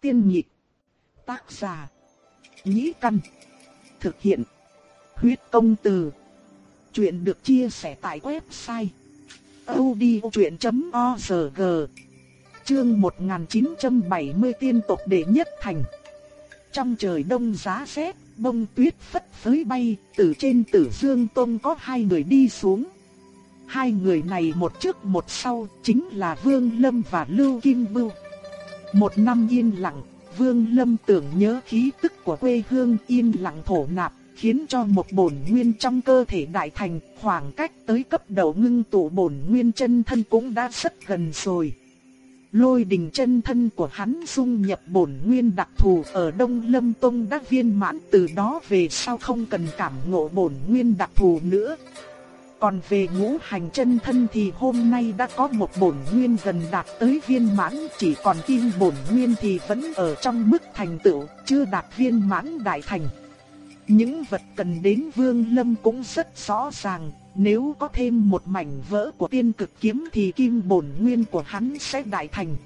Tiên nhị Tác giả. Nhĩ căn. Thực hiện. Huyết công từ. Chuyện được chia sẻ tại website. odchuyện.org Chương 1970 tiên tộc đệ nhất thành. Trong trời đông giá rét, bông tuyết phất phới bay, từ trên tử dương tông có hai người đi xuống. Hai người này một trước một sau, chính là Vương Lâm và Lưu Kim Bưu. Một năm yên lặng, Vương Lâm tưởng nhớ khí tức của quê hương yên lặng thổ nạp, khiến cho một bổn nguyên trong cơ thể đại thành, khoảng cách tới cấp đầu ngưng tụ bổn nguyên chân thân cũng đã rất gần rồi. Lôi đình chân thân của hắn dung nhập bổn nguyên đặc thù ở Đông Lâm Tông đã viên mãn từ đó về sau không cần cảm ngộ bổn nguyên đặc thù nữa. Còn về ngũ hành chân thân thì hôm nay đã có một bổn nguyên gần đạt tới viên mãn, chỉ còn kim bổn nguyên thì vẫn ở trong mức thành tựu, chưa đạt viên mãn đại thành. Những vật cần đến Vương Lâm cũng rất rõ ràng, nếu có thêm một mảnh vỡ của tiên cực kiếm thì kim bổn nguyên của hắn sẽ đại thành.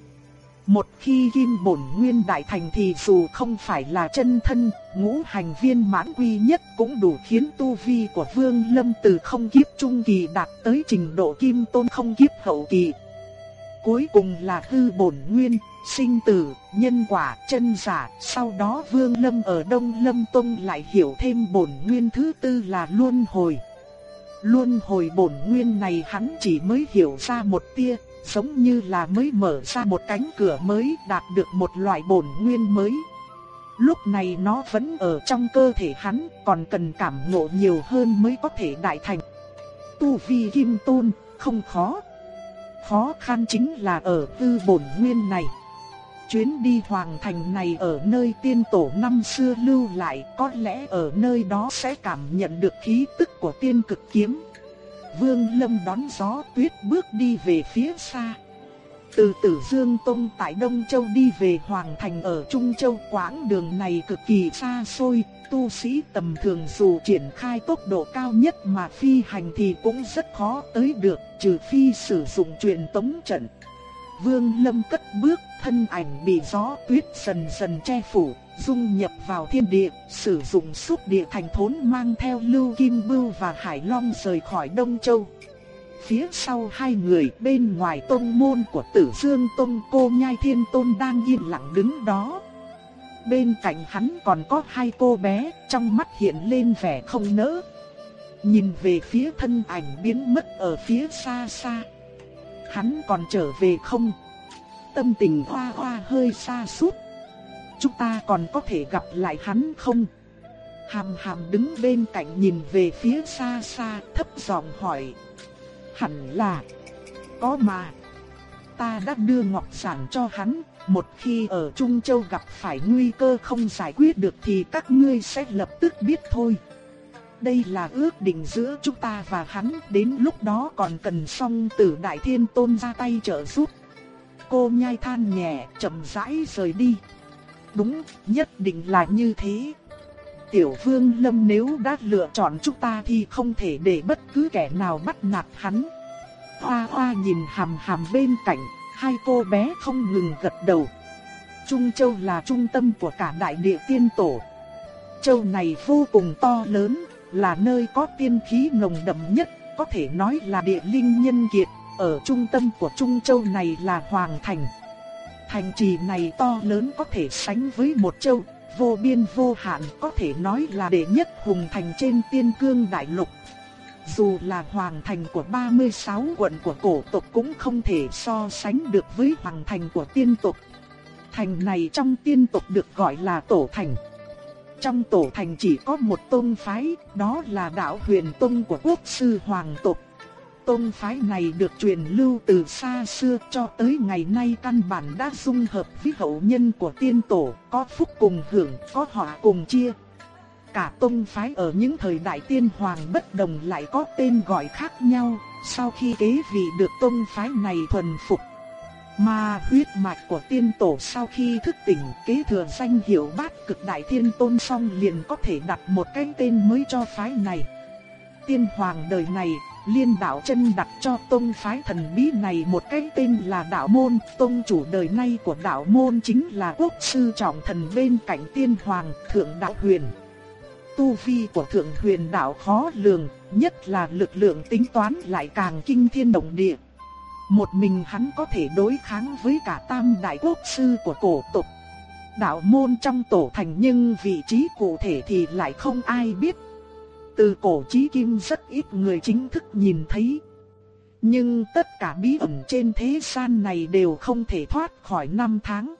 Một khi kim bổn nguyên đại thành thì dù không phải là chân thân, ngũ hành viên mãn quy nhất cũng đủ khiến tu vi của Vương Lâm từ không kiếp trung kỳ đạt tới trình độ kim tôn không kiếp hậu kỳ. Cuối cùng là hư bổn nguyên, sinh tử, nhân quả, chân giả, sau đó Vương Lâm ở Đông Lâm Tông lại hiểu thêm bổn nguyên thứ tư là luân hồi. Luân hồi bổn nguyên này hắn chỉ mới hiểu ra một tia, giống như là mới mở ra một cánh cửa mới đạt được một loại bổn nguyên mới. Lúc này nó vẫn ở trong cơ thể hắn, còn cần cảm ngộ nhiều hơn mới có thể đại thành. Tu vi kim tôn, không khó. Khó khăn chính là ở tư bổn nguyên này. Chuyến đi hoàng thành này ở nơi tiên tổ năm xưa lưu lại có lẽ ở nơi đó sẽ cảm nhận được khí tức của tiên cực kiếm. Vương Lâm đón gió tuyết bước đi về phía xa. Từ Tử Dương Tông tại Đông Châu đi về Hoàng Thành ở Trung Châu quãng đường này cực kỳ xa xôi, tu sĩ tầm thường dù triển khai tốc độ cao nhất mà phi hành thì cũng rất khó tới được, trừ phi sử dụng truyền tống trận. Vương Lâm cất bước, thân ảnh bị gió tuyết dần dần che phủ, dung nhập vào thiên địa, sử dụng xúc địa thành thốn mang theo Lưu Kim Bưu và Hải Long rời khỏi Đông Châu. Phía sau hai người bên ngoài tông môn của Tử Dương Tông cô Nhai Thiên Tôn đang yên lặng đứng đó. Bên cạnh hắn còn có hai cô bé, trong mắt hiện lên vẻ không nỡ. Nhìn về phía thân ảnh biến mất ở phía xa xa. Hắn còn trở về không? Tâm tình hoa hoa hơi xa sút chúng ta còn có thể gặp lại hắn không? Hàm hàm đứng bên cạnh nhìn về phía xa xa thấp giọng hỏi. Hẳn là, có mà. Ta đã đưa ngọc sản cho hắn, một khi ở Trung Châu gặp phải nguy cơ không giải quyết được thì các ngươi sẽ lập tức biết thôi. Đây là ước định giữa chúng ta và hắn, đến lúc đó còn cần song tử Đại Thiên Tôn ra tay trợ giúp. Cô nhai than nhẹ, chậm rãi rời đi. Đúng, nhất định là như thế. Tiểu vương lâm nếu đã lựa chọn chúng ta thì không thể để bất cứ kẻ nào bắt nạt hắn. Hoa hoa nhìn hàm hàm bên cạnh, hai cô bé không ngừng gật đầu. Trung Châu là trung tâm của cả đại địa tiên tổ. Châu này vô cùng to lớn, là nơi có tiên khí nồng đậm nhất, có thể nói là địa linh nhân kiệt. Ở trung tâm của Trung Châu này là Hoàng Thành. Thành trì này to lớn có thể sánh với một châu, vô biên vô hạn có thể nói là đệ nhất hùng thành trên tiên cương đại lục. Dù là hoàng thành của 36 quận của cổ tộc cũng không thể so sánh được với hoàng thành của tiên tộc. Thành này trong tiên tộc được gọi là tổ thành. Trong tổ thành chỉ có một tôn phái, đó là đạo huyền tông của quốc sư hoàng tộc. Tôn phái này được truyền lưu từ xa xưa cho tới ngày nay căn bản đã dung hợp với hậu nhân của tiên tổ, có phúc cùng hưởng, có họa cùng chia. Cả tôn phái ở những thời đại tiên hoàng bất đồng lại có tên gọi khác nhau, sau khi kế vị được tôn phái này thuần phục. Mà huyết mạch của tiên tổ sau khi thức tỉnh kế thừa danh hiệu bát cực đại thiên tôn xong liền có thể đặt một cái tên mới cho phái này. Tiên hoàng đời này Liên đạo chân đặt cho tông phái thần bí này một cái tên là đạo môn, tông chủ đời nay của đạo môn chính là quốc sư trọng thần bên cạnh tiên hoàng thượng đạo huyền. Tu vi của thượng huyền đạo khó lường, nhất là lực lượng tính toán lại càng kinh thiên động địa. Một mình hắn có thể đối kháng với cả tam đại quốc sư của cổ tộc. Đạo môn trong tổ thành nhưng vị trí cụ thể thì lại không ai biết. Từ cổ chí kim rất ít người chính thức nhìn thấy. Nhưng tất cả bí ẩn trên thế gian này đều không thể thoát khỏi năm tháng.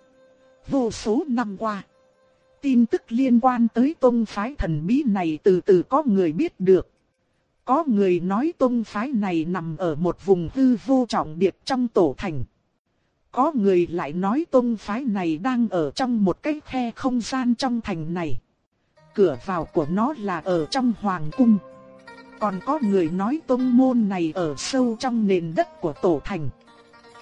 Vô số năm qua, tin tức liên quan tới tôn phái thần bí này từ từ có người biết được. Có người nói tôn phái này nằm ở một vùng hư vô trọng điệp trong tổ thành. Có người lại nói tôn phái này đang ở trong một cái khe không gian trong thành này. Cửa vào của nó là ở trong hoàng cung. Còn có người nói tôn môn này ở sâu trong nền đất của tổ thành.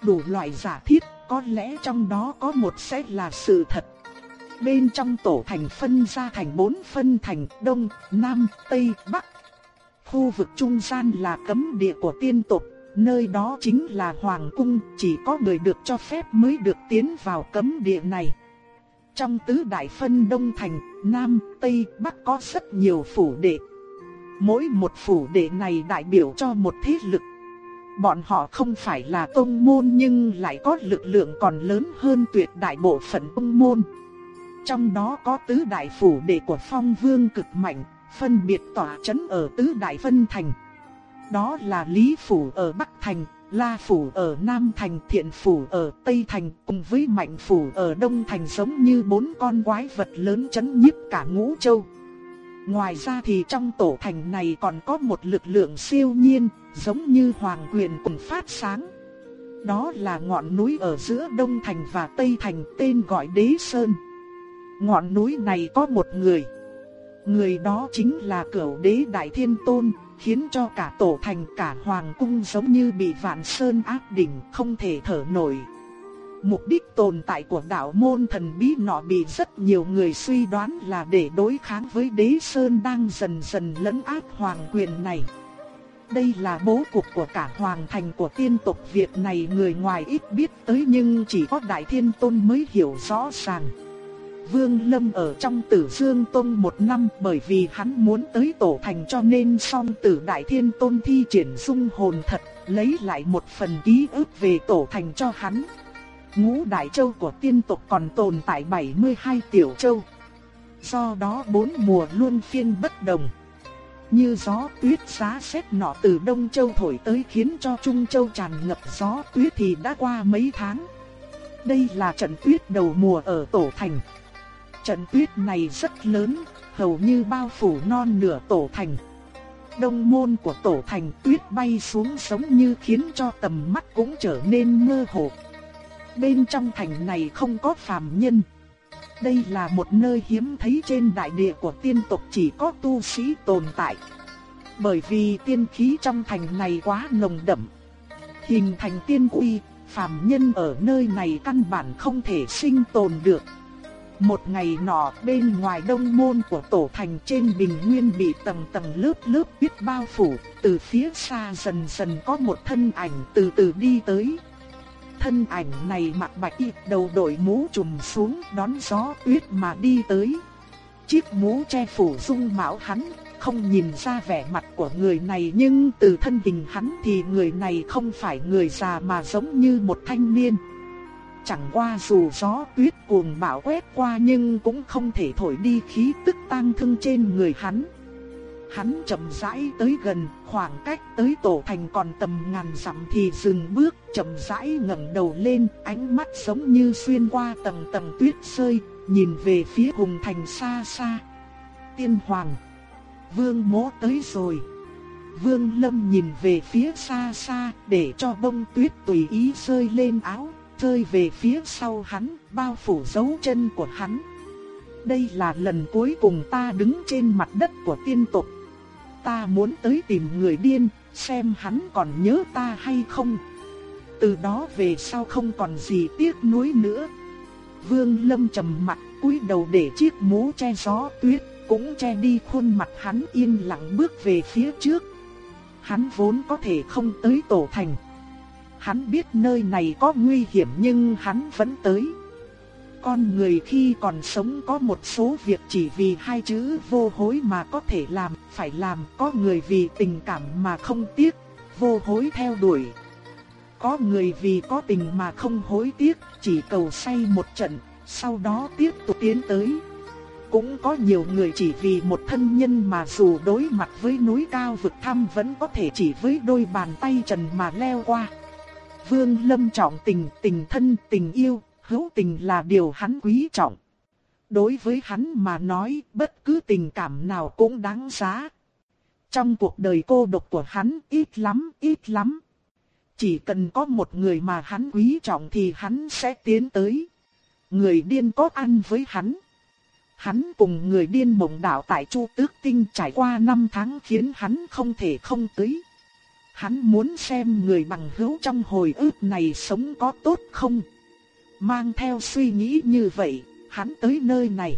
Đủ loại giả thiết, có lẽ trong đó có một sẽ là sự thật. Bên trong tổ thành phân ra thành bốn phân thành Đông, Nam, Tây, Bắc. Khu vực trung gian là cấm địa của tiên tộc, nơi đó chính là hoàng cung, chỉ có người được cho phép mới được tiến vào cấm địa này. Trong tứ đại phân Đông Thành, Nam, Tây, Bắc có rất nhiều phủ đệ. Mỗi một phủ đệ này đại biểu cho một thế lực. Bọn họ không phải là tông môn nhưng lại có lực lượng còn lớn hơn tuyệt đại bộ phận tông môn. Trong đó có tứ đại phủ đệ của phong vương cực mạnh, phân biệt tỏa chấn ở tứ đại phân thành. Đó là Lý Phủ ở Bắc Thành, La Phủ ở Nam Thành, Thiện Phủ ở Tây Thành, cùng với Mạnh Phủ ở Đông Thành giống như bốn con quái vật lớn chấn nhiếp cả ngũ châu. Ngoài ra thì trong tổ thành này còn có một lực lượng siêu nhiên, giống như Hoàng Quyền cùng phát sáng. Đó là ngọn núi ở giữa Đông Thành và Tây Thành tên gọi Đế Sơn. Ngọn núi này có một người. Người đó chính là cửu đế Đại Thiên Tôn, khiến cho cả tổ thành cả hoàng cung giống như bị vạn sơn áp đỉnh, không thể thở nổi. Mục đích tồn tại của đạo môn thần bí nọ bị rất nhiều người suy đoán là để đối kháng với đế sơn đang dần dần lấn áp hoàng quyền này. Đây là bố cục của cả hoàng thành của tiên tộc Việt này, người ngoài ít biết tới nhưng chỉ có Đại Thiên Tôn mới hiểu rõ ràng. Vương Lâm ở trong Tử Dương Tông một năm bởi vì hắn muốn tới tổ thành cho nên song tử Đại Thiên Tôn thi triển dung hồn thật, lấy lại một phần ký ức về tổ thành cho hắn. Ngũ Đại Châu của tiên tộc còn tồn tại 72 tiểu châu. Do đó bốn mùa luôn phiên bất đồng. Như gió tuyết giá xét nọ từ Đông Châu thổi tới khiến cho Trung Châu tràn ngập gió tuyết thì đã qua mấy tháng. Đây là trận tuyết đầu mùa ở Tổ Thành. Trận tuyết này rất lớn, hầu như bao phủ non nửa tổ thành. Đông môn của tổ thành tuyết bay xuống giống như khiến cho tầm mắt cũng trở nên mơ hồ. Bên trong thành này không có phàm nhân. Đây là một nơi hiếm thấy trên đại địa của tiên tộc chỉ có tu sĩ tồn tại. Bởi vì tiên khí trong thành này quá nồng đậm. Hình thành tiên uy, phàm nhân ở nơi này căn bản không thể sinh tồn được. Một ngày nọ bên ngoài đông môn của tổ thành trên bình nguyên bị tầng tầng lớp lớp biết bao phủ, từ phía xa dần dần có một thân ảnh từ từ đi tới. Thân ảnh này mặc bạch y, đầu đội mũ trùm xuống đón gió tuyết mà đi tới. Chiếc mũ che phủ dung mạo hắn, không nhìn ra vẻ mặt của người này nhưng từ thân hình hắn thì người này không phải người già mà giống như một thanh niên. Chẳng qua dù gió tuyết cuồng bão quét qua nhưng cũng không thể thổi đi khí tức tang thương trên người hắn. Hắn chậm rãi tới gần, khoảng cách tới tổ thành còn tầm ngàn dặm thì dừng bước, chậm rãi ngẩng đầu lên, ánh mắt giống như xuyên qua tầng tầng tuyết rơi, nhìn về phía hùng thành xa xa. Tiên hoàng, Vương Mỗ tới rồi. Vương Lâm nhìn về phía xa xa, để cho bông tuyết tùy ý rơi lên áo, rơi về phía sau hắn, bao phủ dấu chân của hắn. Đây là lần cuối cùng ta đứng trên mặt đất của tiên tộc. Ta muốn tới tìm người điên, xem hắn còn nhớ ta hay không. Từ đó về sau không còn gì tiếc nuối nữa. Vương Lâm trầm mặt cúi đầu để chiếc mũ che gió tuyết, cũng che đi khuôn mặt hắn yên lặng bước về phía trước. hắn vốn có thể không tới tổ thành. Hắn biết nơi này có nguy hiểm nhưng hắn vẫn tới. Con người khi còn sống có một số việc chỉ vì hai chữ vô hối mà có thể làm, phải làm, có người vì tình cảm mà không tiếc, vô hối theo đuổi. Có người vì có tình mà không hối tiếc, chỉ cầu say một trận, sau đó tiếp tục tiến tới. Cũng có nhiều người chỉ vì một thân nhân mà dù đối mặt với núi cao vực thăm vẫn có thể chỉ với đôi bàn tay trần mà leo qua. Vương Lâm trọng tình, tình thân, tình yêu, hữu tình là điều hắn quý trọng. Đối với hắn mà nói, bất cứ tình cảm nào cũng đáng giá. Trong cuộc đời cô độc của hắn, ít lắm, ít lắm. Chỉ cần có một người mà hắn quý trọng thì hắn sẽ tiến tới. Người điên có ăn với hắn. Hắn cùng người điên mộng đạo tại Chu Tước Tinh trải qua 5 tháng khiến hắn không thể không tới. Hắn muốn xem người bằng hữu trong hồi ức này sống có tốt không. Mang theo suy nghĩ như vậy, hắn tới nơi này.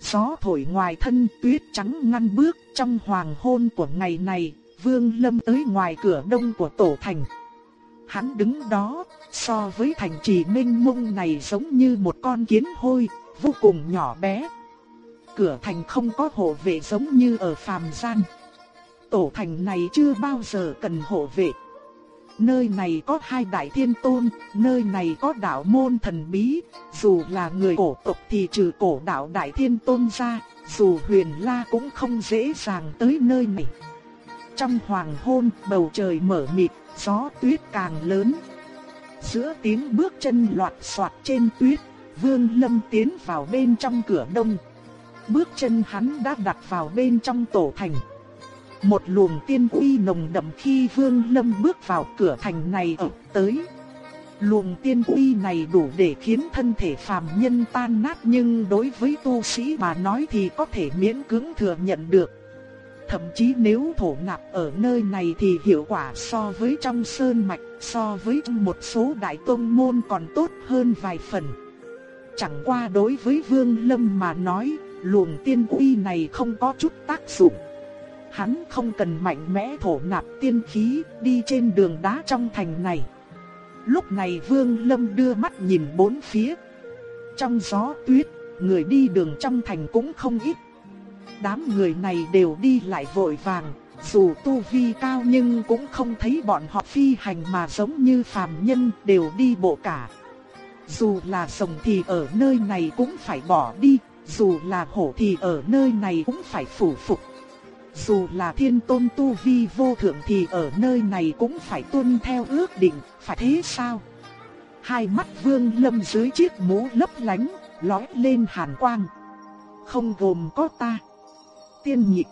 Gió thổi ngoài thân tuyết trắng ngăn bước trong hoàng hôn của ngày này, Vương Lâm tới ngoài cửa đông của tổ thành. Hắn đứng đó, so với thành trì minh mông này giống như một con kiến hôi, vô cùng nhỏ bé. Cửa thành không có hộ vệ giống như ở phàm gian. Tổ thành này chưa bao giờ cần hộ vệ. Nơi này có hai đại thiên tôn, nơi này có đạo môn thần bí, dù là người cổ tộc thì trừ cổ đạo đại thiên tôn ra, dù huyền la cũng không dễ dàng tới nơi này. Trong hoàng hôn, bầu trời mở mịt, gió tuyết càng lớn. Giữa tiếng bước chân loạt soạt trên tuyết, Vương Lâm tiến vào bên trong cửa đông. Bước chân hắn đã đặt vào bên trong tổ thành. Một luồng tiên uy nồng đậm khi Vương Lâm bước vào cửa thành này ập tới. Luồng tiên uy này đủ để khiến thân thể phàm nhân tan nát nhưng đối với tu sĩ mà nói thì có thể miễn cưỡng thừa nhận được. Thậm chí nếu thổ nạp ở nơi này thì hiệu quả so với trong sơn mạch, so với một số đại tông môn còn tốt hơn vài phần. Chẳng qua đối với Vương Lâm mà nói, luồng tiên uy này không có chút tác dụng. Hắn không cần mạnh mẽ thổ nạp tiên khí đi trên đường đá trong thành này. Lúc này Vương Lâm đưa mắt nhìn bốn phía. Trong gió tuyết, người đi đường trong thành cũng không ít. Đám người này đều đi lại vội vàng, dù tu vi cao nhưng cũng không thấy bọn họ phi hành mà giống như phàm nhân đều đi bộ cả. Dù là rồng thì ở nơi này cũng phải bỏ đi, dù là hổ thì ở nơi này cũng phải phủ phục. Dù là thiên tôn tu vi vô thượng thì ở nơi này cũng phải tuân theo ước định, phải thế sao? Hai mắt vương lâm dưới chiếc mũ lấp lánh, lói lên hàn quang. Không gồm có ta. Tiên nhịp.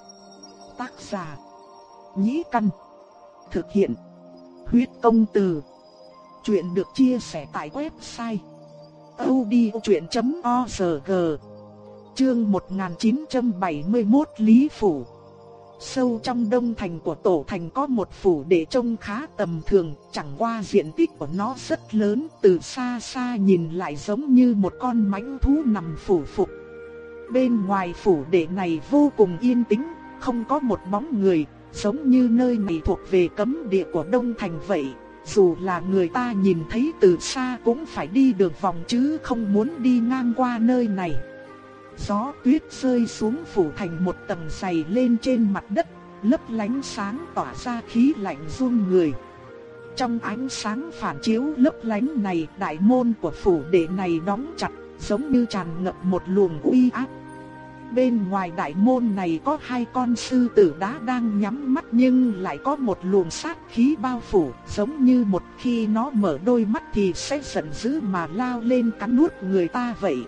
Tác giả. Nhĩ căn. Thực hiện. Huyết công từ. Chuyện được chia sẻ tại website. odchuyện.org Chương 1971 Lý Phủ Sâu trong đông thành của tổ thành có một phủ đệ trông khá tầm thường, chẳng qua diện tích của nó rất lớn, từ xa xa nhìn lại giống như một con mãnh thú nằm phủ phục. Bên ngoài phủ đệ này vô cùng yên tĩnh, không có một bóng người, giống như nơi này thuộc về cấm địa của đông thành vậy. Dù là người ta nhìn thấy từ xa cũng phải đi được vòng chứ không muốn đi ngang qua nơi này. Gió tuyết rơi xuống phủ thành một tầng dày lên trên mặt đất, lấp lánh sáng tỏa ra khí lạnh run người. Trong ánh sáng phản chiếu lấp lánh này, đại môn của phủ đệ này đóng chặt, giống như tràn ngập một luồng uy áp. Bên ngoài đại môn này có hai con sư tử đá đang nhắm mắt nhưng lại có một luồng sát khí bao phủ, giống như một khi nó mở đôi mắt thì sẽ giận dữ mà lao lên cắn nuốt người ta vậy.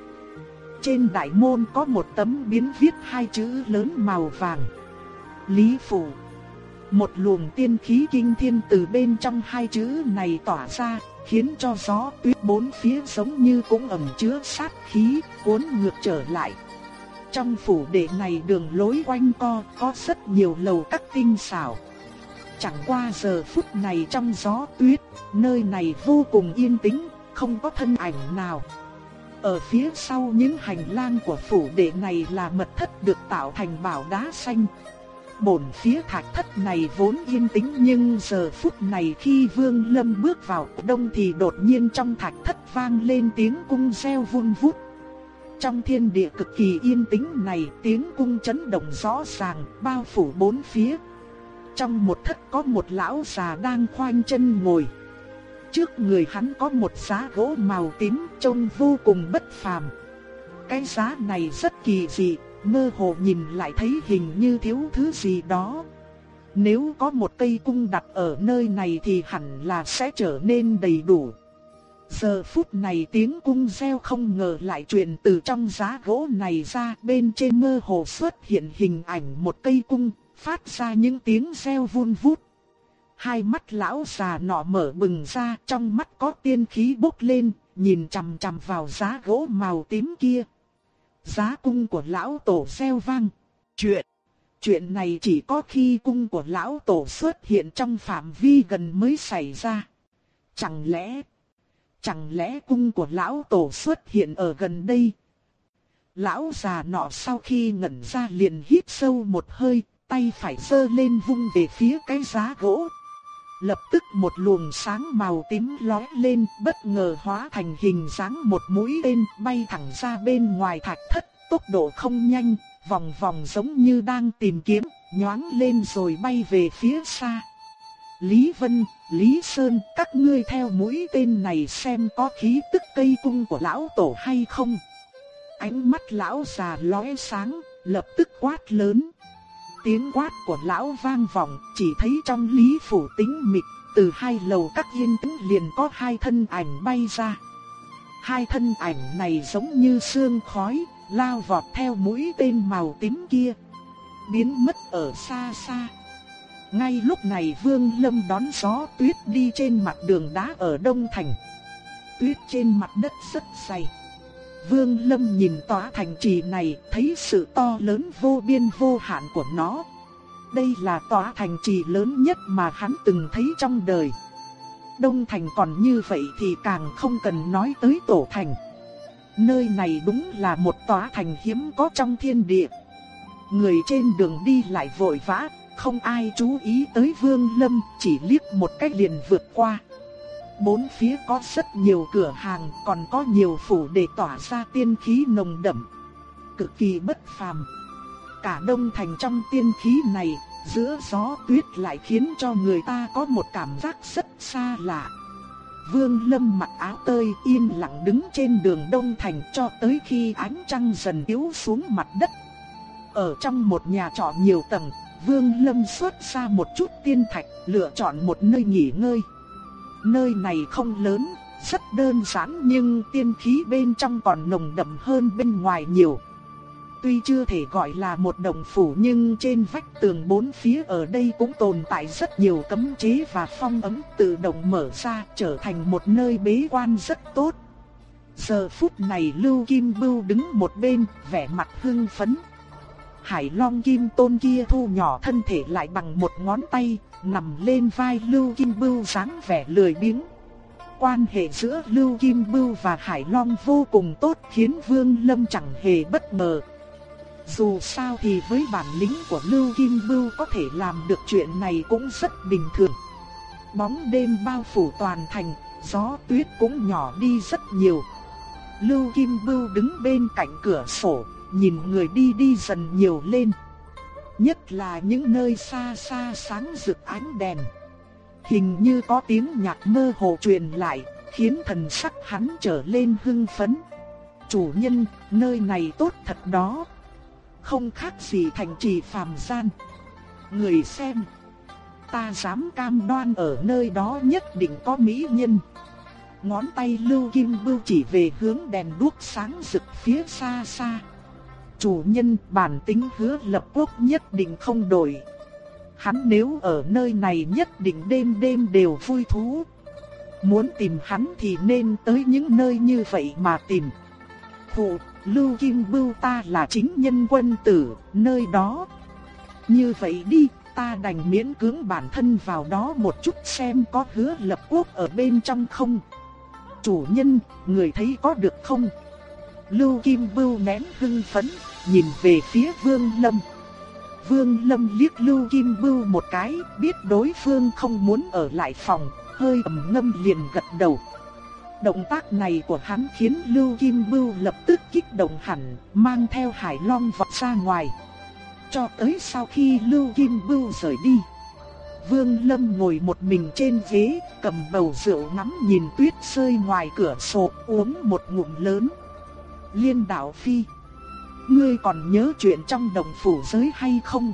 Trên đại môn có một tấm biến viết hai chữ lớn màu vàng. Lý Phủ. Một luồng tiên khí kinh thiên từ bên trong hai chữ này tỏa ra, khiến cho gió tuyết bốn phía giống như cũng ẩm chứa sát khí, cuốn ngược trở lại. Trong phủ đệ này đường lối quanh co, có rất nhiều lầu các tinh xảo. Chẳng qua giờ phút này trong gió tuyết, nơi này vô cùng yên tĩnh, không có thân ảnh nào. Ở phía sau những hành lang của phủ đệ này là mật thất được tạo thành bảo đá xanh. bổn phía thạch thất này vốn yên tĩnh nhưng giờ phút này khi Vương Lâm bước vào đông thì đột nhiên trong thạch thất vang lên tiếng cung reo vun vút. Trong thiên địa cực kỳ yên tĩnh này tiếng cung chấn động rõ ràng bao phủ bốn phía. Trong một thất có một lão già đang khoanh chân ngồi. Trước người hắn có một giá gỗ màu tím trông vô cùng bất phàm. Cái giá này rất kỳ dị, mơ hồ nhìn lại thấy hình như thiếu thứ gì đó. Nếu có một cây cung đặt ở nơi này thì hẳn là sẽ trở nên đầy đủ. Giờ phút này tiếng cung reo không ngờ lại truyền từ trong giá gỗ này ra bên trên mơ hồ xuất hiện hình ảnh một cây cung, phát ra những tiếng reo vun vút. Hai mắt lão già nọ mở bừng ra trong mắt có tiên khí bốc lên, nhìn chằm chằm vào giá gỗ màu tím kia. Giá cung của lão tổ xeo vang. Chuyện, chuyện này chỉ có khi cung của lão tổ xuất hiện trong phạm vi gần mới xảy ra. Chẳng lẽ, chẳng lẽ cung của lão tổ xuất hiện ở gần đây? Lão già nọ sau khi ngẩn ra liền hít sâu một hơi, tay phải giơ lên vung về phía cái giá gỗ. Lập tức một luồng sáng màu tím lóe lên, bất ngờ hóa thành hình dáng một mũi tên bay thẳng ra bên ngoài thạch thất, tốc độ không nhanh, vòng vòng giống như đang tìm kiếm, nhoáng lên rồi bay về phía xa. Lý Vân, Lý Sơn, các ngươi theo mũi tên này xem có khí tức cây cung của lão tổ hay không. Ánh mắt lão già lóe sáng, lập tức quát lớn. Tiếng quát của lão vang vọng, chỉ thấy trong lý phủ tĩnh mịch, từ hai lầu các yên tĩnh liền có hai thân ảnh bay ra. Hai thân ảnh này giống như sương khói, lao vọt theo mũi tên màu tím kia, biến mất ở xa xa. Ngay lúc này Vương Lâm đón gió tuyết đi trên mặt đường đá ở Đông Thành. Tuyết trên mặt đất rất dày. Vương Lâm nhìn tòa thành trì này, thấy sự to lớn vô biên vô hạn của nó. Đây là tòa thành trì lớn nhất mà hắn từng thấy trong đời. Đông Thành còn như vậy thì càng không cần nói tới Tổ Thành. Nơi này đúng là một tòa thành hiếm có trong thiên địa. Người trên đường đi lại vội vã, không ai chú ý tới Vương Lâm, chỉ liếc một cách liền vượt qua. Bốn phía có rất nhiều cửa hàng, còn có nhiều phủ để tỏa ra tiên khí nồng đậm, cực kỳ bất phàm. Cả đông thành trong tiên khí này, giữa gió tuyết lại khiến cho người ta có một cảm giác rất xa lạ. Vương Lâm mặc áo tơi yên lặng đứng trên đường Đông Thành cho tới khi ánh trăng dần yếu xuống mặt đất. Ở trong một nhà trọ nhiều tầng, Vương Lâm xuất ra một chút tiên thạch, lựa chọn một nơi nghỉ ngơi. Nơi này không lớn, rất đơn giản nhưng tiên khí bên trong còn nồng đậm hơn bên ngoài nhiều. Tuy chưa thể gọi là một động phủ nhưng trên vách tường bốn phía ở đây cũng tồn tại rất nhiều cấm chế và phong ấm tự động mở ra trở thành một nơi bế quan rất tốt. Giờ phút này Lưu Kim Bưu đứng một bên, vẻ mặt hưng phấn. Hải Long Kim Tôn kia thu nhỏ thân thể lại bằng một ngón tay, nằm lên vai Lưu Kim Bưu dáng vẻ lười biếng. Quan hệ giữa Lưu Kim Bưu và Hải Long vô cùng tốt khiến Vương Lâm chẳng hề bất ngờ. Dù sao thì với bản lĩnh của Lưu Kim Bưu có thể làm được chuyện này cũng rất bình thường. Bóng đêm bao phủ toàn thành, gió tuyết cũng nhỏ đi rất nhiều. Lưu Kim Bưu đứng bên cạnh cửa sổ, nhìn người đi đi dần nhiều lên. Nhất là những nơi xa xa sáng rực ánh đèn. Hình như có tiếng nhạc mơ hồ truyền lại, khiến thần sắc hắn trở lên hưng phấn. Chủ nhân, nơi này tốt thật đó. Không khác gì thành trì phàm gian. Người xem, ta dám cam đoan ở nơi đó nhất định có mỹ nhân. Ngón tay Lưu Kim Bưu chỉ về hướng đèn đuốc sáng rực phía xa xa chủ nhân bản tính hứa lập quốc nhất định không đổi. Hắn nếu ở nơi này nhất định đêm đêm đều vui thú. Muốn tìm hắn thì nên tới những nơi như vậy mà tìm. Phụ, Lưu Kim Bưu ta là chính nhân quân tử, nơi đó. Như vậy đi, ta đành miễn cưỡng bản thân vào đó một chút xem có hứa lập quốc ở bên trong không. Chủ nhân, người thấy có được không? Lưu Kim Bưu nén hưng phấn, nhìn về phía Vương Lâm. Vương Lâm liếc Lưu Kim Bưu một cái, biết đối phương không muốn ở lại phòng, hơi ẩm ngâm liền gật đầu. Động tác này của hắn khiến Lưu Kim Bưu lập tức kích động hẳn, mang theo Hải Long vọt ra ngoài. Cho tới sau khi Lưu Kim Bưu rời đi, Vương Lâm ngồi một mình trên ghế, cầm bầu rượu ngắm nhìn tuyết rơi ngoài cửa sổ, uống một ngụm lớn. Liên Đạo Phi, ngươi còn nhớ chuyện trong đồng phủ giới hay không?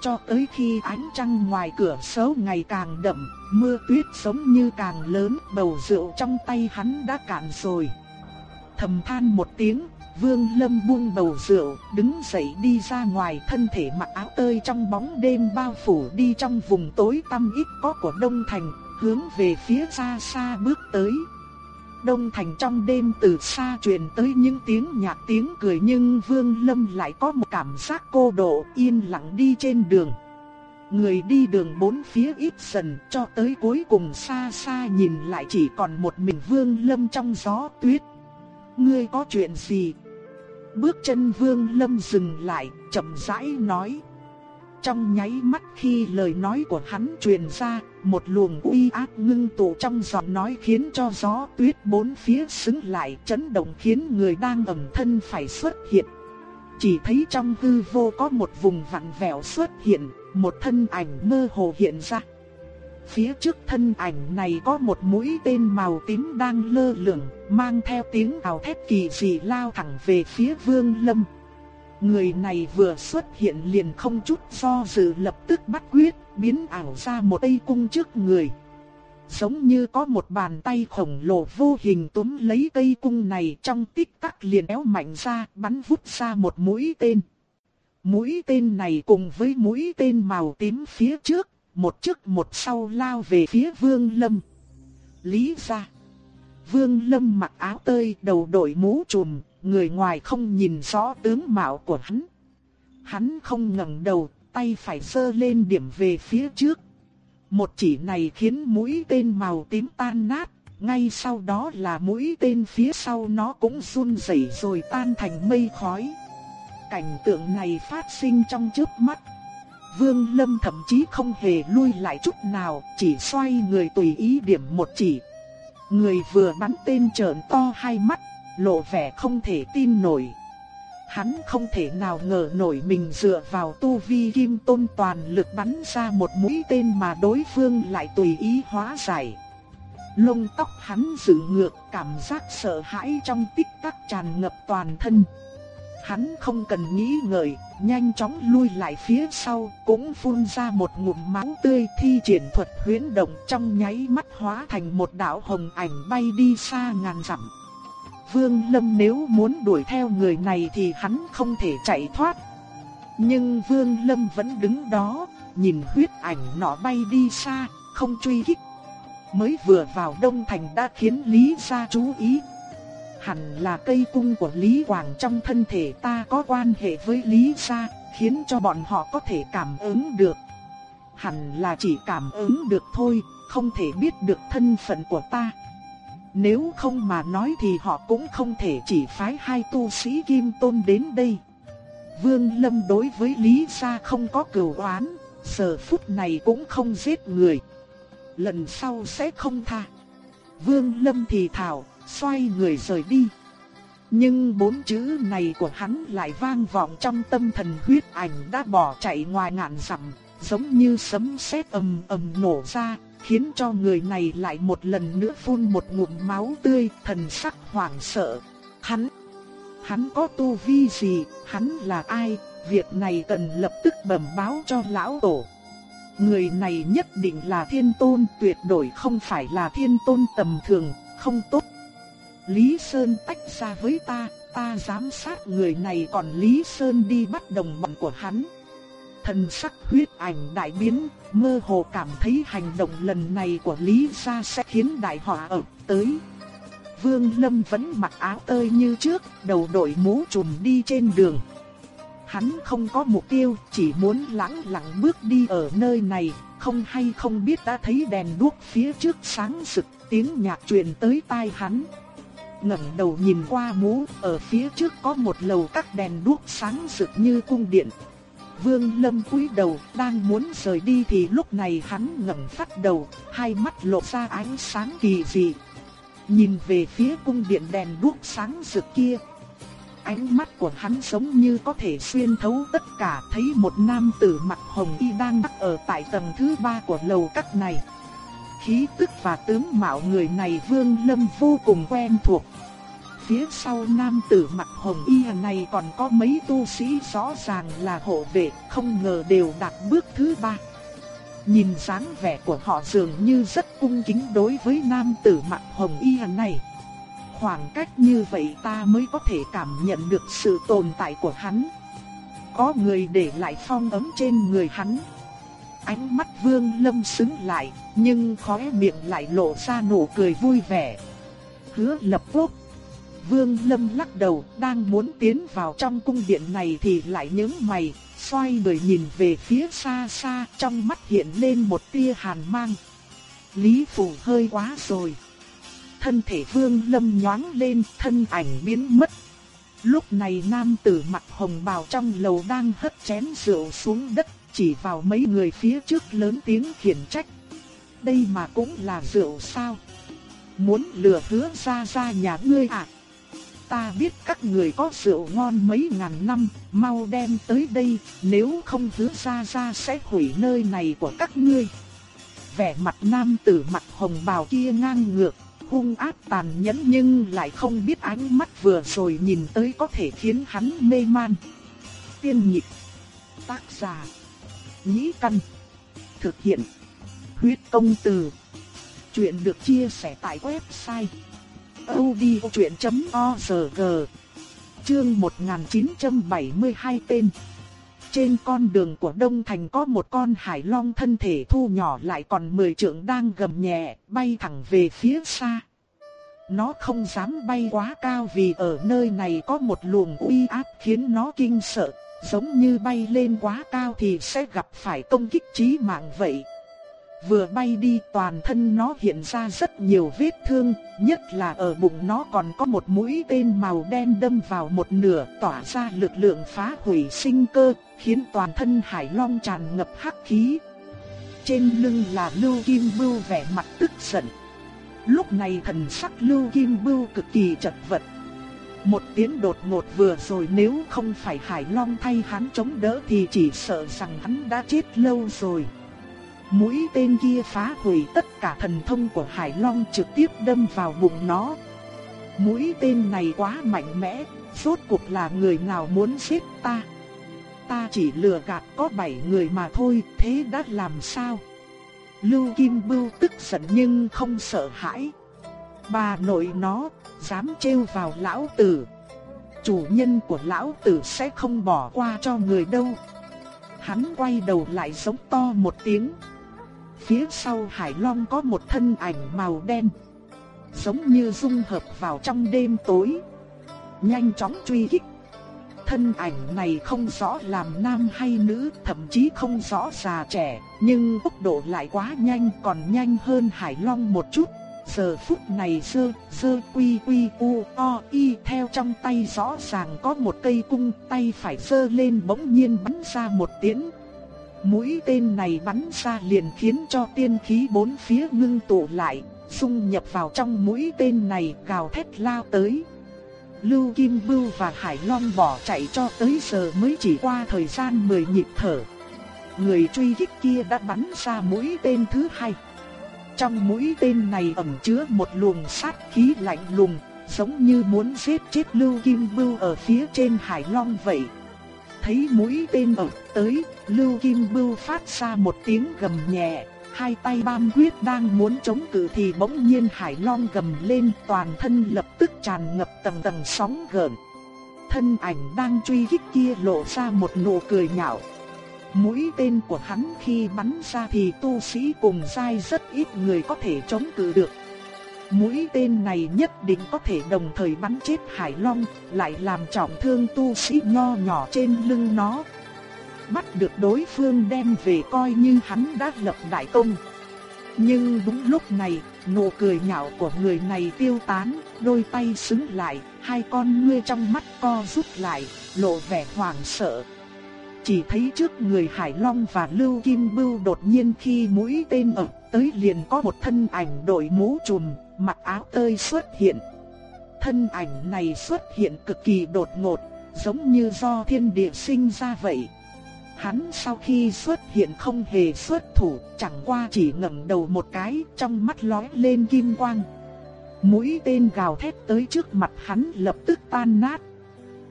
Cho tới khi ánh trăng ngoài cửa sổ ngày càng đậm, mưa tuyết giống như càng lớn, bầu rượu trong tay hắn đã cạn rồi. Thầm than một tiếng, Vương Lâm buông bầu rượu, đứng dậy đi ra ngoài thân thể mặc áo tơi trong bóng đêm bao phủ đi trong vùng tối tăm ít có của Đông Thành, hướng về phía xa xa bước tới. Đông Thành trong đêm từ xa truyền tới những tiếng nhạc tiếng cười nhưng Vương Lâm lại có một cảm giác cô độ yên lặng đi trên đường. Người đi đường bốn phía ít dần cho tới cuối cùng xa xa nhìn lại chỉ còn một mình Vương Lâm trong gió tuyết. Ngươi có chuyện gì? Bước chân Vương Lâm dừng lại, chậm rãi nói. Trong nháy mắt khi lời nói của hắn truyền ra, một luồng uy áp ngưng tụ trong giọng nói khiến cho gió tuyết bốn phía xứng lại chấn động khiến người đang ẩn thân phải xuất hiện. Chỉ thấy trong hư vô có một vùng vặn vẹo xuất hiện, một thân ảnh mơ hồ hiện ra. Phía trước thân ảnh này có một mũi tên màu tím đang lơ lửng, mang theo tiếng ảo thét kỳ dị lao thẳng về phía Vương Lâm. Người này vừa xuất hiện liền không chút do dự lập tức bắt quyết, biến ảo ra một cây cung trước người. Giống như có một bàn tay khổng lồ vô hình túm lấy cây cung này trong tích tắc liền éo mạnh ra, bắn vút ra một mũi tên. Mũi tên này cùng với mũi tên màu tím phía trước, một trước một sau lao về phía Vương Lâm. Lý ra. Vương Lâm mặc áo tơi, đầu đội mũ trùm, người ngoài không nhìn rõ tướng mạo của hắn. Hắn không ngẩng đầu, tay phải sơ lên điểm về phía trước. Một chỉ này khiến mũi tên màu tím tan nát, ngay sau đó là mũi tên phía sau nó cũng run rẩy rồi tan thành mây khói. Cảnh tượng này phát sinh trong chớp mắt. Vương Lâm thậm chí không hề lui lại chút nào, chỉ xoay người tùy ý điểm một chỉ. Người vừa bắn tên trợn to hai mắt, lộ vẻ không thể tin nổi. Hắn không thể nào ngờ nổi mình dựa vào tu vi kim tôn toàn lực bắn ra một mũi tên mà đối phương lại tùy ý hóa giải. Lông tóc hắn dựng ngược, cảm giác sợ hãi trong tích tắc tràn ngập toàn thân. Hắn không cần nghĩ ngợi, nhanh chóng lui lại phía sau, cũng phun ra một ngụm máu tươi thi triển thuật huyễn động trong nháy mắt hóa thành một đạo hồng ảnh bay đi xa ngàn dặm. Vương Lâm nếu muốn đuổi theo người này thì hắn không thể chạy thoát. Nhưng Vương Lâm vẫn đứng đó, nhìn huyết ảnh nọ bay đi xa, không truy kích. Mới vừa vào Đông Thành đã khiến Lý gia chú ý. Hẳn là cây cung của Lý Quảng trong thân thể ta có quan hệ với Lý gia, khiến cho bọn họ có thể cảm ứng được. Hẳn là chỉ cảm ứng được thôi, không thể biết được thân phận của ta. Nếu không mà nói thì họ cũng không thể chỉ phái hai tu sĩ kim tôn đến đây. Vương Lâm đối với Lý Gia không có cừu oán, giờ phút này cũng không giết người. Lần sau sẽ không tha. Vương Lâm thì thảo, xoay người rời đi. Nhưng bốn chữ này của hắn lại vang vọng trong tâm thần huyết ảnh đã bỏ chạy ngoài ngàn dặm, giống như sấm sét ầm ầm nổ ra, khiến cho người này lại một lần nữa phun một ngụm máu tươi, thần sắc hoảng sợ. Hắn, hắn có tu vi gì, hắn là ai, việc này cần lập tức bẩm báo cho lão tổ. Người này nhất định là thiên tôn, tuyệt đối không phải là thiên tôn tầm thường, không tốt. Lý Sơn tách ra với ta, ta giám sát người này còn Lý Sơn đi bắt đồng bọn của hắn thần sắc huyết ảnh đại biến, mơ hồ cảm thấy hành động lần này của Lý Gia sẽ khiến đại họa ập tới. Vương Lâm vẫn mặc áo tơi như trước, đầu đội mũ trùm đi trên đường. Hắn không có mục tiêu, chỉ muốn lẳng lặng bước đi ở nơi này, không hay không biết đã thấy đèn đuốc phía trước sáng rực, tiếng nhạc truyền tới tai hắn. ngẩng đầu nhìn qua mũ, ở phía trước có một lầu các đèn đuốc sáng rực như cung điện, Vương Lâm cúi đầu, đang muốn rời đi thì lúc này hắn ngẩng phát đầu, hai mắt lộ ra ánh sáng kỳ dị. Nhìn về phía cung điện đèn đuốc sáng rực kia. Ánh mắt của hắn giống như có thể xuyên thấu tất cả, thấy một nam tử mặc hồng y đang đắc ở tại tầng thứ ba của lầu các này. Khí tức và tướng mạo người này Vương Lâm vô cùng quen thuộc phía sau nam tử mặt hồng y này còn có mấy tu sĩ rõ ràng là hộ vệ, không ngờ đều đạt bước thứ ba. Nhìn dáng vẻ của họ dường như rất cung kính đối với nam tử mặt hồng y này. Khoảng cách như vậy ta mới có thể cảm nhận được sự tồn tại của hắn. Có người để lại phong ấm trên người hắn. Ánh mắt vương lâm xứng lại, nhưng khóe miệng lại lộ ra nụ cười vui vẻ. Hứa lập quốc Vương Lâm lắc đầu, đang muốn tiến vào trong cung điện này thì lại nhướng mày, xoay người nhìn về phía xa xa, trong mắt hiện lên một tia hàn mang. Lý Phủ hơi quá rồi. Thân thể Vương Lâm nhoáng lên, thân ảnh biến mất. Lúc này nam tử mặc hồng bào trong lầu đang hất chén rượu xuống đất, chỉ vào mấy người phía trước lớn tiếng khiển trách. Đây mà cũng là rượu sao? Muốn lừa hứa ra ra nhà ngươi à? Ta biết các người có rượu ngon mấy ngàn năm, mau đem tới đây, nếu không hứa ra ra sẽ hủy nơi này của các ngươi. Vẻ mặt nam tử mặt hồng bào kia ngang ngược, hung ác tàn nhẫn nhưng lại không biết ánh mắt vừa rồi nhìn tới có thể khiến hắn mê man. Tiên nhịp, tác giả, nhĩ căn, thực hiện, huyết công từ. Chuyện được chia sẻ tại website audiochuyện.org Chương 1972 tên Trên con đường của Đông Thành có một con hải long thân thể thu nhỏ lại còn 10 trượng đang gầm nhẹ, bay thẳng về phía xa. Nó không dám bay quá cao vì ở nơi này có một luồng uy áp khiến nó kinh sợ, giống như bay lên quá cao thì sẽ gặp phải công kích chí mạng vậy. Vừa bay đi toàn thân nó hiện ra rất nhiều vết thương, nhất là ở bụng nó còn có một mũi tên màu đen đâm vào một nửa tỏa ra lực lượng phá hủy sinh cơ, khiến toàn thân hải long tràn ngập hắc khí. Trên lưng là Lưu Kim Bưu vẻ mặt tức giận. Lúc này thần sắc Lưu Kim Bưu cực kỳ chật vật. Một tiếng đột ngột vừa rồi nếu không phải Hải Long thay hắn chống đỡ thì chỉ sợ rằng hắn đã chết lâu rồi. Mũi tên kia phá hủy tất cả thần thông của Hải Long trực tiếp đâm vào bụng nó. Mũi tên này quá mạnh mẽ, rốt cuộc là người nào muốn giết ta? Ta chỉ lừa gạt có 7 người mà thôi, thế đã làm sao? Lưu Kim Bưu tức giận nhưng không sợ hãi. Bà nội nó, dám trêu vào lão tử. Chủ nhân của lão tử sẽ không bỏ qua cho người đâu. Hắn quay đầu lại giống to một tiếng. Phía sau Hải Long có một thân ảnh màu đen, giống như dung hợp vào trong đêm tối, nhanh chóng truy kích. Thân ảnh này không rõ làm nam hay nữ, thậm chí không rõ già trẻ, nhưng tốc độ lại quá nhanh, còn nhanh hơn Hải Long một chút. Giờ phút này sơ, sơ quy quy u o y theo trong tay rõ ràng có một cây cung, tay phải sơ lên bỗng nhiên bắn ra một tiếng. Mũi tên này bắn ra liền khiến cho tiên khí bốn phía ngưng tụ lại, xung nhập vào trong mũi tên này gào thét lao tới. Lưu Kim Bưu và Hải Long bỏ chạy cho tới giờ mới chỉ qua thời gian 10 nhịp thở. Người truy kích kia đã bắn ra mũi tên thứ hai. Trong mũi tên này ẩn chứa một luồng sát khí lạnh lùng, giống như muốn giết chết Lưu Kim Bưu ở phía trên Hải Long vậy thấy mũi tên ở tới, Lưu Kim Bưu phát ra một tiếng gầm nhẹ, hai tay bam quyết đang muốn chống cự thì bỗng nhiên Hải Long gầm lên toàn thân lập tức tràn ngập tầng tầng sóng gợn. Thân ảnh đang truy kích kia lộ ra một nụ cười nhạo. Mũi tên của hắn khi bắn ra thì tu sĩ cùng giai rất ít người có thể chống cự được. Mũi tên này nhất định có thể đồng thời bắn chết Hải Long, lại làm trọng thương tu sĩ nho nhỏ trên lưng nó. Bắt được đối phương đem về coi như hắn đã lập đại công. Nhưng đúng lúc này, nụ cười nhạo của người này tiêu tán, đôi tay xứng lại, hai con ngươi trong mắt co rút lại, lộ vẻ hoảng sợ. chỉ thấy trước người Hải Long và Lưu Kim Bưu đột nhiên khi mũi tên ập tới liền có một thân ảnh đội mũ trùm, mặc áo tơi xuất hiện. Thân ảnh này xuất hiện cực kỳ đột ngột, giống như do thiên địa sinh ra vậy. Hắn sau khi xuất hiện không hề xuất thủ, chẳng qua chỉ ngẩng đầu một cái, trong mắt lóe lên kim quang. Mũi tên gào thét tới trước mặt hắn lập tức tan nát.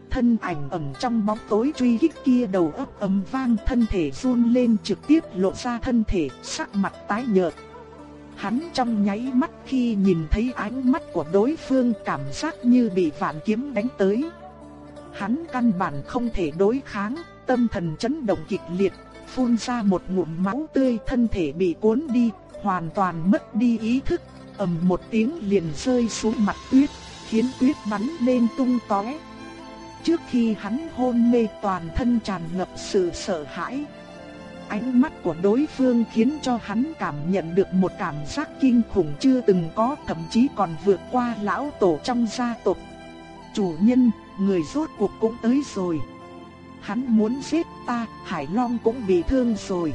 Thân ảnh ẩn trong bóng tối truy kích kia đầu ấp ấm vang thân thể run lên trực tiếp lộ ra thân thể, sắc mặt tái nhợt. Hắn trong nháy mắt khi nhìn thấy ánh mắt của đối phương cảm giác như bị vạn kiếm đánh tới. Hắn căn bản không thể đối kháng, tâm thần chấn động kịch liệt, phun ra một ngụm máu tươi thân thể bị cuốn đi, hoàn toàn mất đi ý thức, ầm một tiếng liền rơi xuống mặt tuyết, khiến tuyết bắn lên tung tóe. Trước khi hắn hôn mê toàn thân tràn ngập sự sợ hãi. Ánh mắt của đối phương khiến cho hắn cảm nhận được một cảm giác kinh khủng chưa từng có thậm chí còn vượt qua lão tổ trong gia tộc. Chủ nhân, người rốt cuộc cũng tới rồi. Hắn muốn giết ta, Hải Long cũng bị thương rồi.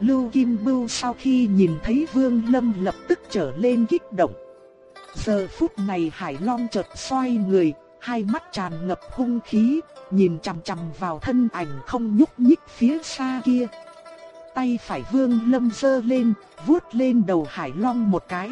Lưu Kim Bưu sau khi nhìn thấy Vương Lâm lập tức trở lên kích động. Giờ phút này Hải Long chợt xoay người, hai mắt tràn ngập hung khí, nhìn chằm chằm vào thân ảnh không nhúc nhích phía xa kia. Tay phải Vương Lâm giơ lên, vuốt lên đầu Hải Long một cái.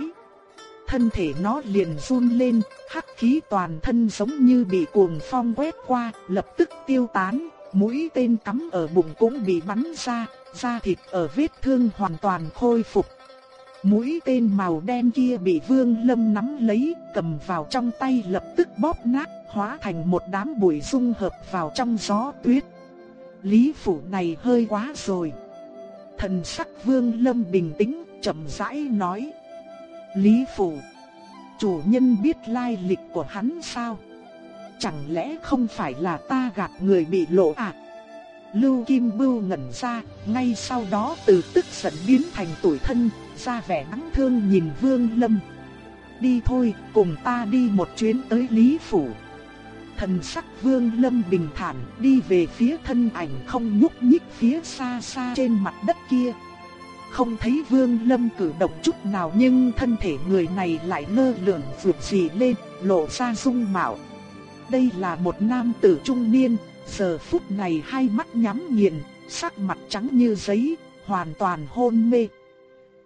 Thân thể nó liền run lên, hắc khí toàn thân giống như bị cuồng phong quét qua, lập tức tiêu tán, mũi tên cắm ở bụng cũng bị bắn ra, da thịt ở vết thương hoàn toàn khôi phục. Mũi tên màu đen kia bị Vương Lâm nắm lấy, cầm vào trong tay lập tức bóp nát, hóa thành một đám bụi dung hợp vào trong gió tuyết. Lý phủ này hơi quá rồi. Thần sắc Vương Lâm bình tĩnh, chậm rãi nói: "Lý phủ, chủ nhân biết lai lịch của hắn sao? Chẳng lẽ không phải là ta gạt người bị lộ à?" Lưu Kim Bưu ngẩn ra, ngay sau đó từ tức giận biến thành tủi thân, ra vẻ nắng thương nhìn Vương Lâm. Đi thôi, cùng ta đi một chuyến tới Lý Phủ. Thần sắc Vương Lâm bình thản đi về phía thân ảnh không nhúc nhích phía xa xa trên mặt đất kia. Không thấy Vương Lâm cử động chút nào nhưng thân thể người này lại lơ lửng vượt gì lên, lộ ra dung mạo. Đây là một nam tử trung niên, giờ phút này hai mắt nhắm nghiền, sắc mặt trắng như giấy, hoàn toàn hôn mê.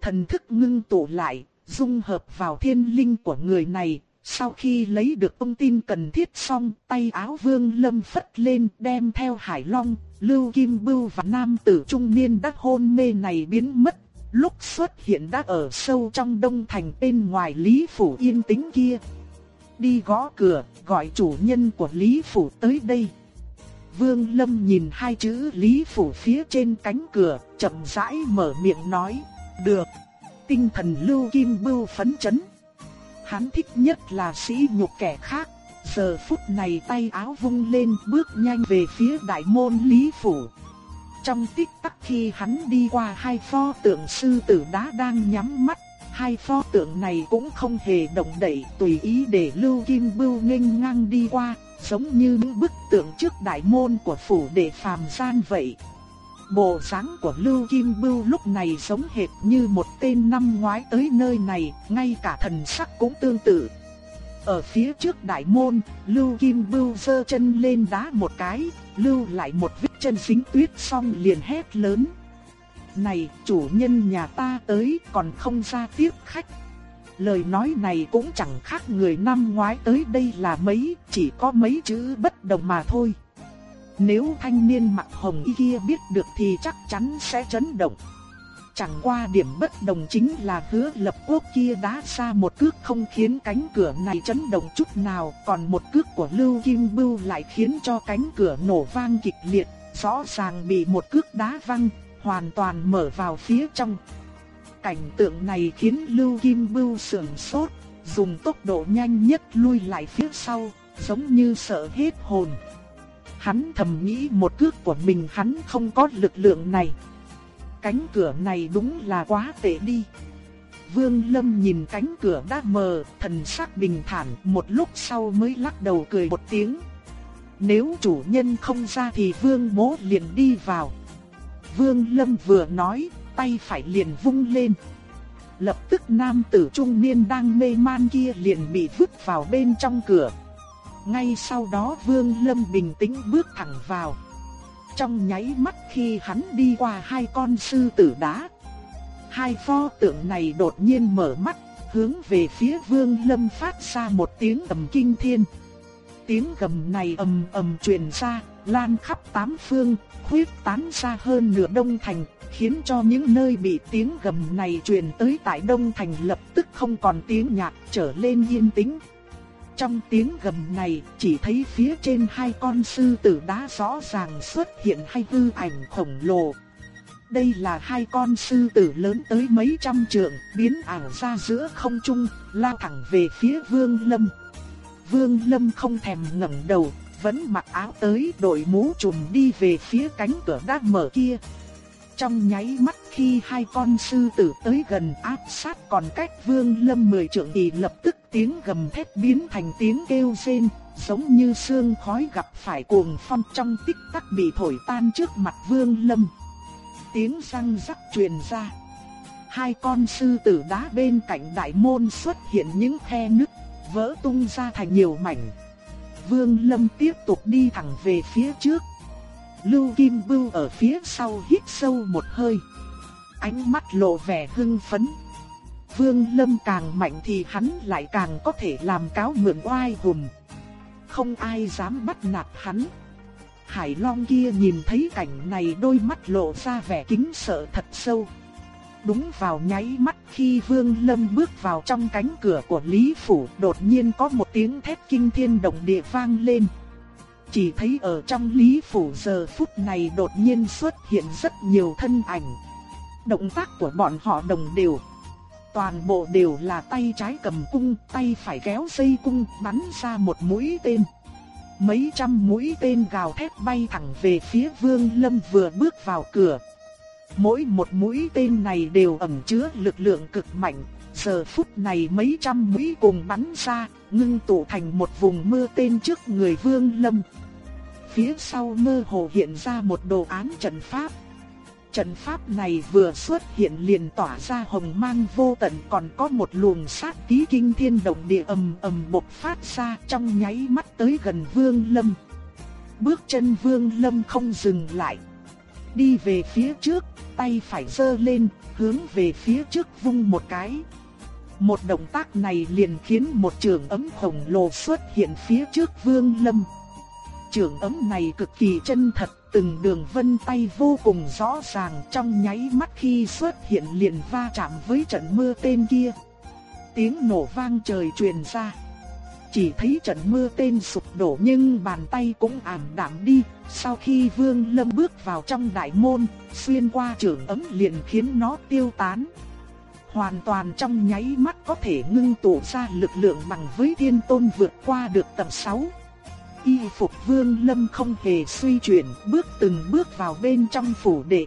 Thần thức ngưng tụ lại, dung hợp vào thiên linh của người này. Sau khi lấy được thông tin cần thiết xong, tay áo vương lâm phất lên đem theo Hải Long, Lưu Kim Bưu và nam tử trung niên đắc hôn mê này biến mất. Lúc xuất hiện đã ở sâu trong đông thành bên ngoài Lý Phủ yên tĩnh kia. Đi gõ cửa, gọi chủ nhân của Lý Phủ tới đây. Vương Lâm nhìn hai chữ Lý Phủ phía trên cánh cửa, chậm rãi mở miệng nói, được. Tinh thần lưu kim bưu phấn chấn. Hắn thích nhất là sĩ nhục kẻ khác. Giờ phút này tay áo vung lên bước nhanh về phía đại môn Lý Phủ. Trong tích tắc khi hắn đi qua hai pho tượng sư tử đá đang nhắm mắt, hai pho tượng này cũng không hề động đậy tùy ý để Lưu Kim Bưu nghênh ngang đi qua, giống như những bức tượng trước đại môn của phủ đệ phàm gian vậy. Bộ dáng của Lưu Kim Bưu lúc này giống hệt như một tên năm ngoái tới nơi này, ngay cả thần sắc cũng tương tự. Ở phía trước đại môn, Lưu Kim Bưu giơ chân lên đá một cái, lưu lại một vết chân dính tuyết xong liền hét lớn. Này, chủ nhân nhà ta tới còn không ra tiếp khách. Lời nói này cũng chẳng khác người năm ngoái tới đây là mấy, chỉ có mấy chữ bất đồng mà thôi. Nếu thanh niên mặc hồng y kia biết được thì chắc chắn sẽ chấn động. Chẳng qua điểm bất đồng chính là hứa lập quốc kia đá ra một cước không khiến cánh cửa này chấn động chút nào, còn một cước của Lưu Kim Bưu lại khiến cho cánh cửa nổ vang kịch liệt, rõ ràng bị một cước đá văng, hoàn toàn mở vào phía trong. Cảnh tượng này khiến Lưu Kim Bưu sườn sốt, dùng tốc độ nhanh nhất lui lại phía sau, giống như sợ hết hồn. Hắn thầm nghĩ một cước của mình hắn không có lực lượng này. Cánh cửa này đúng là quá tệ đi. Vương Lâm nhìn cánh cửa đã mờ, thần sắc bình thản, một lúc sau mới lắc đầu cười một tiếng. Nếu chủ nhân không ra thì vương mỗ liền đi vào. Vương Lâm vừa nói, tay phải liền vung lên. Lập tức nam tử trung niên đang mê man kia liền bị vứt vào bên trong cửa. Ngay sau đó Vương Lâm bình tĩnh bước thẳng vào. Trong nháy mắt khi hắn đi qua hai con sư tử đá, hai pho tượng này đột nhiên mở mắt, hướng về phía Vương Lâm phát ra một tiếng ầm kinh thiên. Tiếng gầm này ầm ầm truyền ra, lan khắp tám phương, khuyết tán ra hơn nửa đông thành, khiến cho những nơi bị tiếng gầm này truyền tới tại đông thành lập tức không còn tiếng nhạc trở lên yên tĩnh. Trong tiếng gầm này, chỉ thấy phía trên hai con sư tử đá rõ ràng xuất hiện hai hư ảnh khổng lồ. Đây là hai con sư tử lớn tới mấy trăm trượng, biến ảo ra giữa không trung, lao thẳng về phía Vương Lâm. Vương Lâm không thèm ngẩng đầu, vẫn mặc áo tới đội mũ trùm đi về phía cánh cửa đang mở kia. Trong nháy mắt khi hai con sư tử tới gần áp sát còn cách vương lâm mười trượng thì lập tức tiếng gầm thét biến thành tiếng kêu rên, giống như sương khói gặp phải cuồng phong trong tích tắc bị thổi tan trước mặt vương lâm. Tiếng răng rắc truyền ra. Hai con sư tử đá bên cạnh đại môn xuất hiện những khe nứt, vỡ tung ra thành nhiều mảnh. Vương Lâm tiếp tục đi thẳng về phía trước. Lưu Kim Bưu ở phía sau hít sâu một hơi. Ánh mắt lộ vẻ hưng phấn. Vương Lâm càng mạnh thì hắn lại càng có thể làm cáo mượn oai hùng. Không ai dám bắt nạt hắn. Hải Long kia nhìn thấy cảnh này đôi mắt lộ ra vẻ kính sợ thật sâu. Đúng vào nháy mắt khi Vương Lâm bước vào trong cánh cửa của Lý Phủ, đột nhiên có một tiếng thét kinh thiên động địa vang lên. Chỉ thấy ở trong Lý Phủ giờ phút này đột nhiên xuất hiện rất nhiều thân ảnh. Động tác của bọn họ đồng đều. Toàn bộ đều là tay trái cầm cung, tay phải kéo dây cung bắn ra một mũi tên. Mấy trăm mũi tên gào thét bay thẳng về phía Vương Lâm vừa bước vào cửa. Mỗi một mũi tên này đều ẩn chứa lực lượng cực mạnh, giờ phút này mấy trăm mũi cùng bắn ra, ngưng tụ thành một vùng mưa tên trước người Vương Lâm. Phía sau mơ hồ hiện ra một đồ án trận pháp. Trận pháp này vừa xuất hiện liền tỏa ra hồng mang vô tận còn có một luồng sát khí kinh thiên động địa ầm ầm bộc phát ra trong nháy mắt tới gần Vương Lâm. Bước chân Vương Lâm không dừng lại. Đi về phía trước, tay phải giơ lên, hướng về phía trước vung một cái. Một động tác này liền khiến một trường ấm khổng lồ xuất hiện phía trước Vương Lâm. Trường ấm này cực kỳ chân thật, từng đường vân tay vô cùng rõ ràng trong nháy mắt khi xuất hiện liền va chạm với trận mưa tên kia. Tiếng nổ vang trời truyền ra. Chỉ thấy trận mưa tên sụp đổ nhưng bàn tay cũng ảm đạm đi, sau khi Vương Lâm bước vào trong đại môn, xuyên qua trường ấm liền khiến nó tiêu tán. Hoàn toàn trong nháy mắt có thể ngưng tụ ra lực lượng bằng với thiên tôn vượt qua được tầm 6. Y phục Vương Lâm không hề suy chuyển, bước từng bước vào bên trong phủ đệ.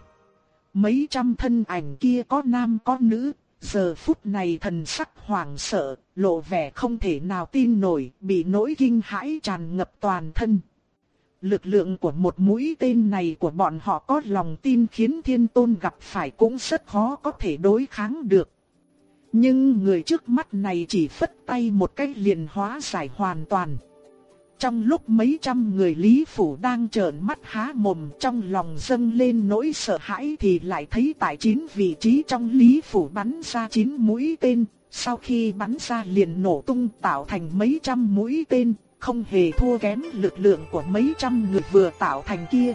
Mấy trăm thân ảnh kia có nam có nữ, giờ phút này thần sắc hoảng sợ, lộ vẻ không thể nào tin nổi, bị nỗi kinh hãi tràn ngập toàn thân. Lực lượng của một mũi tên này của bọn họ có lòng tin khiến thiên tôn gặp phải cũng rất khó có thể đối kháng được. Nhưng người trước mắt này chỉ phất tay một cách liền hóa giải hoàn toàn. Trong lúc mấy trăm người Lý Phủ đang trợn mắt há mồm trong lòng dâng lên nỗi sợ hãi thì lại thấy tại chín vị trí trong Lý Phủ bắn ra chín mũi tên, sau khi bắn ra liền nổ tung tạo thành mấy trăm mũi tên, không hề thua kém lực lượng của mấy trăm người vừa tạo thành kia.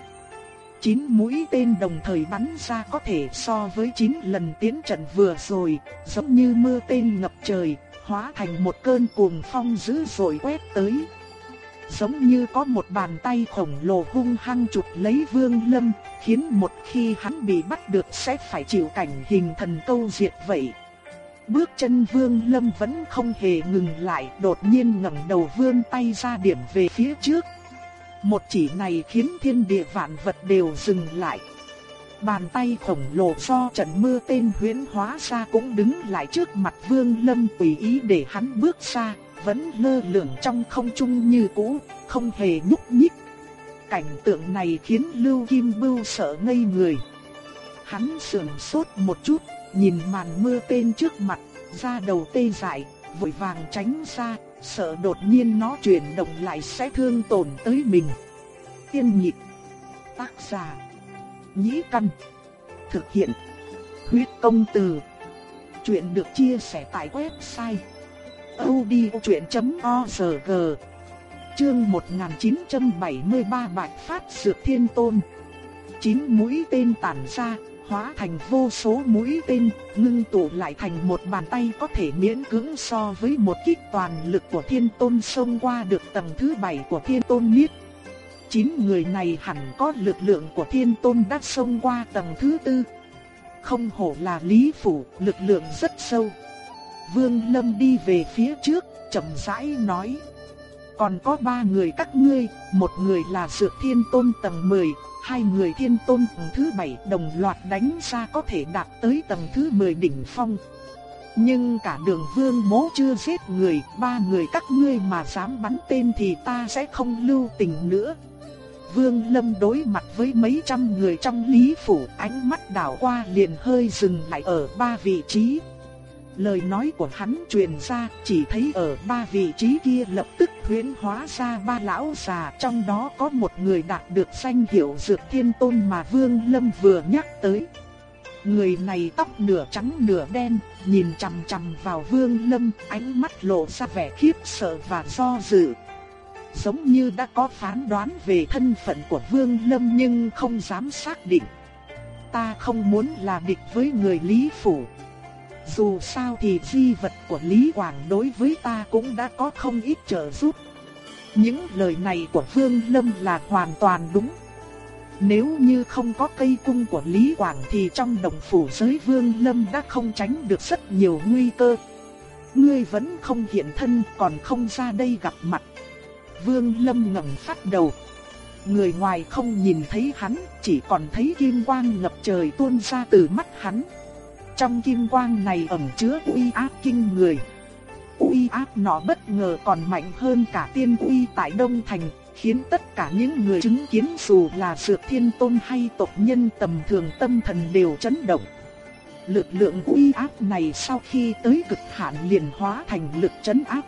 Chín mũi tên đồng thời bắn ra có thể so với chín lần tiến trận vừa rồi, giống như mưa tên ngập trời, hóa thành một cơn cuồng phong dữ dội quét tới. Giống như có một bàn tay khổng lồ hung hăng chụp lấy Vương Lâm, khiến một khi hắn bị bắt được sẽ phải chịu cảnh hình thần câu diệt vậy. Bước chân Vương Lâm vẫn không hề ngừng lại, đột nhiên ngẩng đầu vươn tay ra điểm về phía trước. Một chỉ này khiến thiên địa vạn vật đều dừng lại. Bàn tay khổng lồ do trận mưa tên huyễn hóa ra cũng đứng lại trước mặt Vương Lâm tùy ý để hắn bước ra, vẫn lơ lửng trong không trung như cũ, không hề nhúc nhích, cảnh tượng này khiến Lưu Kim Bưu sợ ngây người. Hắn sườn sốt một chút, nhìn màn mưa tên trước mặt, da đầu tê dại, vội vàng tránh ra, sợ đột nhiên nó chuyển động lại sẽ thương tổn tới mình. Tiên nhịp, tác giả, nhĩ căn, thực hiện, huyết công từ. Chuyện được chia sẻ tại website odchuyện.org Chương 1973 Bạch Phát Dược Thiên Tôn Chín mũi tên tản ra, hóa thành vô số mũi tên, ngưng tụ lại thành một bàn tay có thể miễn cưỡng so với một kích toàn lực của Thiên Tôn xông qua được tầng thứ bảy của Thiên Tôn Niết. Chín người này hẳn có lực lượng của Thiên Tôn đã xông qua tầng thứ tư. Không hổ là Lý Phủ, lực lượng rất sâu. Vương Lâm đi về phía trước, chậm rãi nói. Còn có ba người các ngươi, một người là Dược Thiên Tôn tầng 10, hai người Thiên Tôn tầng thứ 7 đồng loạt đánh ra có thể đạt tới tầng thứ 10 đỉnh phong. Nhưng cả đường vương mố chưa giết người, ba người các ngươi mà dám bắn tên thì ta sẽ không lưu tình nữa. Vương Lâm đối mặt với mấy trăm người trong lý phủ, ánh mắt đảo qua liền hơi dừng lại ở ba vị trí. Lời nói của hắn truyền ra, chỉ thấy ở ba vị trí kia lập tức huyễn hóa ra ba lão già, trong đó có một người đạt được danh hiệu Dược Thiên Tôn mà Vương Lâm vừa nhắc tới. Người này tóc nửa trắng nửa đen, nhìn chằm chằm vào Vương Lâm, ánh mắt lộ ra vẻ khiếp sợ và do dự. Giống như đã có phán đoán về thân phận của Vương Lâm nhưng không dám xác định. Ta không muốn là địch với người Lý Phủ, dù sao thì di vật của Lý Quảng đối với ta cũng đã có không ít trợ giúp. Những lời này của Vương Lâm là hoàn toàn đúng. Nếu như không có cây cung của Lý Quảng thì trong đồng phủ giới Vương Lâm đã không tránh được rất nhiều nguy cơ. Ngươi vẫn không hiện thân còn không ra đây gặp mặt. Vương Lâm ngẩng phát đầu. Người ngoài không nhìn thấy hắn, chỉ còn thấy kim quang ngập trời tuôn ra từ mắt hắn. Trong kim quang này ẩn chứa uy áp kinh người. Uy áp nó bất ngờ còn mạnh hơn cả tiên uy tại Đông Thành, khiến tất cả những người chứng kiến dù là Dược Thiên Tôn hay tộc nhân tầm thường tâm thần đều chấn động. Lực lượng uy áp này sau khi tới cực hạn liền hóa thành lực chấn áp.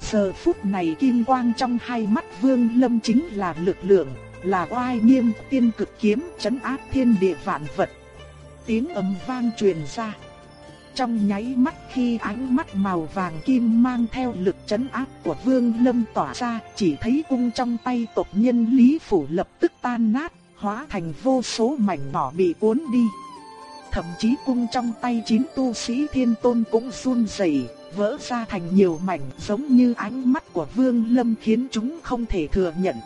Giờ phút này kim quang trong hai mắt Vương Lâm chính là lực lượng, là oai nghiêm tiên cực kiếm chấn áp thiên địa vạn vật tiếng ầm vang truyền ra. Trong nháy mắt khi ánh mắt màu vàng kim mang theo lực chấn áp của Vương Lâm tỏa ra, chỉ thấy cung trong tay tộc nhân Lý Phủ lập tức tan nát, hóa thành vô số mảnh nhỏ bị cuốn đi. Thậm chí cung trong tay chín tu sĩ thiên tôn cũng run rẩy, vỡ ra thành nhiều mảnh giống như ánh mắt của Vương Lâm khiến chúng không thể thừa nhận.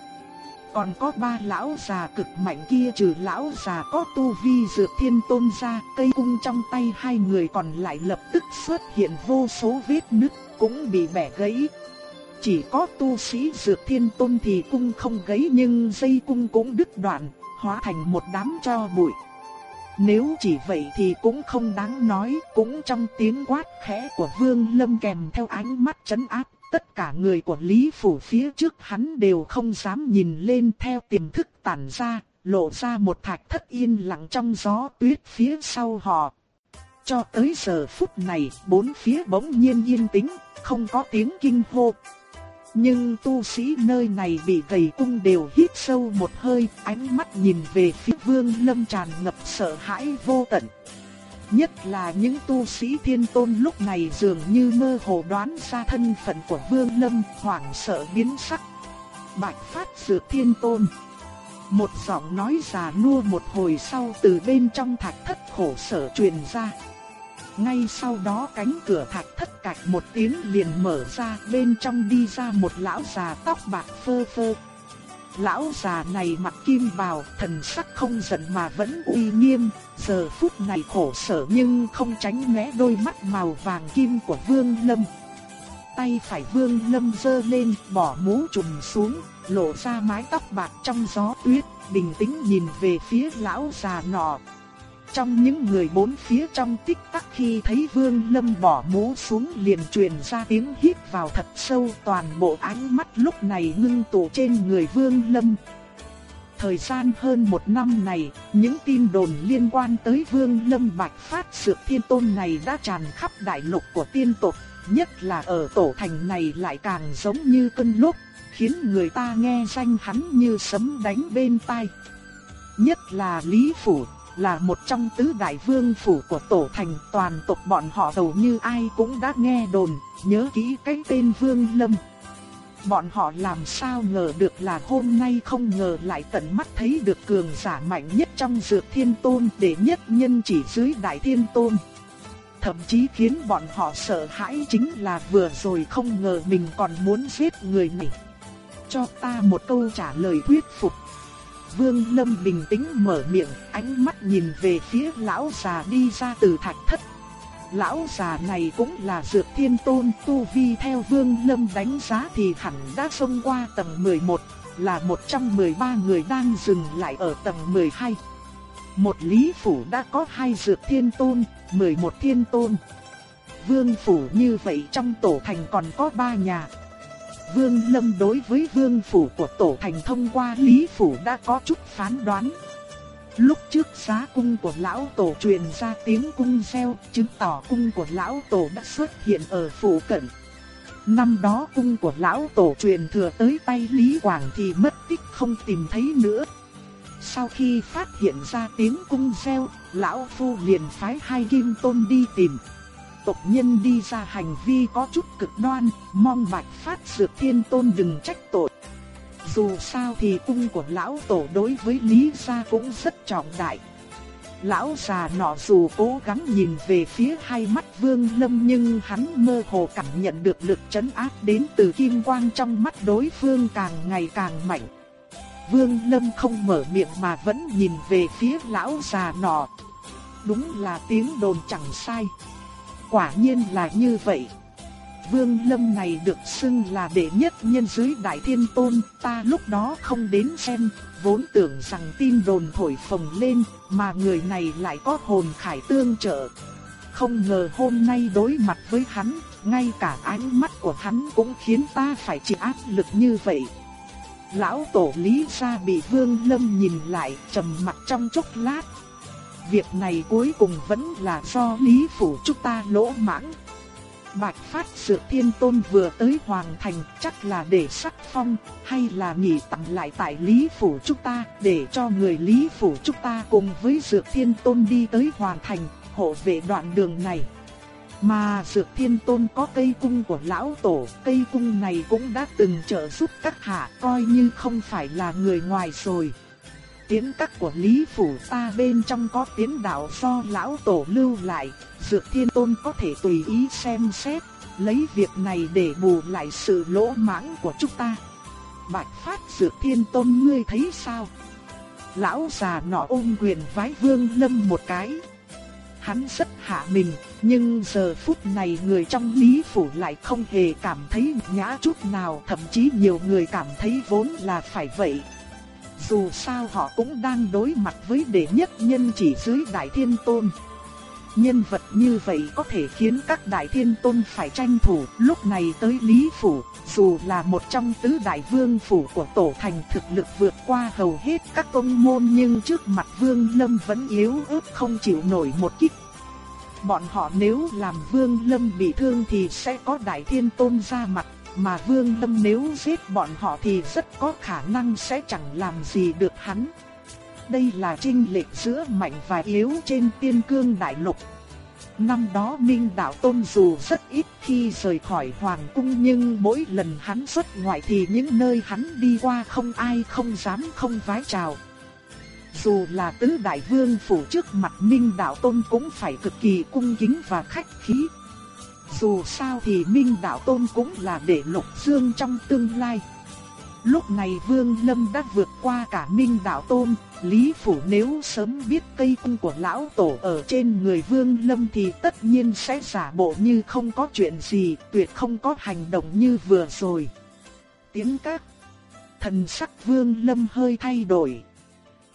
Còn có ba lão già cực mạnh kia trừ lão già có tu vi dược thiên tôn ra, cây cung trong tay hai người còn lại lập tức xuất hiện vô số vết nứt, cũng bị bẻ gãy. Chỉ có tu sĩ dược thiên tôn thì cung không gãy nhưng dây cung cũng đứt đoạn, hóa thành một đám cho bụi. Nếu chỉ vậy thì cũng không đáng nói, cũng trong tiếng quát khẽ của Vương Lâm kèm theo ánh mắt chấn áp Tất cả người của Lý Phủ phía trước hắn đều không dám nhìn lên theo tiềm thức tản ra, lộ ra một thạch thất yên lặng trong gió tuyết phía sau họ. Cho tới giờ phút này, bốn phía bỗng nhiên yên tĩnh, không có tiếng kinh hô. Nhưng tu sĩ nơi này bị gầy cung đều hít sâu một hơi, ánh mắt nhìn về phía vương lâm tràn ngập sợ hãi vô tận. Nhất là những tu sĩ thiên tôn lúc này dường như mơ hồ đoán ra thân phận của Vương Lâm, hoảng sợ biến sắc. Bạch Phát Dược Thiên Tôn Một giọng nói già nua một hồi sau từ bên trong thạch thất khổ sở truyền ra. Ngay sau đó cánh cửa thạch thất cạch một tiếng liền mở ra, bên trong đi ra một lão già tóc bạc phơ phơ. Lão già này mặc kim bào, thần sắc không giận mà vẫn uy nghiêm, giờ phút này khổ sở nhưng không tránh né đôi mắt màu vàng kim của Vương Lâm. Tay phải Vương Lâm giơ lên, bỏ mũ trùm xuống, lộ ra mái tóc bạc trong gió tuyết, bình tĩnh nhìn về phía lão già nọ, trong những người bốn phía trong tích tắc khi thấy Vương Lâm bỏ mũ xuống liền truyền ra tiếng hít vào thật sâu toàn bộ ánh mắt lúc này ngưng tụ trên người Vương Lâm. Thời gian hơn một năm này, những tin đồn liên quan tới Vương Lâm Bạch Phát Sược Thiên Tôn này đã tràn khắp đại lục của tiên tộc, nhất là ở tổ thành này lại càng giống như cơn lốc, khiến người ta nghe danh hắn như sấm đánh bên tai. Nhất là Lý Phủ, là một trong tứ đại vương phủ của tổ thành toàn tộc bọn họ hầu như ai cũng đã nghe đồn, nhớ kỹ cái tên Vương Lâm. Bọn họ làm sao ngờ được là hôm nay không ngờ lại tận mắt thấy được cường giả mạnh nhất trong dược thiên tôn để nhất nhân chỉ dưới đại thiên tôn. Thậm chí khiến bọn họ sợ hãi chính là vừa rồi không ngờ mình còn muốn giết người này. Cho ta một câu trả lời thuyết phục. Vương Lâm bình tĩnh mở miệng, ánh mắt nhìn về phía lão già đi ra từ thạch thất Lão già này cũng là dược thiên tôn tu vi theo vương lâm đánh giá thì hẳn đã xông qua tầng 11, là một trong 13 người đang dừng lại ở tầng 12. Một lý phủ đã có hai dược thiên tôn, 11 thiên tôn. Vương phủ như vậy trong tổ thành còn có ba nhà. Vương Lâm đối với vương phủ của tổ thành thông qua lý phủ đã có chút phán đoán. Lúc trước giá cung của lão tổ truyền ra tiếng cung reo, chứng tỏ cung của lão tổ đã xuất hiện ở phủ cận. Năm đó cung của lão tổ truyền thừa tới tay Lý Quảng thì mất tích không tìm thấy nữa. Sau khi phát hiện ra tiếng cung reo, lão phu liền phái hai kim tôn đi tìm. Tộc nhân đi ra hành vi có chút cực đoan, mong bạch phát dược thiên tôn đừng trách tội. Dù sao thì cung của lão tổ đối với Lý gia cũng rất trọng đại. Lão già nọ dù cố gắng nhìn về phía hai mắt Vương Lâm nhưng hắn mơ hồ cảm nhận được lực chấn áp đến từ kim quang trong mắt đối phương càng ngày càng mạnh. Vương Lâm không mở miệng mà vẫn nhìn về phía lão già nọ. Đúng là tiếng đồn chẳng sai. Quả nhiên là như vậy. Vương Lâm này được xưng là đệ nhất nhân dưới Đại Thiên Tôn, ta lúc đó không đến xem, vốn tưởng rằng tin đồn thổi phồng lên, mà người này lại có hồn khải tương trợ. Không ngờ hôm nay đối mặt với hắn, ngay cả ánh mắt của hắn cũng khiến ta phải chịu áp lực như vậy. Lão tổ Lý gia bị Vương Lâm nhìn lại, trầm mặt trong chốc lát. Việc này cuối cùng vẫn là do Lý phủ chúng ta lỗ mãng, Bạch Phát Sự Thiên Tôn vừa tới Hoàng Thành chắc là để sắc phong, hay là nghỉ tạm lại tại Lý Phủ chúng ta, để cho người Lý Phủ chúng ta cùng với Sự Thiên Tôn đi tới Hoàng Thành, hộ vệ đoạn đường này. Mà Dược Thiên Tôn có cây cung của Lão Tổ, cây cung này cũng đã từng trợ giúp các hạ, coi như không phải là người ngoài rồi. Tiến các của Lý Phủ ta bên trong có tiến đạo do Lão Tổ lưu lại, Dược Thiên Tôn có thể tùy ý xem xét, lấy việc này để bù lại sự lỗ mãng của chúng ta. Bạch Phát Dược Thiên Tôn ngươi thấy sao? Lão già nọ ôm quyền vái Vương Lâm một cái. Hắn rất hạ mình, nhưng giờ phút này người trong Lý Phủ lại không hề cảm thấy nhã chút nào, thậm chí nhiều người cảm thấy vốn là phải vậy. Dù sao họ cũng đang đối mặt với đệ nhất nhân chỉ dưới Đại Thiên Tôn. Nhân vật như vậy có thể khiến các đại thiên tôn phải tranh thủ, lúc này tới Lý Phủ, dù là một trong tứ đại vương phủ của tổ thành thực lực vượt qua hầu hết các tôn môn nhưng trước mặt vương lâm vẫn yếu ớt không chịu nổi một kích. Bọn họ nếu làm vương lâm bị thương thì sẽ có đại thiên tôn ra mặt, mà vương tâm nếu giết bọn họ thì rất có khả năng sẽ chẳng làm gì được hắn. Đây là trinh lệch giữa mạnh và yếu trên tiên cương đại lục. Năm đó Minh Đạo Tôn dù rất ít khi rời khỏi Hoàng Cung nhưng mỗi lần hắn xuất ngoại thì những nơi hắn đi qua không ai không dám không vái chào. Dù là tứ đại vương phủ trước mặt Minh Đạo Tôn cũng phải cực kỳ cung kính và khách khí. Dù sao thì Minh Đạo Tôn cũng là để lục dương trong tương lai. Lúc này Vương Lâm đã vượt qua cả Minh Đạo Tôn, Lý Phủ nếu sớm biết cây cung của Lão Tổ ở trên người Vương Lâm thì tất nhiên sẽ giả bộ như không có chuyện gì, tuyệt không có hành động như vừa rồi. Tiếng các thần sắc Vương Lâm hơi thay đổi.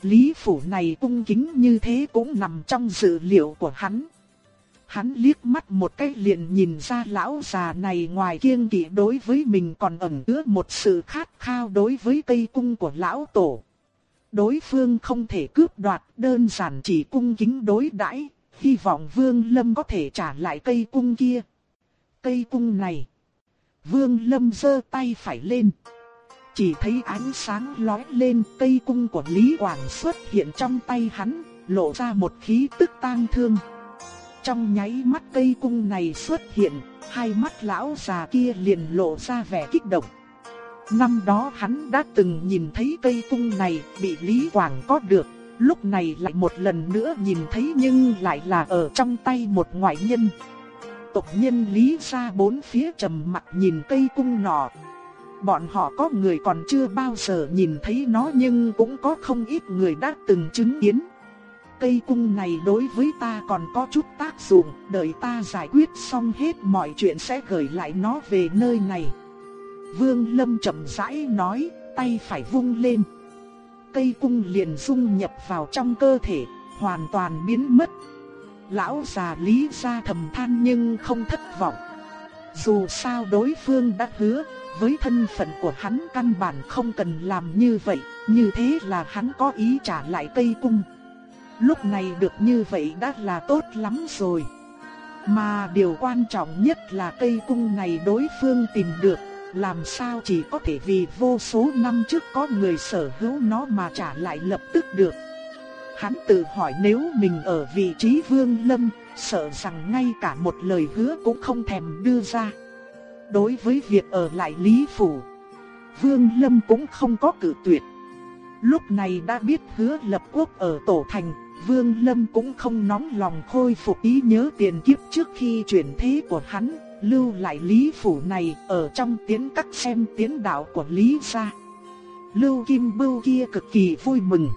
Lý Phủ này cung kính như thế cũng nằm trong dự liệu của hắn. Hắn liếc mắt một cái liền nhìn ra lão già này ngoài kiêng kỵ đối với mình còn ẩn chứa một sự khát khao đối với cây cung của lão tổ. Đối phương không thể cướp đoạt, đơn giản chỉ cung kính đối đãi, hy vọng Vương Lâm có thể trả lại cây cung kia. Cây cung này. Vương Lâm giơ tay phải lên. Chỉ thấy ánh sáng lóe lên cây cung của Lý Quảng xuất hiện trong tay hắn, lộ ra một khí tức tang thương. Trong nháy mắt cây cung này xuất hiện, hai mắt lão già kia liền lộ ra vẻ kích động. Năm đó hắn đã từng nhìn thấy cây cung này bị Lý Quảng có được, lúc này lại một lần nữa nhìn thấy nhưng lại là ở trong tay một ngoại nhân. Tộc nhân Lý ra bốn phía trầm mặt nhìn cây cung nọ. Bọn họ có người còn chưa bao giờ nhìn thấy nó nhưng cũng có không ít người đã từng chứng kiến. Cây cung này đối với ta còn có chút tác dụng, đợi ta giải quyết xong hết mọi chuyện sẽ gửi lại nó về nơi này. Vương Lâm chậm rãi nói, tay phải vung lên. Cây cung liền dung nhập vào trong cơ thể, hoàn toàn biến mất. Lão già lý ra thầm than nhưng không thất vọng. Dù sao đối phương đã hứa, với thân phận của hắn căn bản không cần làm như vậy, như thế là hắn có ý trả lại cây cung. Lúc này được như vậy đã là tốt lắm rồi. Mà điều quan trọng nhất là cây cung này đối phương tìm được, làm sao chỉ có thể vì vô số năm trước có người sở hữu nó mà trả lại lập tức được. Hắn tự hỏi nếu mình ở vị trí vương lâm, sợ rằng ngay cả một lời hứa cũng không thèm đưa ra. Đối với việc ở lại Lý Phủ, vương lâm cũng không có cử tuyệt. Lúc này đã biết hứa lập quốc ở Tổ Thành, Vương Lâm cũng không nóng lòng khôi phục ý nhớ tiền kiếp trước khi chuyển thế của hắn, lưu lại Lý Phủ này ở trong tiến các xem tiến đạo của Lý gia. Lưu Kim Bưu kia cực kỳ vui mừng.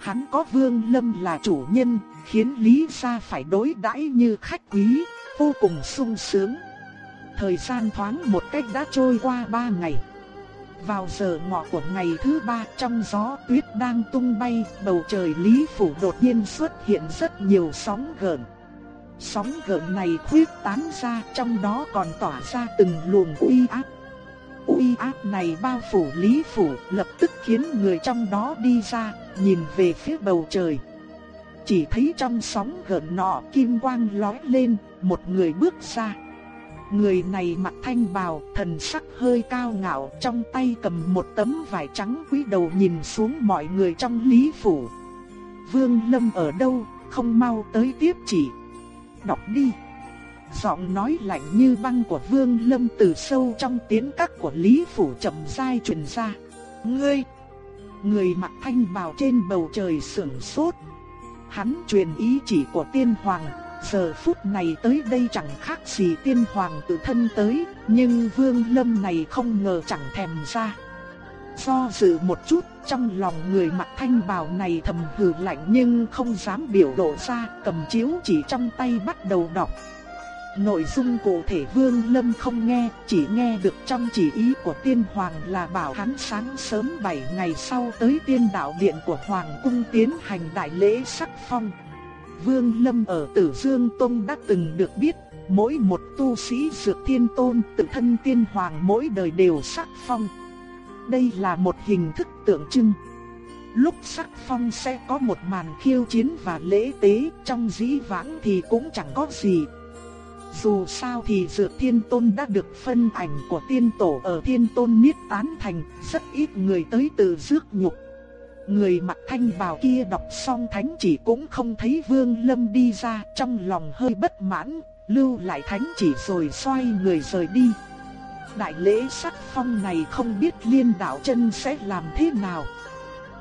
Hắn có Vương Lâm là chủ nhân, khiến Lý gia phải đối đãi như khách quý, vô cùng sung sướng. Thời gian thoáng một cách đã trôi qua ba ngày. Vào giờ ngọ của ngày thứ ba trong gió tuyết đang tung bay, bầu trời Lý Phủ đột nhiên xuất hiện rất nhiều sóng gợn. Sóng gợn này khuyết tán ra trong đó còn tỏa ra từng luồng uy áp. Uy áp này bao phủ Lý Phủ lập tức khiến người trong đó đi ra, nhìn về phía bầu trời. Chỉ thấy trong sóng gợn nọ kim quang lói lên, một người bước ra. Người này mặc thanh bào, thần sắc hơi cao ngạo, trong tay cầm một tấm vải trắng quý đầu nhìn xuống mọi người trong lý phủ. Vương Lâm ở đâu, không mau tới tiếp chỉ. Đọc đi. Giọng nói lạnh như băng của Vương Lâm từ sâu trong tiếng các của Lý Phủ chậm rãi truyền ra. Ngươi! Người mặc thanh bào trên bầu trời sưởng sốt. Hắn truyền ý chỉ của tiên hoàng, Giờ phút này tới đây chẳng khác gì tiên hoàng tự thân tới, nhưng vương lâm này không ngờ chẳng thèm ra. Do dự một chút, trong lòng người mặc thanh bào này thầm hừ lạnh nhưng không dám biểu lộ ra, cầm chiếu chỉ trong tay bắt đầu đọc. Nội dung cụ thể Vương Lâm không nghe, chỉ nghe được trong chỉ ý của tiên hoàng là bảo hắn sáng sớm 7 ngày sau tới tiên đạo điện của hoàng cung tiến hành đại lễ sắc phong. Vương Lâm ở Tử Dương Tông đã từng được biết, mỗi một tu sĩ Dược Thiên Tôn tự thân tiên hoàng mỗi đời đều sắc phong. Đây là một hình thức tượng trưng. Lúc sắc phong sẽ có một màn khiêu chiến và lễ tế, trong dĩ vãng thì cũng chẳng có gì. Dù sao thì Dược Thiên Tôn đã được phân ảnh của tiên tổ ở Thiên Tôn Niết Tán Thành, rất ít người tới từ dước nhục. Người mặc thanh bào kia đọc xong thánh chỉ cũng không thấy Vương Lâm đi ra, trong lòng hơi bất mãn, lưu lại thánh chỉ rồi xoay người rời đi. Đại lễ sắc phong này không biết liên đạo chân sẽ làm thế nào.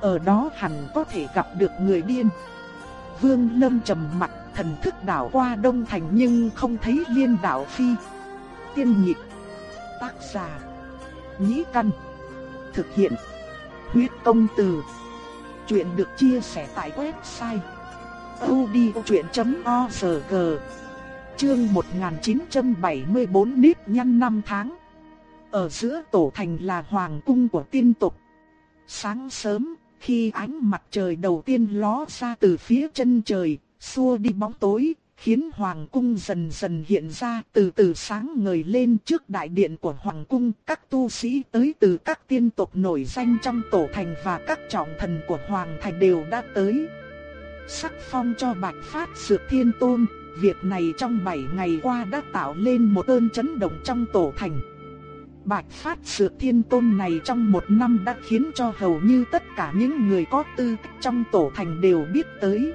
Ở đó hẳn có thể gặp được người điên. Vương Lâm trầm mặt, thần thức đảo qua Đông Thành nhưng không thấy liên đạo phi. Tiên nhịp, tác giả, nhĩ căn, thực hiện, huyết công từ. Chuyện được chia sẻ tại website odchuyện.org Chương 1974 nếp nhăn năm tháng. Ở giữa tổ thành là hoàng cung của tiên tục. Sáng sớm, khi ánh mặt trời đầu tiên ló ra từ phía chân trời, xua đi bóng tối, khiến Hoàng cung dần dần hiện ra từ từ sáng ngời lên trước đại điện của Hoàng cung. Các tu sĩ tới từ các tiên tộc nổi danh trong tổ thành và các trọng thần của Hoàng thành đều đã tới. Sắc phong cho Bạch Phát Dược Thiên Tôn, việc này trong 7 ngày qua đã tạo lên một cơn chấn động trong tổ thành. Bạch Phát Dược Thiên Tôn này trong một năm đã khiến cho hầu như tất cả những người có tư trong tổ thành đều biết tới.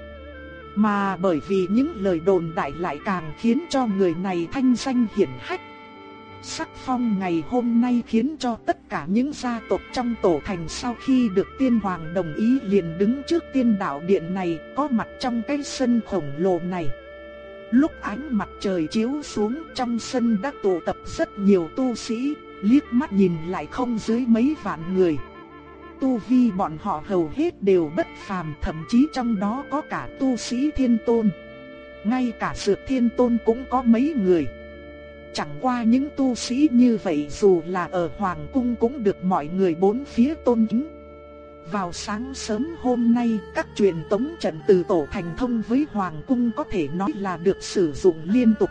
Mà bởi vì những lời đồn đại lại càng khiến cho người này thanh danh hiển hách. Sắc phong ngày hôm nay khiến cho tất cả những gia tộc trong tổ thành sau khi được tiên hoàng đồng ý liền đứng trước tiên đạo điện này có mặt trong cái sân khổng lồ này. Lúc ánh mặt trời chiếu xuống trong sân đã tụ tập rất nhiều tu sĩ, liếc mắt nhìn lại không dưới mấy vạn người. Tu vi bọn họ hầu hết đều bất phàm thậm chí trong đó có cả tu sĩ thiên tôn. Ngay cả sượt thiên tôn cũng có mấy người. Chẳng qua những tu sĩ như vậy dù là ở Hoàng cung cũng được mọi người bốn phía tôn kính. Vào sáng sớm hôm nay, các truyền tống trận từ tổ thành thông với Hoàng cung có thể nói là được sử dụng liên tục.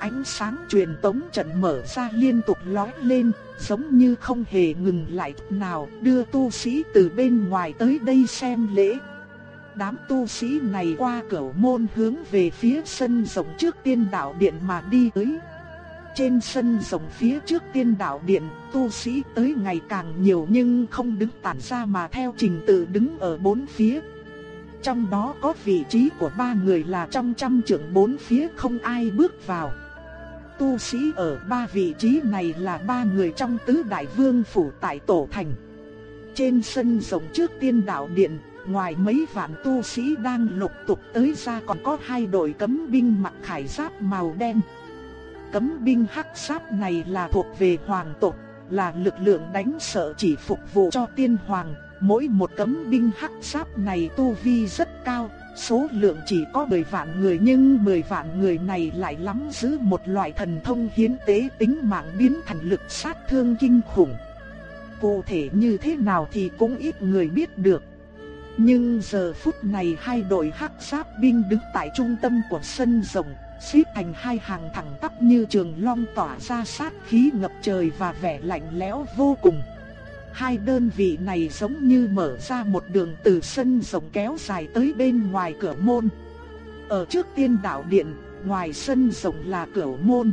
Ánh sáng truyền tống trận mở ra liên tục lóe lên, giống như không hề ngừng lại nào, đưa tu sĩ từ bên ngoài tới đây xem lễ. Đám tu sĩ này qua cửa môn hướng về phía sân rộng trước tiên đạo điện mà đi tới. Trên sân rộng phía trước tiên đạo điện, tu sĩ tới ngày càng nhiều nhưng không đứng tản ra mà theo trình tự đứng ở bốn phía. Trong đó có vị trí của ba người là trong trăm trưởng bốn phía không ai bước vào. Tu sĩ ở ba vị trí này là ba người trong tứ đại vương phủ tại Tổ Thành. Trên sân rộng trước tiên đạo điện, ngoài mấy vạn tu sĩ đang lục tục tới ra còn có hai đội cấm binh mặc khải giáp màu đen cấm binh hắc giáp này là thuộc về hoàng tộc, là lực lượng đánh sợ chỉ phục vụ cho tiên hoàng. Mỗi một cấm binh hắc giáp này tu vi rất cao, số lượng chỉ có 10 vạn người nhưng 10 vạn người này lại lắm giữ một loại thần thông hiến tế tính mạng biến thành lực sát thương kinh khủng. Cụ thể như thế nào thì cũng ít người biết được. Nhưng giờ phút này hai đội hắc giáp binh đứng tại trung tâm của sân rộng, xếp thành hai hàng thẳng tắp như trường long tỏa ra sát khí ngập trời và vẻ lạnh lẽo vô cùng. Hai đơn vị này giống như mở ra một đường từ sân rộng kéo dài tới bên ngoài cửa môn. Ở trước tiên đạo điện, ngoài sân rộng là cửa môn.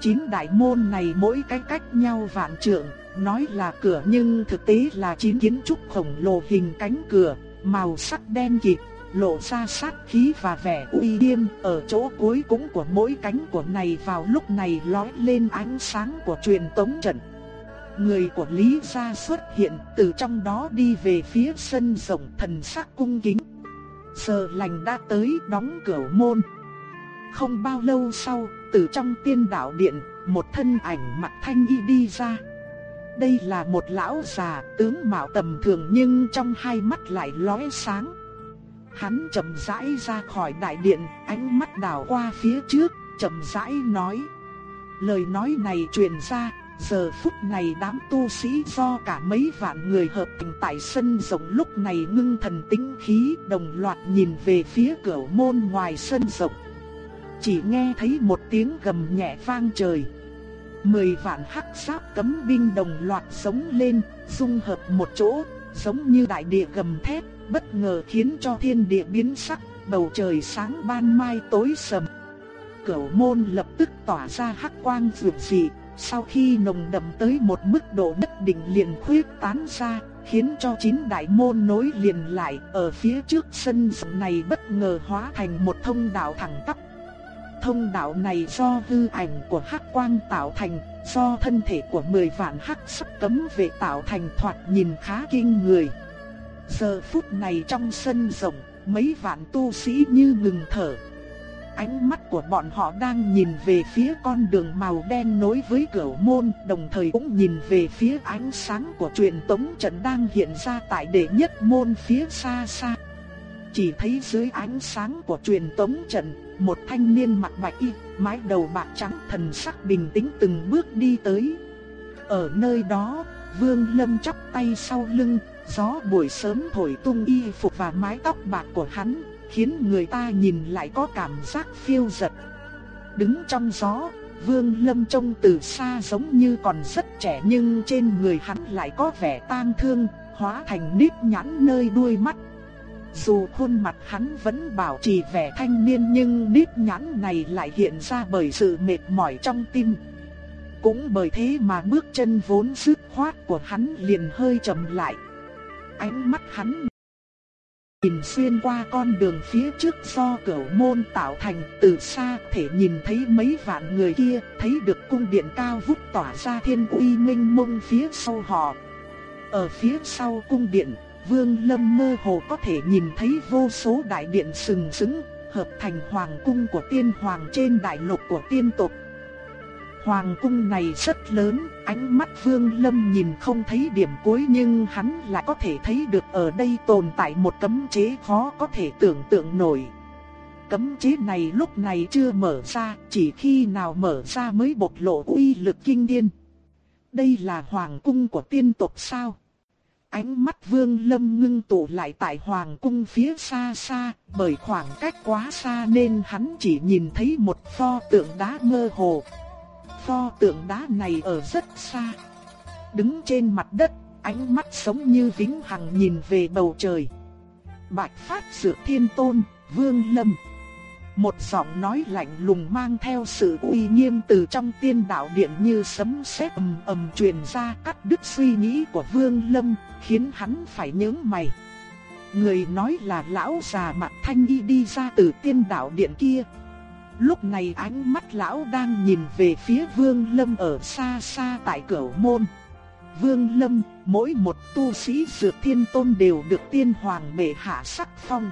Chín đại môn này mỗi cái cách nhau vạn trượng, nói là cửa nhưng thực tế là chín kiến trúc khổng lồ hình cánh cửa, màu sắc đen kịt, lộ ra sát khí và vẻ uy nghiêm, ở chỗ cuối cùng của mỗi cánh của này vào lúc này lói lên ánh sáng của truyền tống trận. Người của Lý gia xuất hiện từ trong đó đi về phía sân rộng thần sắc cung kính. Giờ lành đã tới đóng cửa môn. Không bao lâu sau, từ trong tiên đạo điện, một thân ảnh mặt thanh y đi ra. Đây là một lão già, tướng mạo tầm thường nhưng trong hai mắt lại lóe sáng. Hắn chậm rãi ra khỏi đại điện, ánh mắt đảo qua phía trước, chậm rãi nói. Lời nói này truyền ra, giờ phút này đám tu sĩ do cả mấy vạn người hợp thành tại sân rộng lúc này ngưng thần tĩnh khí đồng loạt nhìn về phía cửa môn ngoài sân rộng. Chỉ nghe thấy một tiếng gầm nhẹ vang trời. Mười vạn hắc giáp cấm binh đồng loạt sống lên, dung hợp một chỗ, giống như đại địa gầm thét bất ngờ khiến cho thiên địa biến sắc, bầu trời sáng ban mai tối sầm. Cửu môn lập tức tỏa ra hắc quang rực rỡ sau khi nồng đậm tới một mức độ nhất định liền khuyết tán ra, khiến cho chín đại môn nối liền lại ở phía trước sân rộng này bất ngờ hóa thành một thông đạo thẳng tắp. Thông đạo này do hư ảnh của hắc quang tạo thành, do thân thể của 10 vạn hắc sắc cấm vệ tạo thành thoạt nhìn khá kinh người. Giờ phút này trong sân rộng, mấy vạn tu sĩ như ngừng thở. Ánh mắt của bọn họ đang nhìn về phía con đường màu đen nối với cửa môn, đồng thời cũng nhìn về phía ánh sáng của truyền tống trận đang hiện ra tại đệ nhất môn phía xa xa. Chỉ thấy dưới ánh sáng của truyền tống trận, một thanh niên mặc bạch y, mái đầu bạc trắng thần sắc bình tĩnh từng bước đi tới. Ở nơi đó, Vương Lâm chắp tay sau lưng, Gió buổi sớm thổi tung y phục và mái tóc bạc của hắn, khiến người ta nhìn lại có cảm giác phiêu dật. Đứng trong gió, Vương Lâm trông từ xa giống như còn rất trẻ nhưng trên người hắn lại có vẻ tang thương, hóa thành nếp nhăn nơi đuôi mắt. Dù khuôn mặt hắn vẫn bảo trì vẻ thanh niên nhưng nếp nhăn này lại hiện ra bởi sự mệt mỏi trong tim. Cũng bởi thế mà bước chân vốn dứt khoát của hắn liền hơi chậm lại. Ánh mắt hắn nhìn xuyên qua con đường phía trước do cửu môn tạo thành từ xa thể nhìn thấy mấy vạn người kia, thấy được cung điện cao vút tỏa ra thiên uy minh mông phía sau họ. Ở phía sau cung điện, Vương Lâm mơ hồ có thể nhìn thấy vô số đại điện sừng sững, hợp thành hoàng cung của tiên hoàng trên đại lục của tiên tộc. Hoàng cung này rất lớn, ánh mắt Vương Lâm nhìn không thấy điểm cuối nhưng hắn lại có thể thấy được ở đây tồn tại một cấm chế khó có thể tưởng tượng nổi. Cấm chế này lúc này chưa mở ra, chỉ khi nào mở ra mới bộc lộ uy lực kinh điên. Đây là hoàng cung của tiên tộc sao? Ánh mắt Vương Lâm ngưng tụ lại tại hoàng cung phía xa xa, bởi khoảng cách quá xa nên hắn chỉ nhìn thấy một pho tượng đá mơ hồ. Pho tượng đá này ở rất xa. Đứng trên mặt đất, ánh mắt sống như vĩnh hằng nhìn về bầu trời. Bạch Phát Dược Thiên Tôn, Vương Lâm. Một giọng nói lạnh lùng mang theo sự uy nghiêm từ trong tiên đạo điện như sấm sét ầm ầm truyền ra cắt đứt suy nghĩ của Vương Lâm, khiến hắn phải nhướng mày. Người nói là lão già mặt thanh y đi ra từ tiên đạo điện kia. Lúc này ánh mắt lão đang nhìn về phía Vương Lâm ở xa xa tại cửa môn. Vương Lâm, mỗi một tu sĩ dược thiên tôn đều được tiên hoàng bệ hạ sắc phong.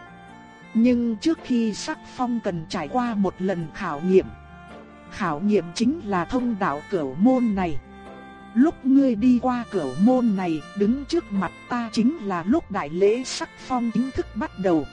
Nhưng trước khi sắc phong cần trải qua một lần khảo nghiệm. Khảo nghiệm chính là thông đạo cửa môn này. Lúc ngươi đi qua cửa môn này, đứng trước mặt ta chính là lúc đại lễ sắc phong chính thức bắt đầu.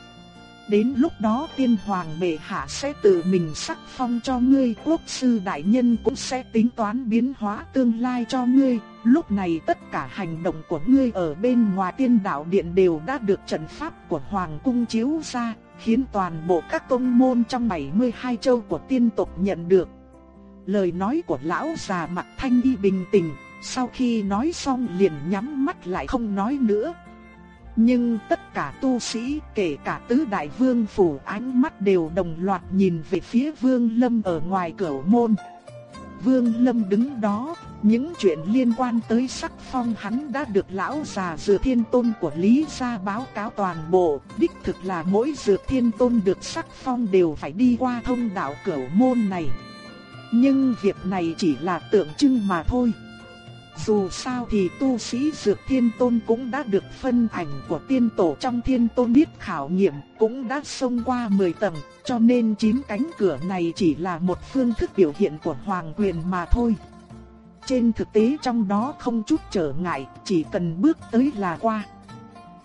Đến lúc đó tiên hoàng bệ hạ sẽ tự mình sắc phong cho ngươi, quốc sư đại nhân cũng sẽ tính toán biến hóa tương lai cho ngươi. Lúc này tất cả hành động của ngươi ở bên ngoài tiên đạo điện đều đã được trận pháp của hoàng cung chiếu ra, khiến toàn bộ các tông môn trong 72 châu của tiên tộc nhận được. Lời nói của lão già mặt thanh y bình tĩnh, sau khi nói xong liền nhắm mắt lại không nói nữa. Nhưng tất cả tu sĩ, kể cả tứ đại vương phủ ánh mắt đều đồng loạt nhìn về phía vương lâm ở ngoài cửa môn. Vương lâm đứng đó, những chuyện liên quan tới sắc phong hắn đã được lão già dược thiên tôn của Lý gia báo cáo toàn bộ, đích thực là mỗi dược thiên tôn được sắc phong đều phải đi qua thông đạo cửa môn này. Nhưng việc này chỉ là tượng trưng mà thôi. Dù sao thì tu sĩ Dược Thiên Tôn cũng đã được phân ảnh của tiên tổ trong thiên tôn biết khảo nghiệm, cũng đã xông qua 10 tầng, cho nên chín cánh cửa này chỉ là một phương thức biểu hiện của hoàng quyền mà thôi. Trên thực tế trong đó không chút trở ngại, chỉ cần bước tới là qua.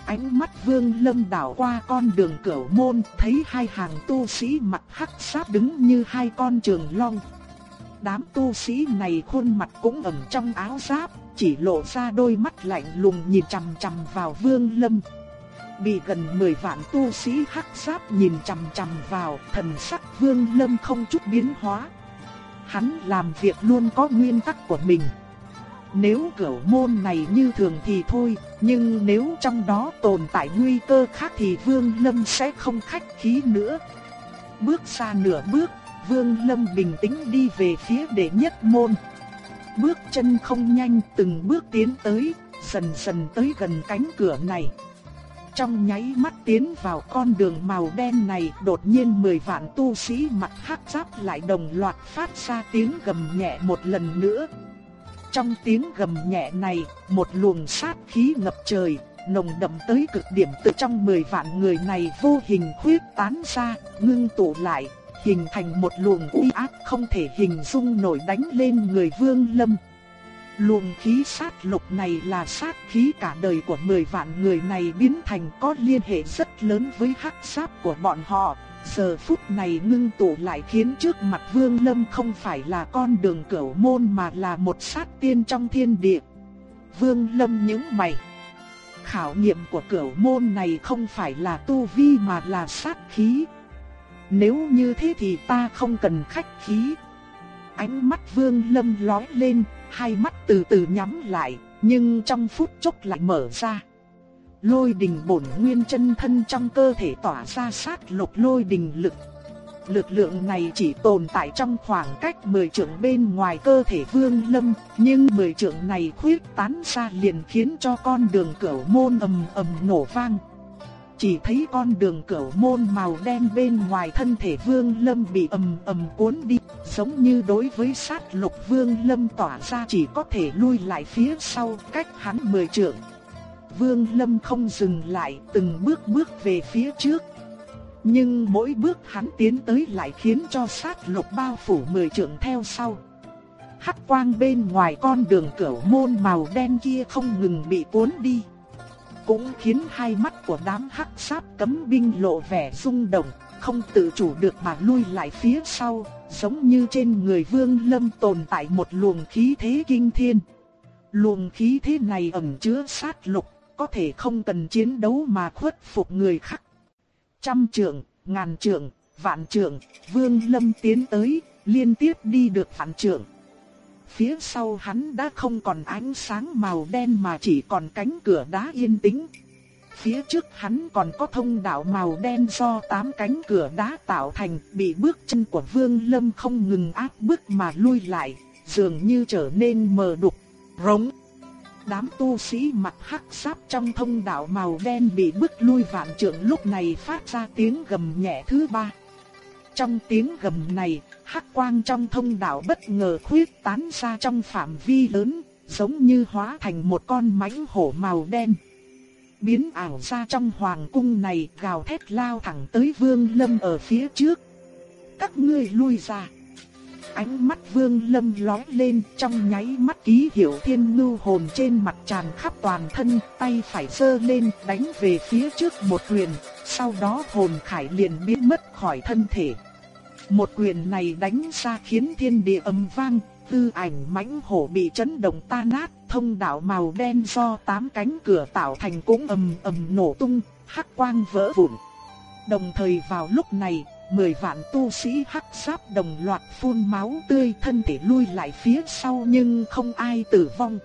Ánh mắt Vương Lâm đảo qua con đường cửa môn, thấy hai hàng tu sĩ mặt hắc sáp đứng như hai con trường long, Đám tu sĩ này khuôn mặt cũng ẩn trong áo giáp, chỉ lộ ra đôi mắt lạnh lùng nhìn chằm chằm vào Vương Lâm. Bị gần 10 vạn tu sĩ hắc giáp nhìn chằm chằm vào, thần sắc Vương Lâm không chút biến hóa. Hắn làm việc luôn có nguyên tắc của mình. Nếu cửu môn này như thường thì thôi, nhưng nếu trong đó tồn tại nguy cơ khác thì Vương Lâm sẽ không khách khí nữa. Bước ra nửa bước, Vương Lâm bình tĩnh đi về phía đệ nhất môn. Bước chân không nhanh từng bước tiến tới, dần dần tới gần cánh cửa này. Trong nháy mắt tiến vào con đường màu đen này, đột nhiên mười vạn tu sĩ mặt hắc giáp lại đồng loạt phát ra tiếng gầm nhẹ một lần nữa. Trong tiếng gầm nhẹ này, một luồng sát khí ngập trời, nồng đậm tới cực điểm từ trong mười vạn người này vô hình khuyết tán ra, ngưng tụ lại, hình thành một luồng uy áp không thể hình dung nổi đánh lên người Vương Lâm. Luồng khí sát lục này là sát khí cả đời của 10 vạn người này biến thành có liên hệ rất lớn với hắc sát của bọn họ. Giờ phút này ngưng tụ lại khiến trước mặt Vương Lâm không phải là con đường cửu môn mà là một sát tiên trong thiên địa. Vương Lâm những mày. khảo nghiệm của cửu môn này không phải là tu vi mà là sát khí. Nếu như thế thì ta không cần khách khí. Ánh mắt vương lâm lói lên, hai mắt từ từ nhắm lại, nhưng trong phút chốc lại mở ra. Lôi đình bổn nguyên chân thân trong cơ thể tỏa ra sát lục lôi đình lực. Lực lượng này chỉ tồn tại trong khoảng cách 10 trượng bên ngoài cơ thể vương lâm, nhưng 10 trượng này khuyết tán ra liền khiến cho con đường cửu môn ầm ầm nổ vang. Chỉ thấy con đường cửu môn màu đen bên ngoài thân thể vương lâm bị ầm ầm cuốn đi, giống như đối với sát lục vương lâm tỏa ra chỉ có thể lui lại phía sau cách hắn 10 trượng. Vương lâm không dừng lại từng bước bước về phía trước. Nhưng mỗi bước hắn tiến tới lại khiến cho sát lục bao phủ 10 trượng theo sau. Hắc quang bên ngoài con đường cửu môn màu đen kia không ngừng bị cuốn đi cũng khiến hai mắt của đám hắc sát cấm binh lộ vẻ rung động, không tự chủ được mà lui lại phía sau, giống như trên người Vương Lâm tồn tại một luồng khí thế kinh thiên. Luồng khí thế này ẩn chứa sát lục, có thể không cần chiến đấu mà khuất phục người khác. Trăm trượng, ngàn trượng, vạn trượng, Vương Lâm tiến tới, liên tiếp đi được vạn trượng phía sau hắn đã không còn ánh sáng màu đen mà chỉ còn cánh cửa đá yên tĩnh. Phía trước hắn còn có thông đạo màu đen do tám cánh cửa đá tạo thành, bị bước chân của Vương Lâm không ngừng áp bức mà lui lại, dường như trở nên mờ đục, rống. Đám tu sĩ mặt hắc sáp trong thông đạo màu đen bị bức lui vạn trượng lúc này phát ra tiếng gầm nhẹ thứ ba. Trong tiếng gầm này, hắc quang trong thông đạo bất ngờ khuyết tán ra trong phạm vi lớn, giống như hóa thành một con mãnh hổ màu đen. Biến ảo ra trong hoàng cung này gào thét lao thẳng tới vương lâm ở phía trước. Các ngươi lui ra. Ánh mắt vương lâm lóe lên trong nháy mắt ký hiệu thiên ngưu hồn trên mặt tràn khắp toàn thân, tay phải sơ lên đánh về phía trước một quyền, sau đó hồn khải liền biến mất khỏi thân thể. Một quyền này đánh ra khiến thiên địa ầm vang, tư ảnh mãnh hổ bị chấn động tan nát, thông đạo màu đen do tám cánh cửa tạo thành cũng ầm ầm nổ tung, hắc quang vỡ vụn. Đồng thời vào lúc này, mười vạn tu sĩ hắc giáp đồng loạt phun máu tươi thân thể lui lại phía sau nhưng không ai tử vong.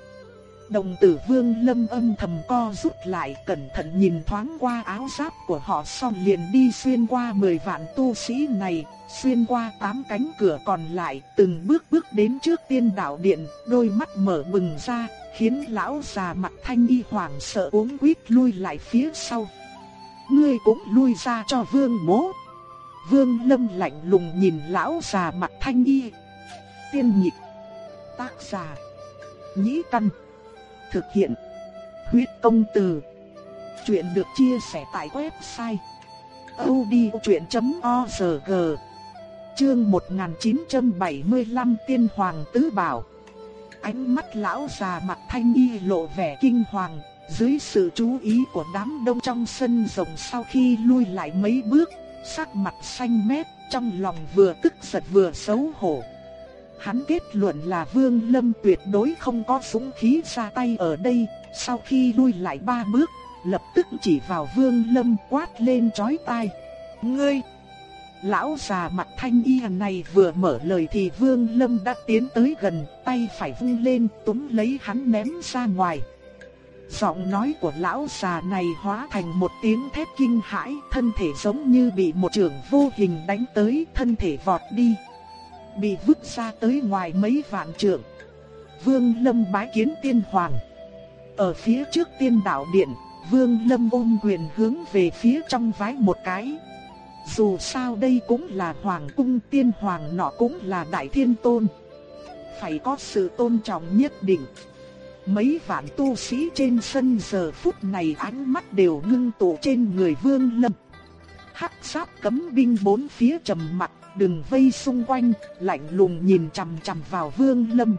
Đồng tử vương lâm âm thầm co rút lại cẩn thận nhìn thoáng qua áo giáp của họ xong liền đi xuyên qua mười vạn tu sĩ này, xuyên qua tám cánh cửa còn lại, từng bước bước đến trước tiên đạo điện, đôi mắt mở bừng ra, khiến lão già mặt thanh y hoảng sợ uống quýt lui lại phía sau. Ngươi cũng lui ra cho vương bố. Vương lâm lạnh lùng nhìn lão già mặt thanh y. Tiên nhịp. Tác giả. Nhĩ căn. Thực hiện. Huyết công từ. Chuyện được chia sẻ tại website. odchuyện.org Chương 1975 Tiên Hoàng Tứ Bảo Ánh mắt lão già mặt thanh y lộ vẻ kinh hoàng, dưới sự chú ý của đám đông trong sân rộng sau khi lui lại mấy bước, sắc mặt xanh mét, trong lòng vừa tức giận vừa xấu hổ. Hắn kết luận là Vương Lâm tuyệt đối không có súng khí ra tay ở đây, sau khi lui lại ba bước, lập tức chỉ vào Vương Lâm quát lên chói tai. Ngươi! Lão già mặt thanh y này vừa mở lời thì Vương Lâm đã tiến tới gần, tay phải vung lên túm lấy hắn ném ra ngoài. Giọng nói của lão già này hóa thành một tiếng thét kinh hãi, thân thể giống như bị một trường vô hình đánh tới, thân thể vọt đi. Bị vứt ra tới ngoài mấy vạn trượng. Vương Lâm bái kiến tiên hoàng. Ở phía trước tiên đạo điện, Vương Lâm ôm quyền hướng về phía trong vái một cái. Dù sao đây cũng là hoàng cung tiên hoàng nọ cũng là đại thiên tôn. Phải có sự tôn trọng nhất định. Mấy vạn tu sĩ trên sân giờ phút này ánh mắt đều ngưng tụ trên người vương lâm. Hắc giáp cấm binh bốn phía trầm mặt, đừng vây xung quanh, lạnh lùng nhìn chằm chằm vào vương lâm.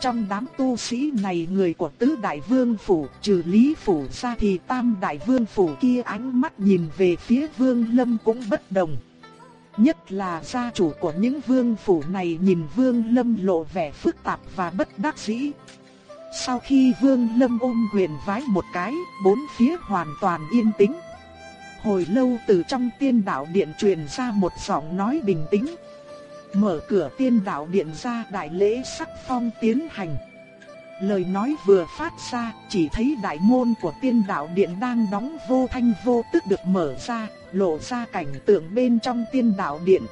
Trong đám tu sĩ này người của tứ đại vương phủ trừ lý phủ ra thì tam đại vương phủ kia ánh mắt nhìn về phía vương lâm cũng bất đồng. Nhất là gia chủ của những vương phủ này nhìn vương lâm lộ vẻ phức tạp và bất đắc dĩ. Sau khi Vương Lâm ôm quyền vái một cái, bốn phía hoàn toàn yên tĩnh. Hồi lâu từ trong tiên đạo điện truyền ra một giọng nói bình tĩnh. Mở cửa tiên đạo điện ra đại lễ sắc phong tiến hành. Lời nói vừa phát ra, chỉ thấy đại môn của tiên đạo điện đang đóng vô thanh vô tức được mở ra, lộ ra cảnh tượng bên trong tiên đạo điện.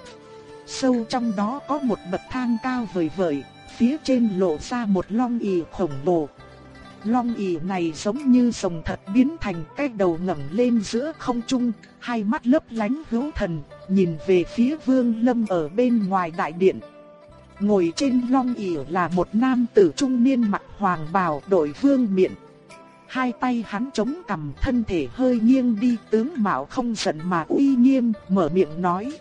Sâu trong đó có một bậc thang cao vời vời, phía trên lộ ra một long ỷ khổng lồ. Long ỷ này giống như rồng thật biến thành cái đầu ngẩng lên giữa không trung, hai mắt lấp lánh hữu thần, nhìn về phía Vương Lâm ở bên ngoài đại điện. Ngồi trên long ỷ là một nam tử trung niên mặc hoàng bào đội vương miện. Hai tay hắn chống cằm thân thể hơi nghiêng đi tướng mạo không giận mà uy nghiêm mở miệng nói.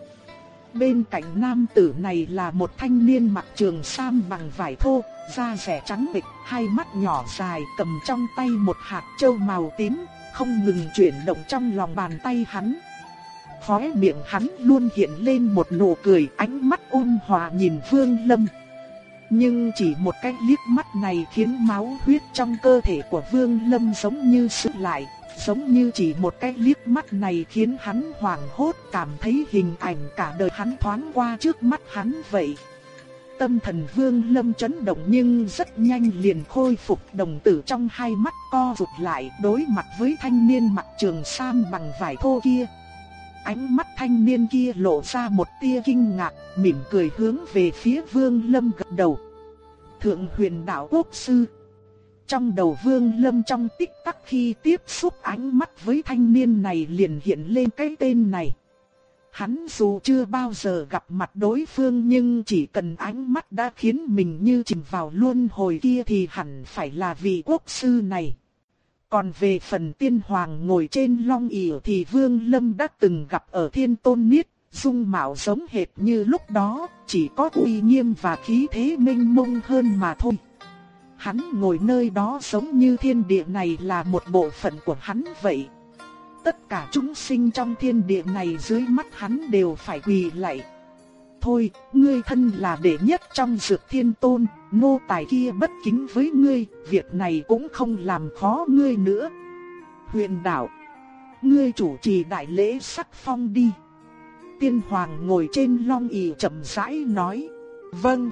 Bên cạnh nam tử này là một thanh niên mặc trường sam bằng vải thô, da rẻ trắng bệch, hai mắt nhỏ dài cầm trong tay một hạt châu màu tím, không ngừng chuyển động trong lòng bàn tay hắn. Khóe miệng hắn luôn hiện lên một nụ cười ánh mắt ôn hòa nhìn Vương Lâm. Nhưng chỉ một cái liếc mắt này khiến máu huyết trong cơ thể của Vương Lâm giống như sự lại, giống như chỉ một cái liếc mắt này khiến hắn hoảng hốt cảm thấy hình ảnh cả đời hắn thoáng qua trước mắt hắn vậy. Tâm thần Vương Lâm chấn động nhưng rất nhanh liền khôi phục đồng tử trong hai mắt co rụt lại đối mặt với thanh niên mặc trường sam bằng vải thô kia. Ánh mắt thanh niên kia lộ ra một tia kinh ngạc, mỉm cười hướng về phía Vương Lâm gật đầu. Thượng huyền đạo quốc sư. Trong đầu Vương Lâm trong tích tắc khi tiếp xúc ánh mắt với thanh niên này liền hiện lên cái tên này. Hắn dù chưa bao giờ gặp mặt đối phương nhưng chỉ cần ánh mắt đã khiến mình như chìm vào luân hồi kia thì hẳn phải là vị quốc sư này. Còn về phần tiên hoàng ngồi trên long ỉa thì Vương Lâm đã từng gặp ở thiên tôn niết, dung mạo giống hệt như lúc đó, chỉ có uy nghiêm và khí thế minh mông hơn mà thôi. Hắn ngồi nơi đó giống như thiên địa này là một bộ phận của hắn vậy. Tất cả chúng sinh trong thiên địa này dưới mắt hắn đều phải quỳ lạy. Thôi, ngươi thân là đệ nhất trong dược thiên tôn, nô tài kia bất kính với ngươi, việc này cũng không làm khó ngươi nữa. Huyền đạo, ngươi chủ trì đại lễ sắc phong đi. Tiên hoàng ngồi trên long ỷ chậm rãi nói, vâng.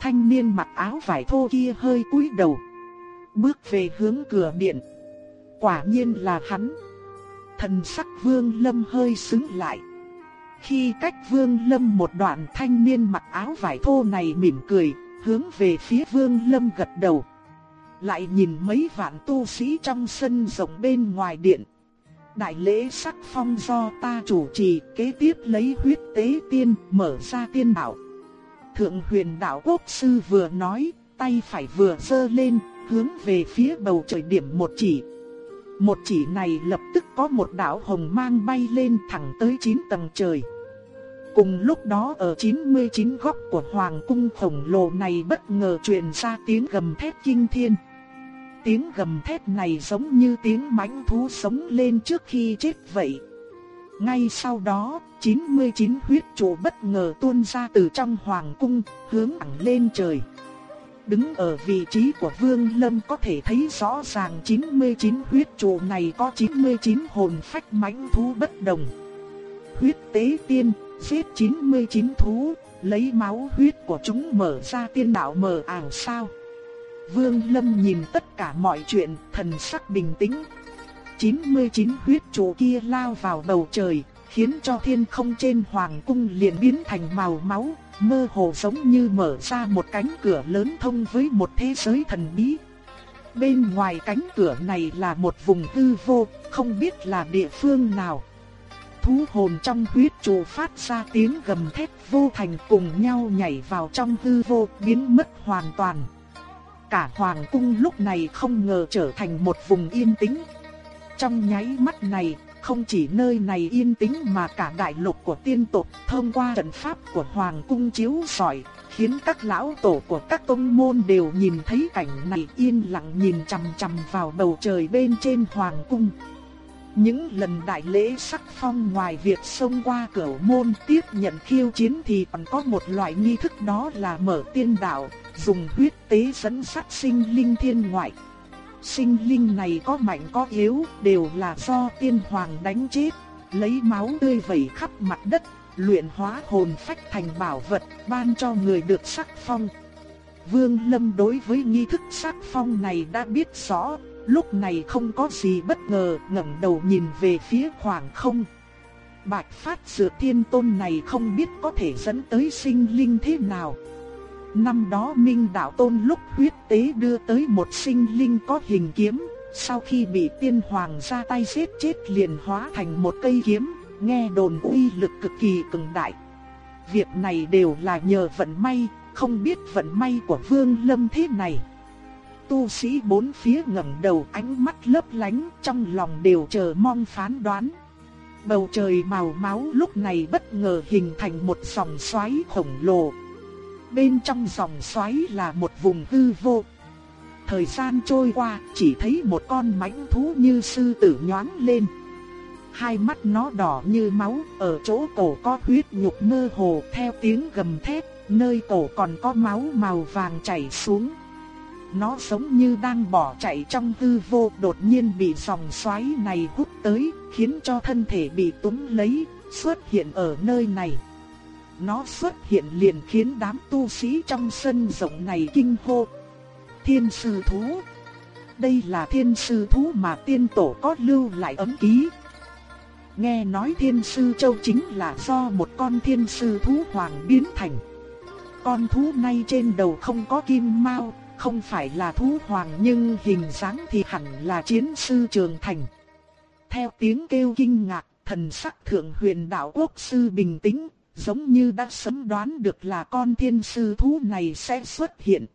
Thanh niên mặc áo vải thô kia hơi cúi đầu, bước về hướng cửa điện. Quả nhiên là hắn. Thần sắc vương lâm hơi sững lại. Khi cách Vương Lâm một đoạn thanh niên mặc áo vải thô này mỉm cười, hướng về phía Vương Lâm gật đầu. Lại nhìn mấy vạn tu sĩ trong sân rộng bên ngoài điện. Đại lễ sắc phong do ta chủ trì kế tiếp lấy huyết tế tiên mở ra tiên đạo. Thượng huyền đạo quốc sư vừa nói, tay phải vừa giơ lên, hướng về phía bầu trời điểm một chỉ. Một chỉ này lập tức có một đạo hồng mang bay lên thẳng tới 9 tầng trời. Cùng lúc đó ở 99 góc của hoàng cung khổng lồ này bất ngờ truyền ra tiếng gầm thét kinh thiên. Tiếng gầm thét này giống như tiếng mãnh thú sống lên trước khi chết vậy. Ngay sau đó, 99 huyết trụ bất ngờ tuôn ra từ trong hoàng cung, hướng thẳng lên trời. Đứng ở vị trí của Vương Lâm có thể thấy rõ ràng 99 huyết trụ này có 99 hồn phách mãnh thú bất đồng. Huyết tế tiên, giết 99 thú, lấy máu huyết của chúng mở ra tiên đạo mờ ảo sao. Vương Lâm nhìn tất cả mọi chuyện, thần sắc bình tĩnh. 99 huyết trụ kia lao vào bầu trời, khiến cho thiên không trên hoàng cung liền biến thành màu máu, mơ hồ giống như mở ra một cánh cửa lớn thông với một thế giới thần bí. Bên ngoài cánh cửa này là một vùng hư vô, không biết là địa phương nào. Thú hồn trong huyết trụ phát ra tiếng gầm thét vô thành cùng nhau nhảy vào trong hư vô biến mất hoàn toàn. Cả hoàng cung lúc này không ngờ trở thành một vùng yên tĩnh. Trong nháy mắt này, không chỉ nơi này yên tĩnh mà cả đại lục của tiên tộc thông qua trận pháp của hoàng cung chiếu sỏi, khiến các lão tổ của các tông môn đều nhìn thấy cảnh này yên lặng nhìn chằm chằm vào bầu trời bên trên hoàng cung. Những lần đại lễ sắc phong ngoài việc xông qua cửa môn tiếp nhận khiêu chiến thì còn có một loại nghi thức đó là mở tiên đạo, dùng huyết tế dẫn sát sinh linh thiên ngoại. Sinh linh này có mạnh có yếu, đều là do tiên hoàng đánh chết, lấy máu tươi vẩy khắp mặt đất, luyện hóa hồn phách thành bảo vật, ban cho người được sắc phong. Vương Lâm đối với nghi thức sắc phong này đã biết rõ, lúc này không có gì bất ngờ, ngẩng đầu nhìn về phía khoảng không. Bạch phát Dược thiên tôn này không biết có thể dẫn tới sinh linh thế nào. Năm đó Minh Đạo Tôn lúc huyết tế đưa tới một sinh linh có hình kiếm, sau khi bị tiên hoàng ra tay giết chết liền hóa thành một cây kiếm, nghe đồn uy lực cực kỳ cường đại. Việc này đều là nhờ vận may, không biết vận may của Vương Lâm thế này. Tu sĩ bốn phía ngẩng đầu ánh mắt lấp lánh trong lòng đều chờ mong phán đoán. Bầu trời màu máu lúc này bất ngờ hình thành một dòng xoáy khổng lồ. Bên trong dòng xoáy là một vùng hư vô. Thời gian trôi qua, chỉ thấy một con mãnh thú như sư tử nhoáng lên. Hai mắt nó đỏ như máu, ở chỗ cổ có huyết nhục mơ hồ theo tiếng gầm thét, nơi cổ còn có máu màu vàng chảy xuống. Nó giống như đang bỏ chạy trong hư vô đột nhiên bị dòng xoáy này hút tới, khiến cho thân thể bị túm lấy, xuất hiện ở nơi này. Nó xuất hiện liền khiến đám tu sĩ trong sân rộng này kinh hô. Thiên sư thú. Đây là thiên sư thú mà tiên tổ có lưu lại ấm ký. Nghe nói thiên sư châu chính là do một con thiên sư thú hoàng biến thành. Con thú này trên đầu không có kim mao, không phải là thú hoàng nhưng hình dáng thì hẳn là chiến sư trường thành. Theo tiếng kêu kinh ngạc, thần sắc thượng huyền đạo quốc sư bình tĩnh, giống như đã sớm đoán được là con thiên sư thú này sẽ xuất hiện.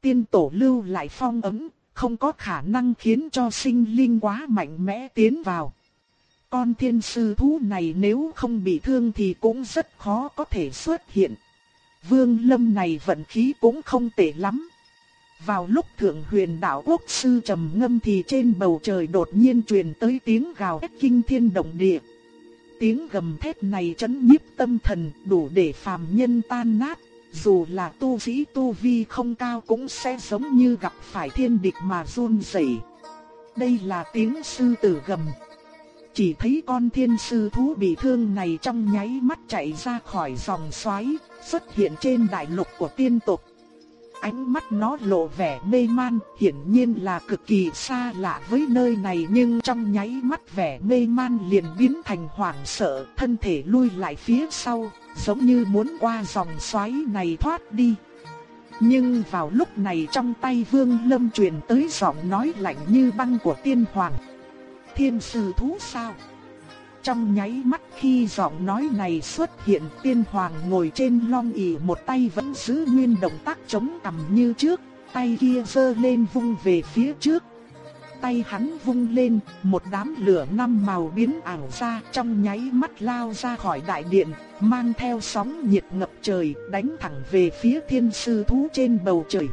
Tiên tổ lưu lại phong ấm, không có khả năng khiến cho sinh linh quá mạnh mẽ tiến vào. Con thiên sư thú này nếu không bị thương thì cũng rất khó có thể xuất hiện. Vương lâm này vận khí cũng không tệ lắm. Vào lúc thượng huyền đạo quốc sư trầm ngâm thì trên bầu trời đột nhiên truyền tới tiếng gào thét kinh thiên động địa. Tiếng gầm thét này chấn nhiếp tâm thần đủ để phàm nhân tan nát, dù là tu sĩ tu vi không cao cũng sẽ giống như gặp phải thiên địch mà run rẩy. Đây là tiếng sư tử gầm. Chỉ thấy con thiên sư thú bị thương này trong nháy mắt chạy ra khỏi dòng xoáy, xuất hiện trên đại lục của tiên tộc. Ánh mắt nó lộ vẻ mê man, hiển nhiên là cực kỳ xa lạ với nơi này nhưng trong nháy mắt vẻ mê man liền biến thành hoảng sợ, thân thể lui lại phía sau, giống như muốn qua dòng xoáy này thoát đi. Nhưng vào lúc này trong tay Vương Lâm truyền tới giọng nói lạnh như băng của tiên hoàng. Thiên sư thú sao? Trong nháy mắt khi giọng nói này xuất hiện tiên hoàng ngồi trên long ỷ một tay vẫn giữ nguyên động tác chống cằm như trước, tay kia giơ lên vung về phía trước. Tay hắn vung lên, một đám lửa năm màu biến ảo ra trong nháy mắt lao ra khỏi đại điện, mang theo sóng nhiệt ngập trời đánh thẳng về phía thiên sư thú trên bầu trời.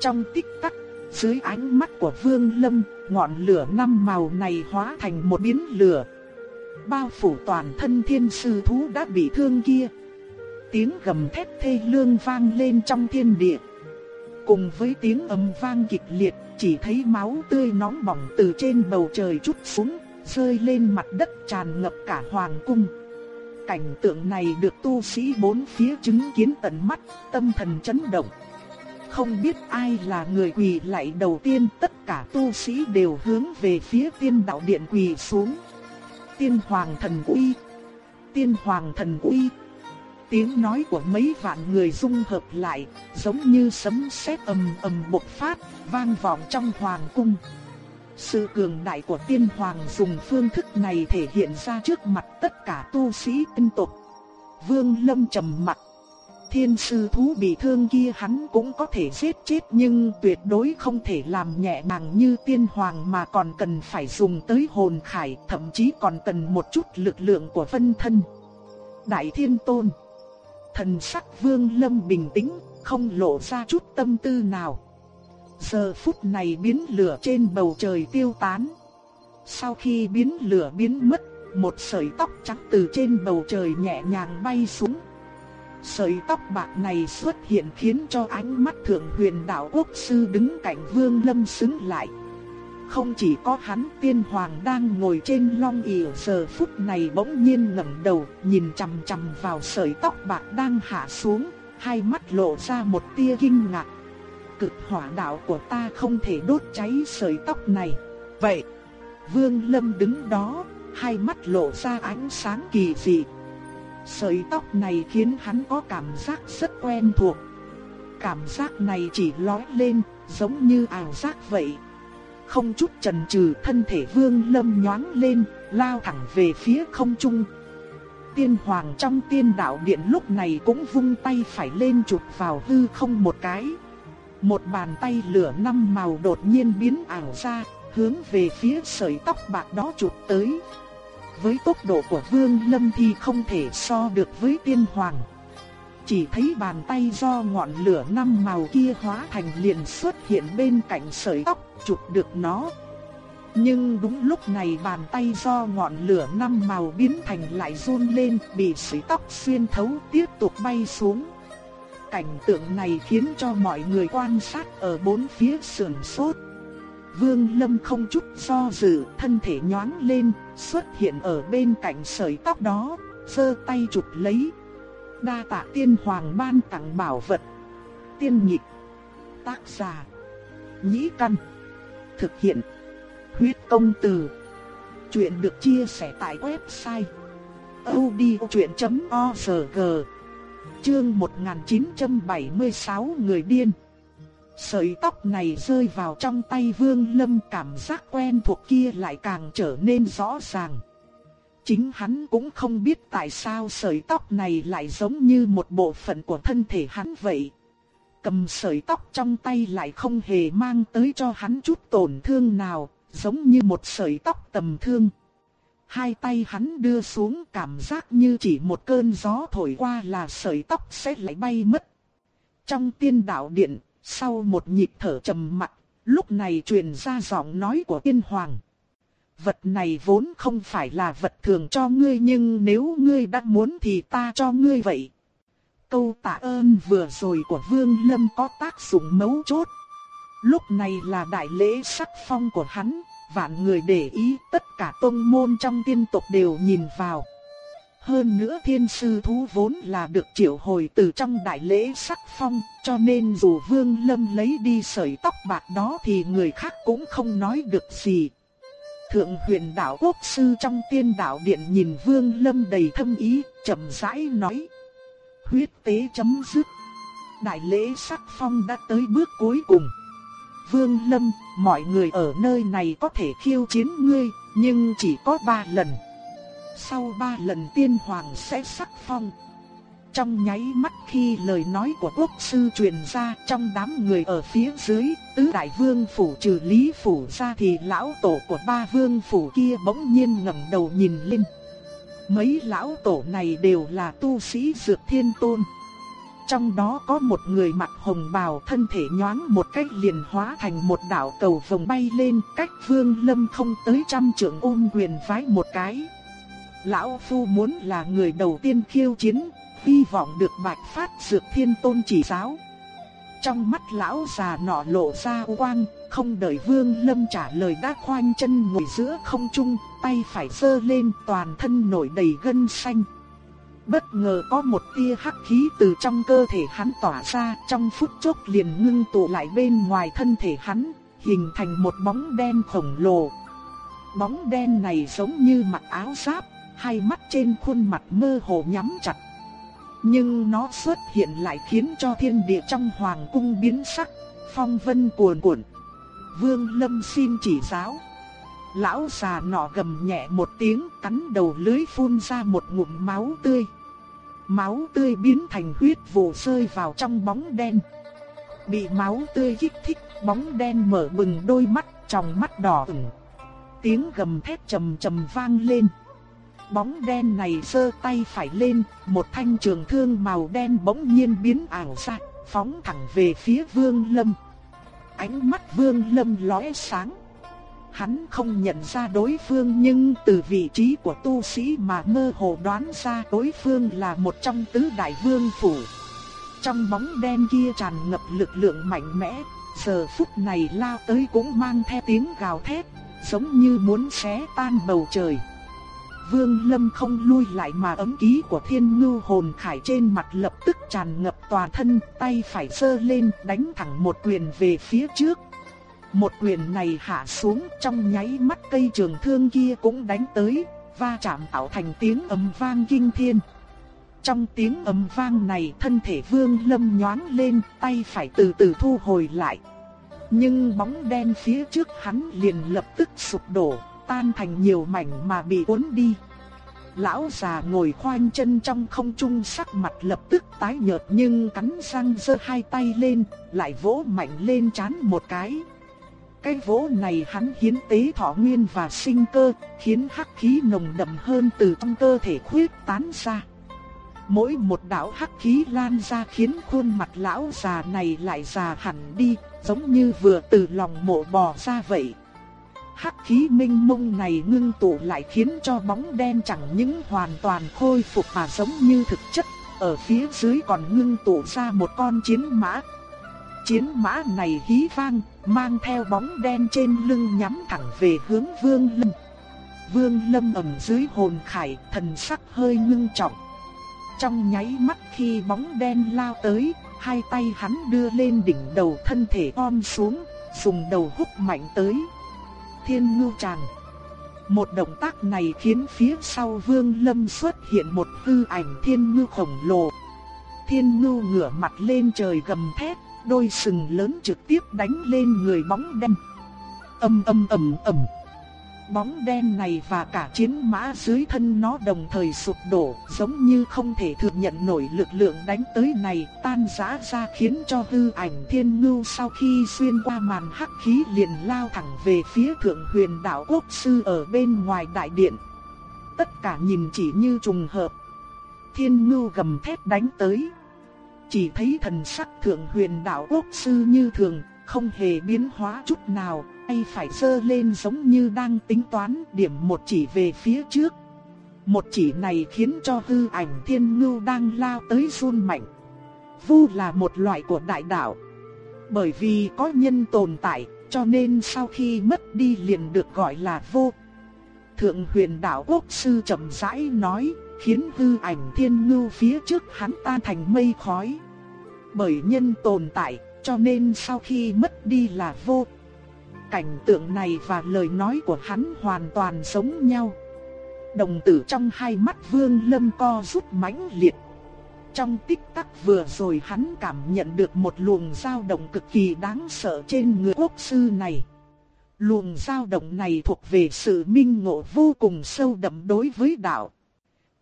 Trong tích tắc, dưới ánh mắt của Vương Lâm, ngọn lửa năm màu này hóa thành một biến lửa, bao phủ toàn thân thiên sư thú đã bị thương kia. Tiếng gầm thét thê lương vang lên trong thiên địa. Cùng với tiếng ầm vang kịch liệt, chỉ thấy máu tươi nóng bỏng từ trên bầu trời chút xuống, rơi lên mặt đất tràn ngập cả hoàng cung. Cảnh tượng này được tu sĩ bốn phía chứng kiến tận mắt, tâm thần chấn động. Không biết ai là người quỳ lại đầu tiên, tất cả tu sĩ đều hướng về phía tiên đạo điện quỳ xuống tiên hoàng thần uy, tiên hoàng thần uy. Tiếng nói của mấy vạn người dung hợp lại, giống như sấm sét ầm ầm bộc phát, vang vọng trong hoàng cung. Sự cường đại của tiên hoàng dùng phương thức này thể hiện ra trước mặt tất cả tu sĩ tinh tộc. Vương Lâm trầm mặt, thiên sư thú bị thương kia hắn cũng có thể giết chết nhưng tuyệt đối không thể làm nhẹ nhàng như tiên hoàng mà còn cần phải dùng tới hồn khải, thậm chí còn cần một chút lực lượng của phân thân. Đại thiên tôn, thần sắc vương lâm bình tĩnh, không lộ ra chút tâm tư nào. Giờ phút này biến lửa trên bầu trời tiêu tán. Sau khi biến lửa biến mất, một sợi tóc trắng từ trên bầu trời nhẹ nhàng bay xuống Sợi tóc bạc này xuất hiện khiến cho ánh mắt thượng huyền đạo quốc sư đứng cạnh vương lâm xứng lại. Không chỉ có hắn tiên hoàng đang ngồi trên long ỉa giờ phút này bỗng nhiên ngẩng đầu nhìn chằm chằm vào sợi tóc bạc đang hạ xuống, hai mắt lộ ra một tia kinh ngạc. Cực hỏa đạo của ta không thể đốt cháy sợi tóc này. Vậy, vương lâm đứng đó, hai mắt lộ ra ánh sáng kỳ dị. Sợi tóc này khiến hắn có cảm giác rất quen thuộc. Cảm giác này chỉ lói lên, giống như ảo giác vậy. Không chút chần chừ thân thể vương lâm nhoáng lên, lao thẳng về phía không trung. Tiên hoàng trong tiên đạo điện lúc này cũng vung tay phải lên chụp vào hư không một cái. Một bàn tay lửa năm màu đột nhiên biến ảo ra, hướng về phía sợi tóc bạc đó chụp tới. Với tốc độ của Vương Lâm thì không thể so được với tiên hoàng. Chỉ thấy bàn tay do ngọn lửa năm màu kia hóa thành liền xuất hiện bên cạnh sợi tóc, chụp được nó. Nhưng đúng lúc này bàn tay do ngọn lửa năm màu biến thành lại run lên, bị sợi tóc xuyên thấu tiếp tục bay xuống. Cảnh tượng này khiến cho mọi người quan sát ở bốn phía sườn sốt. Vương Lâm không chút do dự, thân thể nhoáng lên, xuất hiện ở bên cạnh sợi tóc đó, giơ tay chụp lấy. Đa tạ tiên hoàng ban tặng bảo vật. Tiên nhịp. Tác giả. Nhĩ căn. Thực hiện. Huyết công từ. Chuyện được chia sẻ tại website. odchuyện.org Chương 1976 Người điên Sợi tóc này rơi vào trong tay Vương Lâm cảm giác quen thuộc kia lại càng trở nên rõ ràng. Chính hắn cũng không biết tại sao sợi tóc này lại giống như một bộ phận của thân thể hắn vậy. Cầm sợi tóc trong tay lại không hề mang tới cho hắn chút tổn thương nào, giống như một sợi tóc tầm thương. Hai tay hắn đưa xuống cảm giác như chỉ một cơn gió thổi qua là sợi tóc sẽ lại bay mất. Trong tiên đạo điện, sau một nhịp thở trầm mặc, lúc này truyền ra giọng nói của tiên hoàng. Vật này vốn không phải là vật thường cho ngươi nhưng nếu ngươi đã muốn thì ta cho ngươi vậy. Câu tạ ơn vừa rồi của Vương Lâm có tác dụng mấu chốt. Lúc này là đại lễ sắc phong của hắn, vạn người để ý tất cả tôn môn trong tiên tộc đều nhìn vào. Hơn nữa thiên sư thú vốn là được triệu hồi từ trong đại lễ sắc phong, cho nên dù Vương Lâm lấy đi sợi tóc bạc đó thì người khác cũng không nói được gì. Thượng huyền đạo quốc sư trong tiên đạo điện nhìn Vương Lâm đầy thâm ý, chậm rãi nói. Huyết tế chấm dứt. Đại lễ sắc phong đã tới bước cuối cùng. Vương Lâm, mọi người ở nơi này có thể khiêu chiến ngươi, nhưng chỉ có ba lần. Sau ba lần tiên hoàng sẽ sắc phong. Trong nháy mắt khi lời nói của quốc sư truyền ra trong đám người ở phía dưới, tứ đại vương phủ trừ lý phủ ra thì lão tổ của ba vương phủ kia bỗng nhiên ngẩng đầu nhìn lên. Mấy lão tổ này đều là tu sĩ dược thiên tôn. Trong đó có một người mặc hồng bào thân thể nhoáng một cách liền hóa thành một đạo cầu vồng bay lên cách vương lâm không tới trăm trượng ôm quyền vái một cái. Lão Phu muốn là người đầu tiên khiêu chiến, hy vọng được bạch phát dược thiên tôn chỉ giáo. Trong mắt lão già nọ lộ ra quang, không đợi vương lâm trả lời đã khoanh chân ngồi giữa không trung, tay phải sơ lên toàn thân nổi đầy gân xanh. Bất ngờ có một tia hắc khí từ trong cơ thể hắn tỏa ra, trong phút chốc liền ngưng tụ lại bên ngoài thân thể hắn, hình thành một bóng đen khổng lồ. Bóng đen này giống như mặc áo giáp, hai mắt trên khuôn mặt mơ hồ nhắm chặt. Nhưng nó xuất hiện lại khiến cho thiên địa trong hoàng cung biến sắc, phong vân cuồn cuộn. Vương Lâm xin chỉ giáo. Lão già nọ gầm nhẹ một tiếng, cắn đầu lưới phun ra một ngụm máu tươi. Máu tươi biến thành huyết vụ rơi vào trong bóng đen. Bị máu tươi kích thích, bóng đen mở bừng đôi mắt, trong mắt đỏ ửng. Tiếng gầm thét trầm trầm vang lên. Bóng đen này sơ tay phải lên, một thanh trường thương màu đen bỗng nhiên biến ảo ra, phóng thẳng về phía Vương Lâm. Ánh mắt Vương Lâm lóe sáng. Hắn không nhận ra đối phương nhưng từ vị trí của tu sĩ mà mơ hồ đoán ra đối phương là một trong tứ đại vương phủ. Trong bóng đen kia tràn ngập lực lượng mạnh mẽ, giờ phút này lao tới cũng mang theo tiếng gào thét, giống như muốn xé tan bầu trời. Vương Lâm không lui lại mà ấm ký của thiên ngưu hồn khải trên mặt lập tức tràn ngập toàn thân, tay phải sơ lên đánh thẳng một quyền về phía trước. Một quyền này hạ xuống trong nháy mắt cây trường thương kia cũng đánh tới, va chạm tạo thành tiếng ầm vang kinh thiên. Trong tiếng ầm vang này thân thể vương lâm nhoáng lên, tay phải từ từ thu hồi lại. Nhưng bóng đen phía trước hắn liền lập tức sụp đổ, tan thành nhiều mảnh mà bị cuốn đi. Lão già ngồi khoanh chân trong không trung sắc mặt lập tức tái nhợt nhưng cắn răng giơ hai tay lên, lại vỗ mạnh lên chán một cái. Cái vỗ này hắn hiến tế thọ nguyên và sinh cơ, khiến hắc khí nồng đậm hơn từ trong cơ thể khuyết tán ra. Mỗi một đạo hắc khí lan ra khiến khuôn mặt lão già này lại già hẳn đi, giống như vừa từ lòng mộ bò ra vậy. Hắc khí minh mông này ngưng tụ lại khiến cho bóng đen chẳng những hoàn toàn khôi phục mà giống như thực chất, ở phía dưới còn ngưng tụ ra một con chiến mã. Chiến mã này hí vang, mang theo bóng đen trên lưng nhắm thẳng về hướng Vương Lâm. Vương Lâm ẩm dưới hồn khải, thần sắc hơi ngưng trọng. Trong nháy mắt khi bóng đen lao tới, hai tay hắn đưa lên đỉnh đầu thân thể om xuống, dùng đầu hút mạnh tới. Thiên ngưu tràng. Một động tác này khiến phía sau vương lâm xuất hiện một hư ảnh thiên ngưu khổng lồ. Thiên ngưu ngửa mặt lên trời gầm thét, đôi sừng lớn trực tiếp đánh lên người bóng đen. Âm âm ầm ầm. Bóng đen này và cả chiến mã dưới thân nó đồng thời sụp đổ, giống như không thể thừa nhận nổi lực lượng đánh tới này, tan rã ra khiến cho hư ảnh thiên ngưu sau khi xuyên qua màn hắc khí liền lao thẳng về phía thượng huyền đạo quốc sư ở bên ngoài đại điện. Tất cả nhìn chỉ như trùng hợp. Thiên ngưu gầm thét đánh tới. Chỉ thấy thần sắc thượng huyền đạo quốc sư như thường, không hề biến hóa chút nào, tay phải giơ lên giống như đang tính toán điểm một chỉ về phía trước. Một chỉ này khiến cho hư ảnh thiên ngưu đang lao tới run mạnh. Vu là một loại của đại đạo. Bởi vì có nhân tồn tại, cho nên sau khi mất đi liền được gọi là vô. Thượng huyền đạo quốc sư chậm rãi nói, khiến hư ảnh thiên ngưu phía trước hắn ta thành mây khói. Bởi nhân tồn tại, cho nên sau khi mất đi là vô. Cảnh tượng này và lời nói của hắn hoàn toàn giống nhau. Đồng tử trong hai mắt Vương Lâm co rút mãnh liệt. Trong tích tắc vừa rồi hắn cảm nhận được một luồng dao động cực kỳ đáng sợ trên người quốc sư này. Luồng dao động này thuộc về sự minh ngộ vô cùng sâu đậm đối với đạo.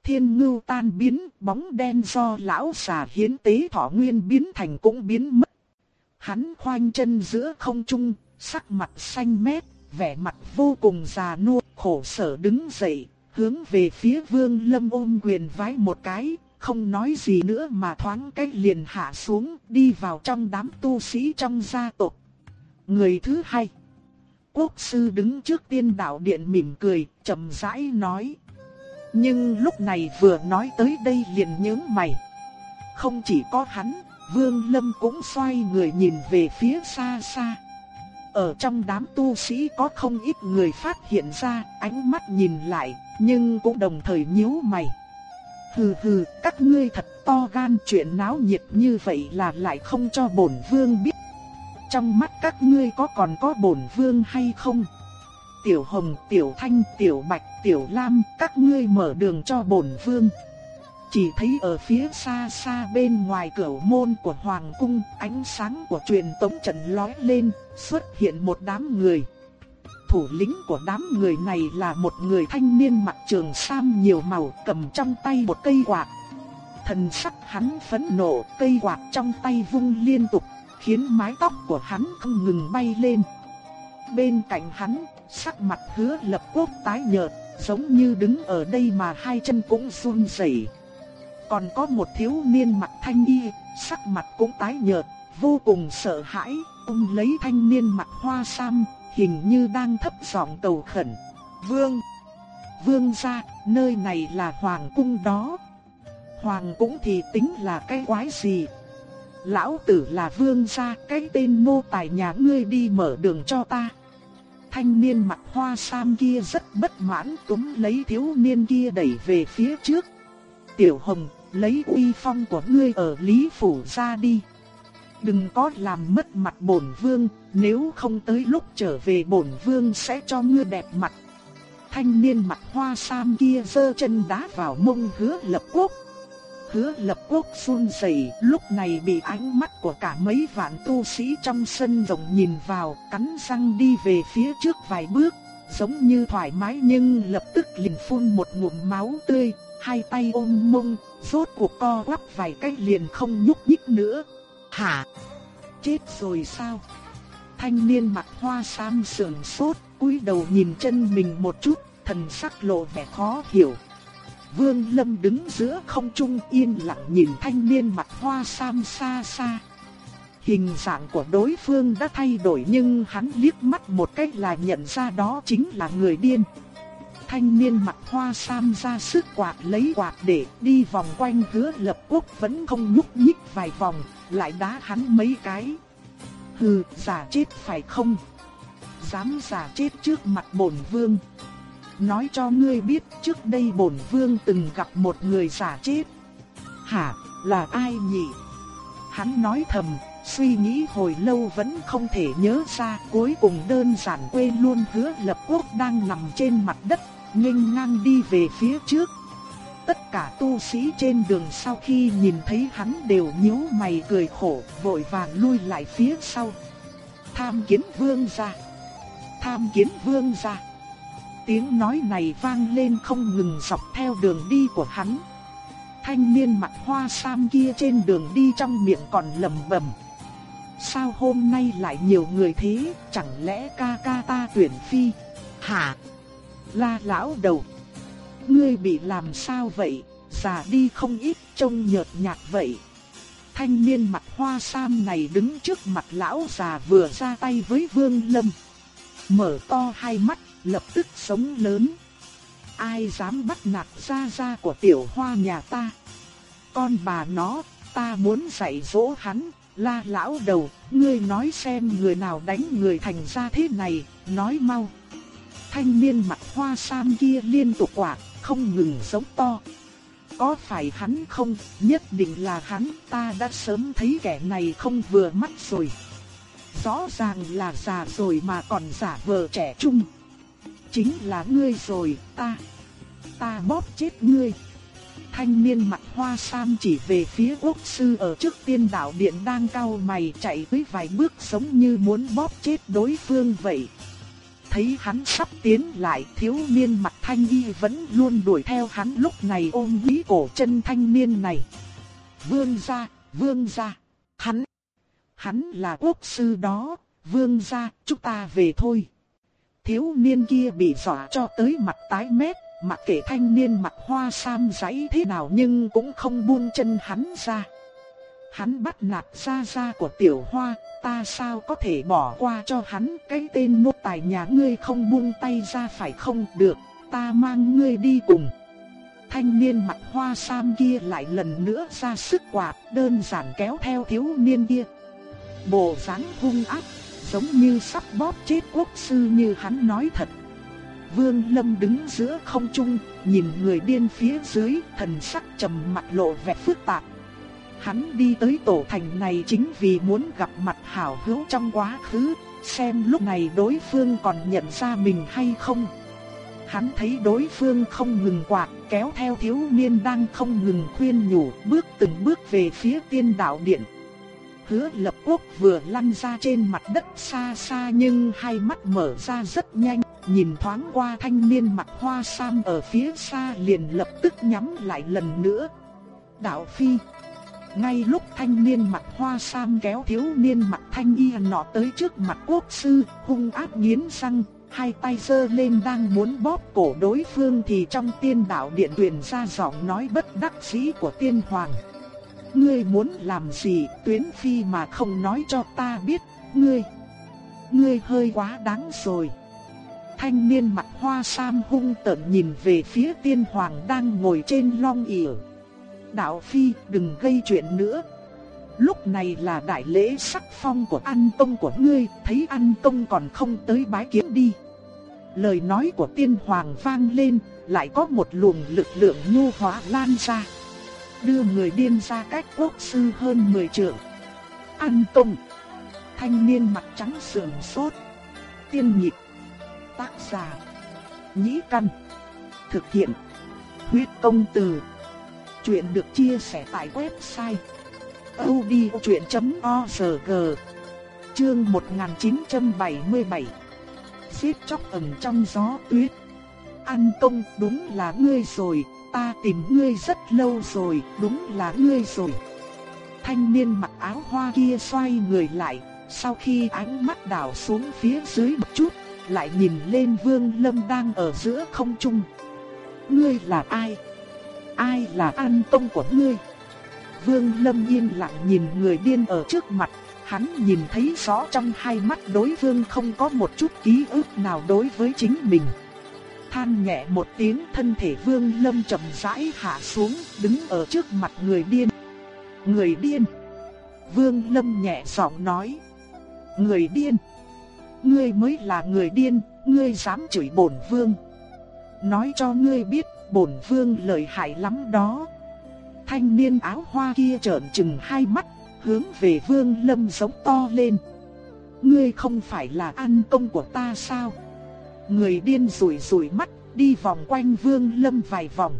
Thiên ngưu tan biến, bóng đen do lão xà hiến tế thọ nguyên biến thành cũng biến mất. Hắn khoanh chân giữa không trung, sắc mặt xanh mét, vẻ mặt vô cùng già nua, khổ sở đứng dậy, hướng về phía Vương Lâm ôm quyền vái một cái, không nói gì nữa mà thoáng cách liền hạ xuống, đi vào trong đám tu sĩ trong gia tộc. Người thứ hai, quốc sư đứng trước tiên đạo điện mỉm cười, chậm rãi nói. Nhưng lúc này vừa nói tới đây liền nhướng mày. Không chỉ có hắn, Vương Lâm cũng xoay người nhìn về phía xa xa. Ở trong đám tu sĩ có không ít người phát hiện ra, ánh mắt nhìn lại, nhưng cũng đồng thời nhíu mày. Hừ hừ, các ngươi thật to gan chuyện náo nhiệt như vậy là lại không cho bổn vương biết. Trong mắt các ngươi có còn có bổn vương hay không? Tiểu Hồng, Tiểu Thanh, Tiểu Bạch, Tiểu Lam, các ngươi mở đường cho bổn vương. Chỉ thấy ở phía xa xa bên ngoài cửa môn của Hoàng cung, ánh sáng của truyền tống trận lóe lên, xuất hiện một đám người. Thủ lĩnh của đám người này là một người thanh niên mặc trường sam nhiều màu cầm trong tay một cây quạt. Thần sắc hắn phẫn nộ, cây quạt trong tay vung liên tục, khiến mái tóc của hắn không ngừng bay lên. Bên cạnh hắn, sắc mặt hứa lập quốc tái nhợt, giống như đứng ở đây mà hai chân cũng run rẩy. Còn có một thiếu niên mặc thanh y, sắc mặt cũng tái nhợt, vô cùng sợ hãi, ôm lấy thanh niên mặc hoa sam, hình như đang thấp giọng cầu khẩn. Vương! Vương gia, nơi này là hoàng cung đó. Hoàng cũng thì tính là cái quái gì? Lão tử là vương gia, cái tên nô tài nhà ngươi đi mở đường cho ta. Thanh niên mặt hoa sam kia rất bất mãn túm lấy thiếu niên kia đẩy về phía trước. Tiểu Hồng, lấy uy phong của ngươi ở Lý Phủ ra đi. Đừng có làm mất mặt bổn vương, nếu không tới lúc trở về bổn vương sẽ cho ngươi đẹp mặt. Thanh niên mặt hoa sam kia giơ chân đá vào mông hứa lập quốc. Hứa lập quốc run rẩy, lúc này bị ánh mắt của cả mấy vạn tu sĩ trong sân rộng nhìn vào, cắn răng đi về phía trước vài bước, giống như thoải mái nhưng lập tức liền phun một ngụm máu tươi, hai tay ôm mông, rốt cuộc co quắp vài cái liền không nhúc nhích nữa. Hả? Chết rồi sao? Thanh niên mặt hoa sam sườn sốt, cúi đầu nhìn chân mình một chút, thần sắc lộ vẻ khó hiểu. Vương Lâm đứng giữa không trung yên lặng nhìn thanh niên mặt hoa sam xa xa. Hình dạng của đối phương đã thay đổi nhưng hắn liếc mắt một cách là nhận ra đó chính là người điên. Thanh niên mặt hoa sam ra sức quạt lấy quạt để đi vòng quanh hứa lập quốc vẫn không nhúc nhích vài vòng, lại đá hắn mấy cái. Hừ, giả chết phải không? Dám giả chết trước mặt bổn vương. Nói cho ngươi biết trước đây bổn vương từng gặp một người giả chết. Hả, là ai nhỉ? Hắn nói thầm, suy nghĩ hồi lâu vẫn không thể nhớ ra, cuối cùng đơn giản quên luôn hứa lập quốc đang nằm trên mặt đất, nghênh ngang đi về phía trước. Tất cả tu sĩ trên đường sau khi nhìn thấy hắn đều nhíu mày cười khổ, vội vàng lui lại phía sau. Tham kiến vương gia. Tham kiến vương gia. Tiếng nói này vang lên không ngừng dọc theo đường đi của hắn. Thanh niên mặt hoa sam kia trên đường đi trong miệng còn lẩm bẩm Sao hôm nay lại nhiều người thế, chẳng lẽ ca ca ta tuyển phi? Hả? La lão đầu. Ngươi bị làm sao vậy, già đi không ít trông nhợt nhạt vậy. Thanh niên mặt hoa sam này đứng trước mặt lão già vừa ra tay với vương lâm. Mở to hai mắt lập tức sống lớn. Ai dám bắt nạt gia gia của tiểu hoa nhà ta? Con bà nó, ta muốn dạy dỗ hắn, la lão đầu, ngươi nói xem người nào đánh người thành ra thế này, nói mau. Thanh niên mặt hoa sam kia liên tục quạt, không ngừng sống to. Có phải hắn không, nhất định là hắn, ta đã sớm thấy kẻ này không vừa mắt rồi. Rõ ràng là già rồi mà còn giả vờ trẻ trung chính là ngươi rồi, ta, ta bóp chết ngươi. Thanh niên mặt hoa sam chỉ về phía quốc sư ở trước tiên đạo điện đang cao mày chạy tới vài bước giống như muốn bóp chết đối phương vậy. Thấy hắn sắp tiến lại thiếu niên mặt thanh y vẫn luôn đuổi theo hắn lúc này ôm quý cổ chân thanh niên này. Vương gia, vương gia, hắn, hắn là quốc sư đó, vương gia, chúng ta về thôi. Thiếu niên kia bị dọa cho tới mặt tái mét, mặc kệ thanh niên mặt hoa sam giấy thế nào nhưng cũng không buông chân hắn ra. Hắn bắt nạt ra ra của tiểu hoa, ta sao có thể bỏ qua cho hắn cái tên nô tài nhà ngươi không buông tay ra phải không được, ta mang ngươi đi cùng. Thanh niên mặt hoa sam kia lại lần nữa ra sức quạt, đơn giản kéo theo thiếu niên kia. Bộ dáng hung ác giống như sắp bóp chết quốc sư như hắn nói thật. Vương Lâm đứng giữa không trung, nhìn người điên phía dưới, thần sắc trầm mặt lộ vẻ phức tạp. Hắn đi tới tổ thành này chính vì muốn gặp mặt hảo hữu trong quá khứ, xem lúc này đối phương còn nhận ra mình hay không. Hắn thấy đối phương không ngừng quạt, kéo theo thiếu niên đang không ngừng khuyên nhủ, bước từng bước về phía tiên đạo điện. Hứa lập quốc vừa lăn ra trên mặt đất xa xa nhưng hai mắt mở ra rất nhanh, nhìn thoáng qua thanh niên mặt hoa sam ở phía xa liền lập tức nhắm lại lần nữa. Đạo Phi Ngay lúc thanh niên mặt hoa sam kéo thiếu niên mặt thanh y nọ tới trước mặt quốc sư, hung ác nghiến răng, hai tay giơ lên đang muốn bóp cổ đối phương thì trong tiên đạo điện truyền ra giọng nói bất đắc dĩ của tiên hoàng. Ngươi muốn làm gì tuyến phi mà không nói cho ta biết, ngươi. ngươi hơi quá đáng rồi. Thanh niên mặt hoa sam hung tợn nhìn về phía tiên hoàng đang ngồi trên long ỉa. Đạo Phi đừng gây chuyện nữa. Lúc này là đại lễ sắc phong của An Tông của ngươi, thấy An Tông còn không tới bái kiến đi. Lời nói của tiên hoàng vang lên, lại có một luồng lực lượng nhu hóa lan ra. Đưa người điên ra cách quốc sư hơn 10 trượng. An Tông Thanh niên mặt trắng sườn sốt. Tiên nhịp Tác giả Nhĩ Căn. Thực hiện Huyết công từ. Chuyện được chia sẻ tại website odchuyện.org Chương 1977 Giết chóc ẩn trong gió tuyết. An công đúng là ngươi rồi, ta tìm ngươi rất lâu rồi, đúng là ngươi rồi. Thanh niên mặc áo hoa kia xoay người lại, sau khi ánh mắt đảo xuống phía dưới một chút, lại nhìn lên Vương Lâm đang ở giữa không trung. Ngươi là ai? Ai là an tông của ngươi? Vương Lâm yên lặng nhìn người điên ở trước mặt, hắn nhìn thấy rõ trong hai mắt đối phương không có một chút ký ức nào đối với chính mình. Than nhẹ một tiếng thân thể Vương Lâm chậm rãi hạ xuống, đứng ở trước mặt người điên. Người điên. Vương Lâm nhẹ giọng nói. Người điên. Ngươi mới là người điên, ngươi dám chửi bổn vương. Nói cho ngươi biết, bổn vương lợi hại lắm đó. Thanh niên áo hoa kia trợn trừng hai mắt, hướng về vương lâm giống to lên. Ngươi không phải là ăn công của ta sao? Người điên rủi rủi mắt, đi vòng quanh vương lâm vài vòng.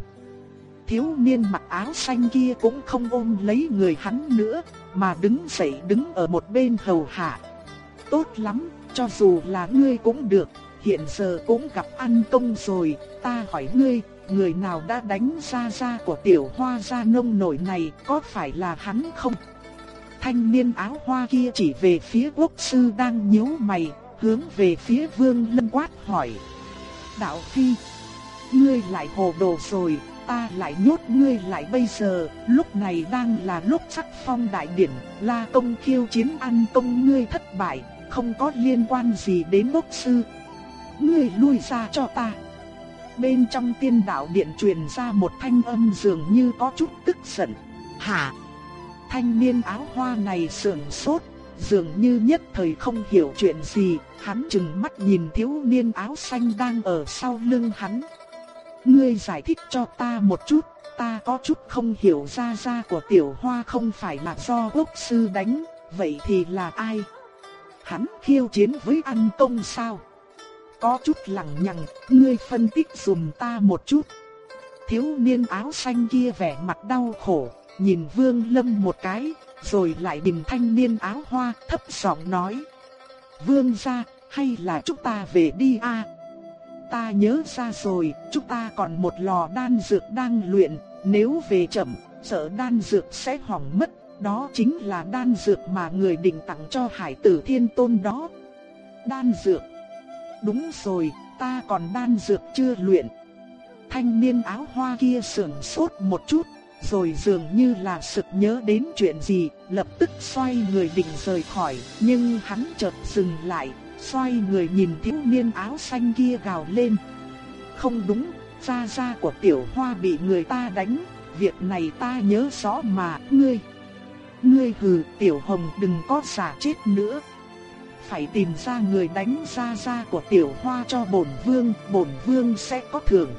Thiếu niên mặc áo xanh kia cũng không ôm lấy người hắn nữa, mà đứng dậy đứng ở một bên hầu hạ. Tốt lắm, cho dù là ngươi cũng được, hiện giờ cũng gặp ăn công rồi, ta hỏi ngươi, người nào đã đánh ra ra của tiểu hoa gia nông nổi này, có phải là hắn không? Thanh niên áo hoa kia chỉ về phía quốc sư đang nhíu mày, hướng về phía vương lâm quát hỏi. Đạo Phi, ngươi lại hồ đồ rồi, ta lại nhốt ngươi lại bây giờ, lúc này đang là lúc sắc phong đại điển, la công khiêu chiến ăn công ngươi thất bại, không có liên quan gì đến bốc sư. Ngươi lui ra cho ta. Bên trong tiên đạo điện truyền ra một thanh âm dường như có chút tức giận. Hả? Thanh niên áo hoa này sườn sốt, dường như nhất thời không hiểu chuyện gì, hắn chừng mắt nhìn thiếu niên áo xanh đang ở sau lưng hắn. Ngươi giải thích cho ta một chút, ta có chút không hiểu ra ra của tiểu hoa không phải là do quốc sư đánh, vậy thì là ai? Hắn khiêu chiến với ăn Công sao? Có chút lằng nhằng, ngươi phân tích dùm ta một chút. Thiếu niên áo xanh kia vẻ mặt đau khổ, nhìn Vương Lâm một cái, rồi lại nhìn thanh niên áo hoa thấp giọng nói. Vương gia, hay là chúng ta về đi a? Ta nhớ ra rồi, chúng ta còn một lò đan dược đang luyện, nếu về chậm, sợ đan dược sẽ hỏng mất, đó chính là đan dược mà người định tặng cho hải tử thiên tôn đó. Đan dược. Đúng rồi, ta còn đan dược chưa luyện. Thanh niên áo hoa kia sườn sốt một chút, rồi dường như là sực nhớ đến chuyện gì, lập tức xoay người định rời khỏi, nhưng hắn chợt dừng lại, xoay người nhìn thiếu niên áo xanh kia gào lên. Không đúng, gia gia của tiểu hoa bị người ta đánh, việc này ta nhớ rõ mà, ngươi. Ngươi hừ, tiểu hồng đừng có giả chết nữa. Phải tìm ra người đánh gia gia của tiểu hoa cho bổn vương, bổn vương sẽ có thưởng.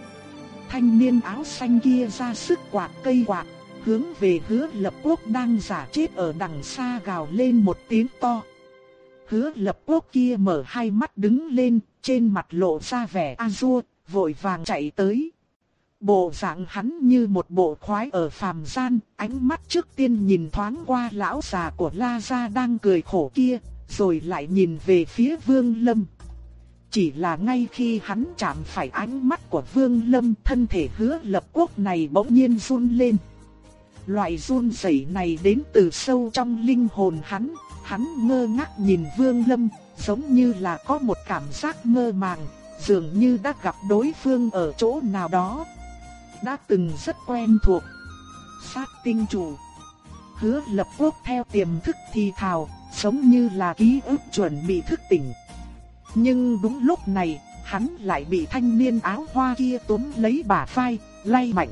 Thanh niên áo xanh kia ra sức quạt cây quạt, hướng về hứa lập quốc đang giả chết ở đằng xa gào lên một tiếng to. Hứa lập quốc kia mở hai mắt đứng lên, trên mặt lộ ra vẻ a-dua, vội vàng chạy tới. Bộ dạng hắn như một bộ khoái ở phàm gian, ánh mắt trước tiên nhìn thoáng qua lão già của La Gia đang cười khổ kia, rồi lại nhìn về phía Vương Lâm. Chỉ là ngay khi hắn chạm phải ánh mắt của Vương Lâm thân thể hứa lập quốc này bỗng nhiên run lên. Loại run rẩy này đến từ sâu trong linh hồn hắn, hắn ngơ ngác nhìn Vương Lâm, giống như là có một cảm giác mơ màng, dường như đã gặp đối phương ở chỗ nào đó. Đã từng rất quen thuộc. Sát tinh chủ. Hứa lập quốc theo tiềm thức thi thào, giống như là ký ức chuẩn bị thức tỉnh, nhưng đúng lúc này, hắn lại bị thanh niên áo hoa kia túm lấy bả vai, lay mạnh.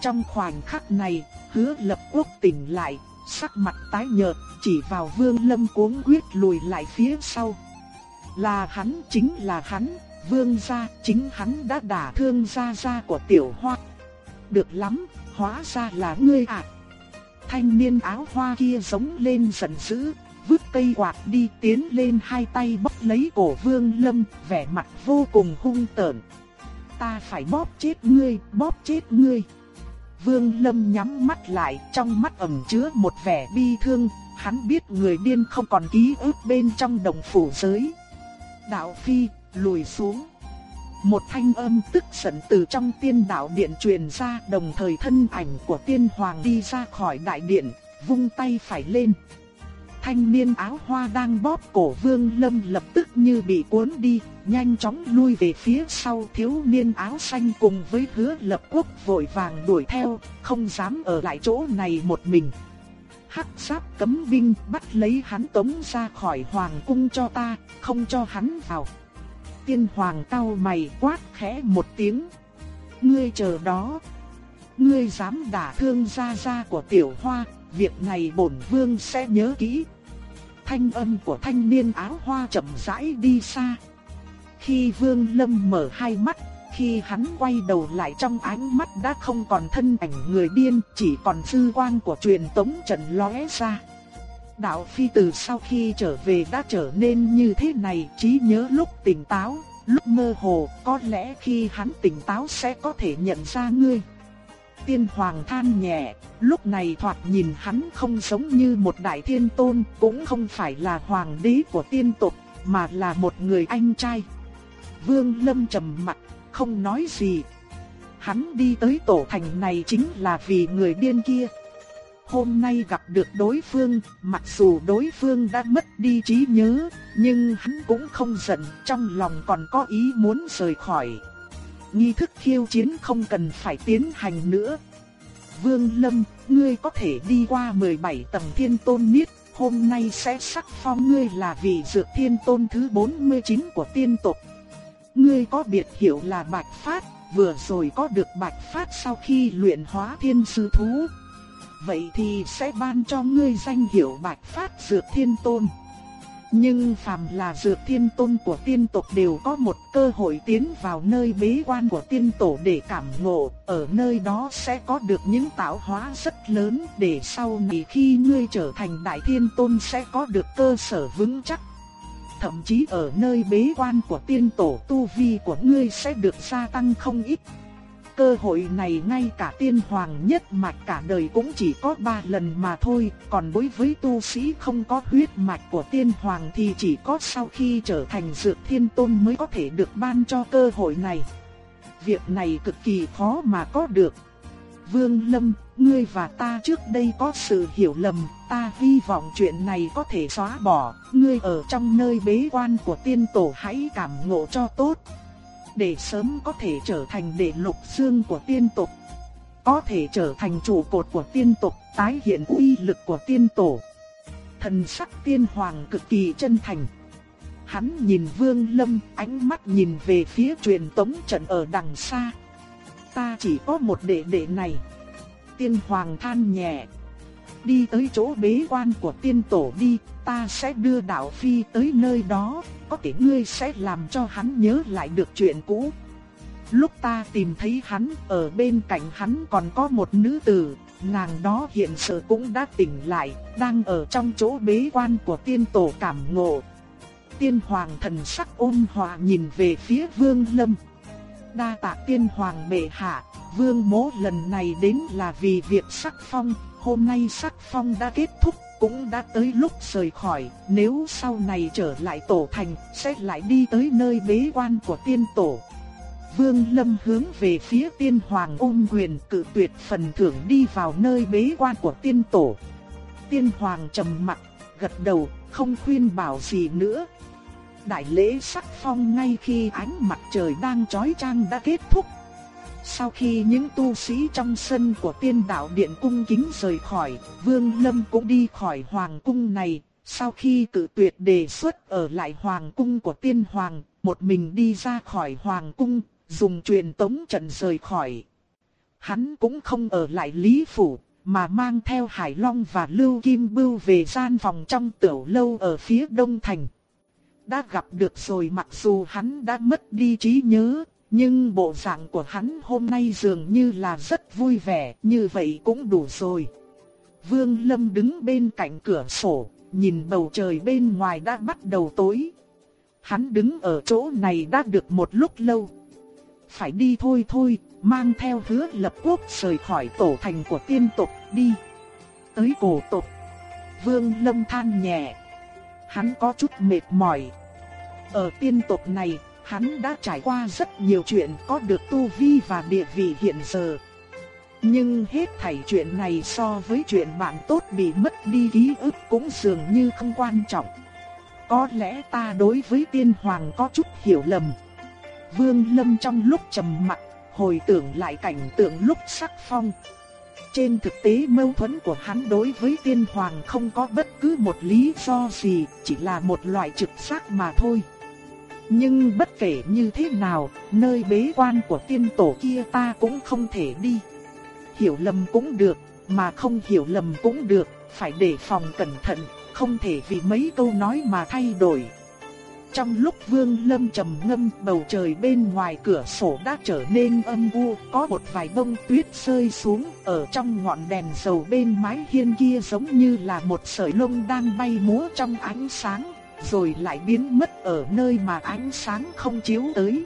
Trong khoảnh khắc này, hứa lập quốc tỉnh lại, sắc mặt tái nhợt, chỉ vào vương lâm cuống quyết lùi lại phía sau. Là hắn, chính là hắn, vương gia, chính hắn đã đả thương gia gia của tiểu hoa. Được lắm, hóa ra là ngươi à. Thanh niên áo hoa kia giống lên giận dữ, vứt cây quạt đi tiến lên hai tay bóp lấy cổ vương lâm, vẻ mặt vô cùng hung tợn. Ta phải bóp chết ngươi, bóp chết ngươi. Vương lâm nhắm mắt lại, trong mắt ẩn chứa một vẻ bi thương, hắn biết người điên không còn ký ức bên trong đồng phủ giới. Đạo Phi, lùi xuống. Một thanh âm tức giận từ trong tiên đạo điện truyền ra đồng thời thân ảnh của tiên hoàng đi ra khỏi đại điện, vung tay phải lên. Thanh niên áo hoa đang bóp cổ vương lâm lập tức như bị cuốn đi, nhanh chóng lui về phía sau thiếu niên áo xanh cùng với hứa lập quốc vội vàng đuổi theo, không dám ở lại chỗ này một mình. Hắc giáp cấm binh bắt lấy hắn tống ra khỏi hoàng cung cho ta, không cho hắn vào. Tiên hoàng cao mày quát khẽ một tiếng. Ngươi chờ đó. Ngươi dám đả thương gia gia của tiểu hoa, việc này bổn vương sẽ nhớ kỹ. Thanh âm của thanh niên áo hoa chậm rãi đi xa. Khi vương lâm mở hai mắt, khi hắn quay đầu lại trong ánh mắt đã không còn thân ảnh người điên, chỉ còn dư quang của truyền tống trận lóe ra. Đạo phi từ sau khi trở về đã trở nên như thế này, trí nhớ lúc tỉnh táo, lúc mơ hồ, có lẽ khi hắn tỉnh táo sẽ có thể nhận ra ngươi. Tiên hoàng than nhẹ, lúc này thoạt nhìn hắn không giống như một đại thiên tôn, cũng không phải là hoàng đế của tiên tộc, mà là một người anh trai. Vương Lâm trầm mặt, không nói gì. Hắn đi tới tổ thành này chính là vì người điên kia. Hôm nay gặp được đối phương, mặc dù đối phương đã mất đi trí nhớ, nhưng hắn cũng không giận, trong lòng còn có ý muốn rời khỏi. Nghi thức khiêu chiến không cần phải tiến hành nữa. Vương Lâm, ngươi có thể đi qua 17 tầng thiên tôn niết, hôm nay sẽ sắc phong ngươi là vị dược thiên tôn thứ 49 của tiên tộc. Ngươi có biệt hiệu là Bạch Phát, vừa rồi có được Bạch Phát sau khi luyện hóa thiên sư thú. Vậy thì sẽ ban cho ngươi danh hiệu Bạch Phát Dược Thiên Tôn. Nhưng phàm là dược thiên tôn của tiên tộc đều có một cơ hội tiến vào nơi bế quan của tiên tổ để cảm ngộ, ở nơi đó sẽ có được những tạo hóa rất lớn để sau này khi ngươi trở thành đại thiên tôn sẽ có được cơ sở vững chắc. Thậm chí ở nơi bế quan của tiên tổ tu vi của ngươi sẽ được gia tăng không ít cơ hội này ngay cả tiên hoàng nhất mạch cả đời cũng chỉ có ba lần mà thôi, còn đối với tu sĩ không có huyết mạch của tiên hoàng thì chỉ có sau khi trở thành dược thiên tôn mới có thể được ban cho cơ hội này. Việc này cực kỳ khó mà có được. Vương Lâm, ngươi và ta trước đây có sự hiểu lầm, ta hy vọng chuyện này có thể xóa bỏ, ngươi ở trong nơi bế quan của tiên tổ hãy cảm ngộ cho tốt để sớm có thể trở thành đệ lục xương của tiên tộc. Có thể trở thành trụ cột của tiên tộc, tái hiện uy lực của tiên tổ. Thần sắc tiên hoàng cực kỳ chân thành. Hắn nhìn Vương Lâm, ánh mắt nhìn về phía truyền tống trận ở đằng xa. Ta chỉ có một đệ đệ này. Tiên hoàng than nhẹ. Đi tới chỗ bế quan của tiên tổ đi, ta sẽ đưa đạo phi tới nơi đó, có thể ngươi sẽ làm cho hắn nhớ lại được chuyện cũ. Lúc ta tìm thấy hắn, ở bên cạnh hắn còn có một nữ tử, nàng đó hiện giờ cũng đã tỉnh lại, đang ở trong chỗ bế quan của tiên tổ cảm ngộ. Tiên hoàng thần sắc ôn hòa nhìn về phía vương lâm. Đa tạ tiên hoàng bệ hạ, vương mố lần này đến là vì việc sắc phong, hôm nay sắc phong đã kết thúc cũng đã tới lúc rời khỏi, nếu sau này trở lại tổ thành, sẽ lại đi tới nơi bế quan của tiên tổ. Vương Lâm hướng về phía tiên hoàng ôm quyền cự tuyệt phần thưởng đi vào nơi bế quan của tiên tổ. Tiên hoàng trầm mặt, gật đầu, không khuyên bảo gì nữa. Đại lễ sắc phong ngay khi ánh mặt trời đang chói chang đã kết thúc, sau khi những tu sĩ trong sân của tiên đạo điện cung kính rời khỏi, Vương Lâm cũng đi khỏi hoàng cung này, Sau khi cự tuyệt đề xuất ở lại hoàng cung của tiên hoàng, một mình đi ra khỏi hoàng cung, dùng truyền tống trận rời khỏi. Hắn cũng không ở lại Lý Phủ, mà mang theo Hải Long và Lưu Kim Bưu về gian phòng trong tiểu lâu ở phía đông thành. Đã gặp được rồi mặc dù hắn đã mất đi trí nhớ, nhưng bộ dạng của hắn hôm nay dường như là rất vui vẻ, như vậy cũng đủ rồi. Vương Lâm đứng bên cạnh cửa sổ, nhìn bầu trời bên ngoài đã bắt đầu tối. Hắn đứng ở chỗ này đã được một lúc lâu. Phải đi thôi thôi, mang theo hứa lập quốc rời khỏi tổ thành của tiên tộc đi. Tới cổ tộc. Vương Lâm than nhẹ. Hắn có chút mệt mỏi. Ở tiên tộc này, hắn đã trải qua rất nhiều chuyện có được tu vi và địa vị hiện giờ. Nhưng hết thảy chuyện này so với chuyện bạn tốt bị mất đi ký ức cũng dường như không quan trọng. Có lẽ ta đối với tiên hoàng có chút hiểu lầm. Vương Lâm trong lúc trầm mặc, hồi tưởng lại cảnh tượng lúc sắc phong. Trên thực tế mâu thuẫn của hắn đối với tiên hoàng không có bất cứ một lý do gì, chỉ là một loại trực giác mà thôi. Nhưng bất kể như thế nào, nơi bế quan của tiên tổ kia ta cũng không thể đi. Hiểu lầm cũng được, mà không hiểu lầm cũng được, phải đề phòng cẩn thận, không thể vì mấy câu nói mà thay đổi. Trong lúc Vương Lâm trầm ngâm, bầu trời bên ngoài cửa sổ đã trở nên âm u, có một vài bông tuyết rơi xuống, ở trong ngọn đèn dầu bên mái hiên kia giống như là một sợi lông đang bay múa trong ánh sáng, rồi lại biến mất ở nơi mà ánh sáng không chiếu tới.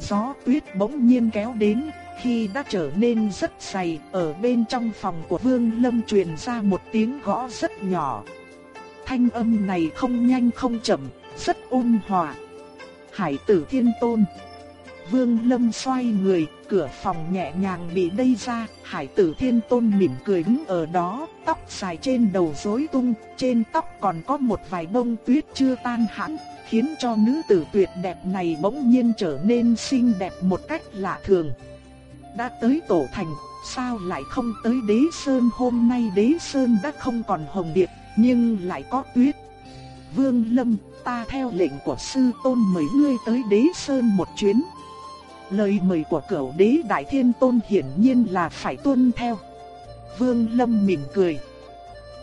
Gió tuyết bỗng nhiên kéo đến, khi đã trở nên rất dày, ở bên trong phòng của Vương Lâm truyền ra một tiếng gõ rất nhỏ. Thanh âm này không nhanh không chậm, rất ôn hòa. Hải tử thiên tôn. Vương Lâm xoay người, cửa phòng nhẹ nhàng bị đẩy ra, Hải tử thiên tôn mỉm cười đứng ở đó, tóc dài trên đầu rối tung, trên tóc còn có một vài bông tuyết chưa tan hẳn, khiến cho nữ tử tuyệt đẹp này bỗng nhiên trở nên xinh đẹp một cách lạ thường. Đã tới tổ thành, sao lại không tới đế sơn hôm nay đế sơn đã không còn hồng điệp, nhưng lại có tuyết. Vương Lâm, ta theo lệnh của sư tôn mời ngươi tới đế sơn một chuyến. Lời mời của cửu đế đại thiên tôn hiển nhiên là phải tuân theo. Vương Lâm mỉm cười.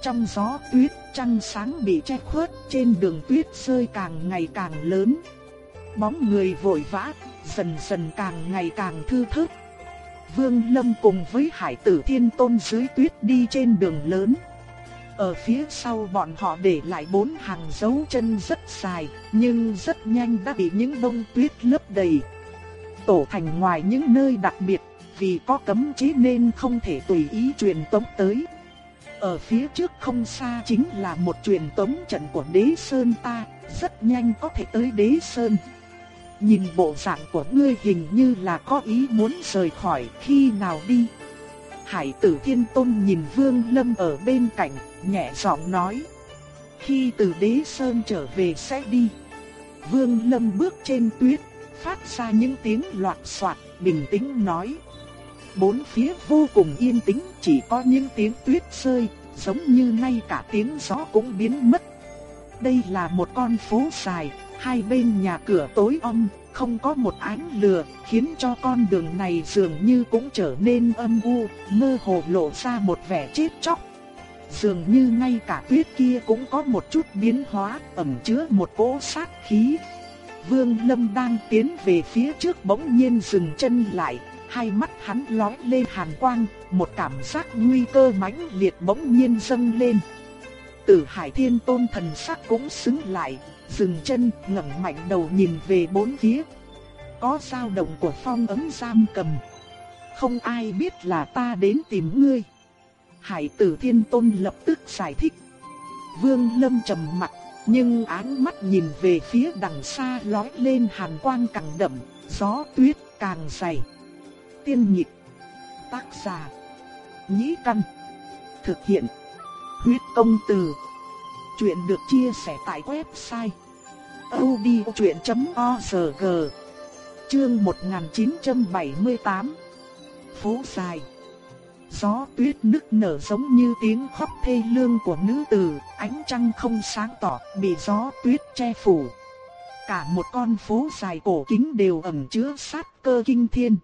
Trong gió tuyết, trăng sáng bị che khuất, trên đường tuyết rơi càng ngày càng lớn. Bóng người vội vã, dần dần càng ngày càng thư thớt. Vương Lâm cùng với Hải Tử Thiên Tôn dưới tuyết đi trên đường lớn. Ở phía sau bọn họ để lại bốn hàng dấu chân rất dài, nhưng rất nhanh đã bị những bông tuyết lấp đầy. Tổ thành ngoài những nơi đặc biệt, vì có cấm chế nên không thể tùy ý truyền tống tới. Ở phía trước không xa chính là một truyền tống trận của đế sơn ta, rất nhanh có thể tới đế sơn. Nhìn bộ dạng của ngươi hình như là có ý muốn rời khỏi khi nào đi. Hải tử thiên tôn nhìn vương lâm ở bên cạnh, nhẹ giọng nói. Khi từ đế sơn trở về sẽ đi. Vương lâm bước trên tuyết, phát ra những tiếng loạt soạt, bình tĩnh nói. Bốn phía vô cùng yên tĩnh, chỉ có những tiếng tuyết rơi, giống như ngay cả tiếng gió cũng biến mất. Đây là một con phố dài, hai bên nhà cửa tối om, không có một ánh lửa, khiến cho con đường này dường như cũng trở nên âm u, mơ hồ lộ ra một vẻ chết chóc. Dường như ngay cả tuyết kia cũng có một chút biến hóa, ẩn chứa một cỗ sát khí. Vương Lâm đang tiến về phía trước bỗng nhiên dừng chân lại, hai mắt hắn lóe lên hàn quang, một cảm giác nguy cơ mãnh liệt bỗng nhiên dâng lên. Tử Hải Thiên Tôn thần sắc cũng xứng lại, dừng chân, ngẩng mạnh đầu nhìn về bốn phía. Có dao động của phong ấm giam cầm. Không ai biết là ta đến tìm ngươi. Hải tử thiên tôn lập tức giải thích. Vương lâm trầm mặt, nhưng ánh mắt nhìn về phía đằng xa lói lên hàn quang càng đậm, gió tuyết càng dày. Tiên nhịp, tác giả, nhĩ căn, thực hiện, huyết công từ. Chuyện được chia sẻ tại website odchuyện.org Chương 1978 Phố dài gió tuyết nức nở giống như tiếng khóc thê lương của nữ tử, ánh trăng không sáng tỏ, bị gió tuyết che phủ. Cả một con phố dài cổ kính đều ẩn chứa sát cơ kinh thiên.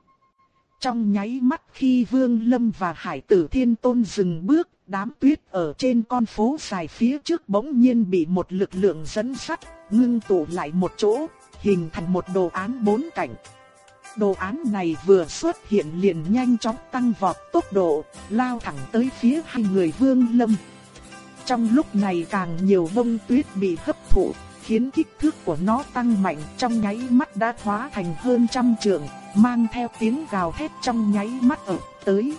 Trong nháy mắt khi Vương Lâm và Hải Tử Thiên Tôn dừng bước, đám tuyết ở trên con phố dài phía trước bỗng nhiên bị một lực lượng dẫn sắt, ngưng tụ lại một chỗ, hình thành một đồ án bốn cảnh. Đồ án này vừa xuất hiện liền nhanh chóng tăng vọt tốc độ, lao thẳng tới phía hai người Vương Lâm. Trong lúc này càng nhiều bông tuyết bị hấp thụ, khiến kích thước của nó tăng mạnh trong nháy mắt đã hóa thành hơn trăm trượng, mang theo tiếng gào thét trong nháy mắt ở tới.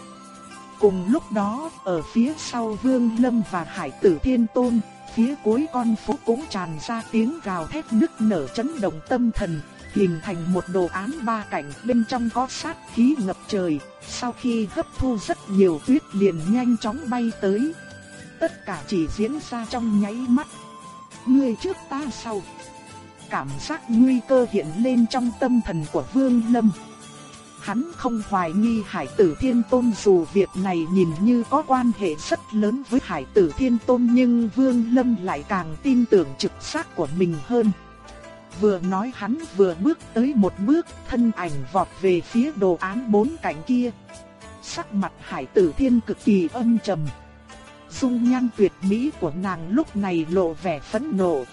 Cùng lúc đó, ở phía sau Vương Lâm và Hải Tử Thiên Tôn, phía cuối con phố cũng tràn ra tiếng gào thét nức nở chấn động tâm thần, hình thành một đồ án ba cảnh bên trong có sát khí ngập trời, sau khi hấp thu rất nhiều tuyết liền nhanh chóng bay tới. Tất cả chỉ diễn ra trong nháy mắt. Người trước ta sau. Cảm giác nguy cơ hiện lên trong tâm thần của Vương Lâm. Hắn không hoài nghi Hải Tử Thiên Tôn dù việc này nhìn như có quan hệ rất lớn với Hải Tử Thiên Tôn nhưng Vương Lâm lại càng tin tưởng trực giác của mình hơn. Vừa nói hắn vừa bước tới một bước, thân ảnh vọt về phía đồ án bốn cạnh kia. Sắc mặt Hải Tử Thiên cực kỳ âm trầm. Dung nhan tuyệt mỹ của nàng lúc này lộ vẻ phẫn nộ.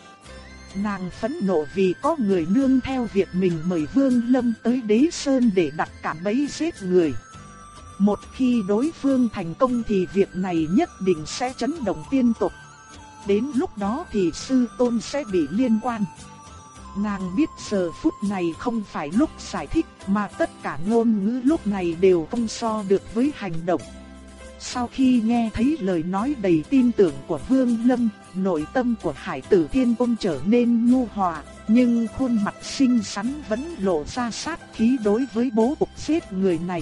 Nàng phẫn nộ vì có người nương theo việc mình mời Vương Lâm tới đế sơn để đặt cả bẫy giết người. Một khi đối phương thành công thì việc này nhất định sẽ chấn động tiên tộc. Đến lúc đó thì sư tôn sẽ bị liên quan. Nàng biết giờ phút này không phải lúc giải thích mà tất cả ngôn ngữ lúc này đều không so được với hành động. Sau khi nghe thấy lời nói đầy tin tưởng của Vương Lâm, nội tâm của Hải Tử Thiên Tôn trở nên nhu hòa, nhưng khuôn mặt xinh xắn vẫn lộ ra sát khí đối với bố cục giết người này.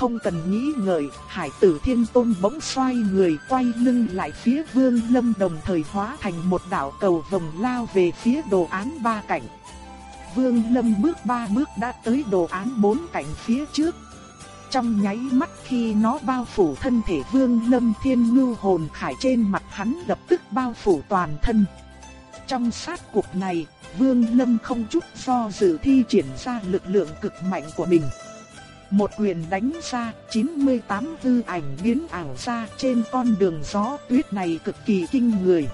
Không cần nghĩ ngợi, Hải Tử Thiên Tôn bỗng xoay người quay lưng lại phía Vương Lâm đồng thời hóa thành một đạo cầu vòng lao về phía đồ án ba cảnh. Vương Lâm bước ba bước đã tới đồ án bốn cảnh phía trước, trong nháy mắt khi nó bao phủ thân thể vương lâm thiên ngưu hồn khải trên mặt hắn lập tức bao phủ toàn thân. Trong sát cuộc này, vương lâm không chút do dự thi triển ra lực lượng cực mạnh của mình. Một quyền đánh ra, 98 tư ảnh biến ảo ra trên con đường gió tuyết này cực kỳ kinh người.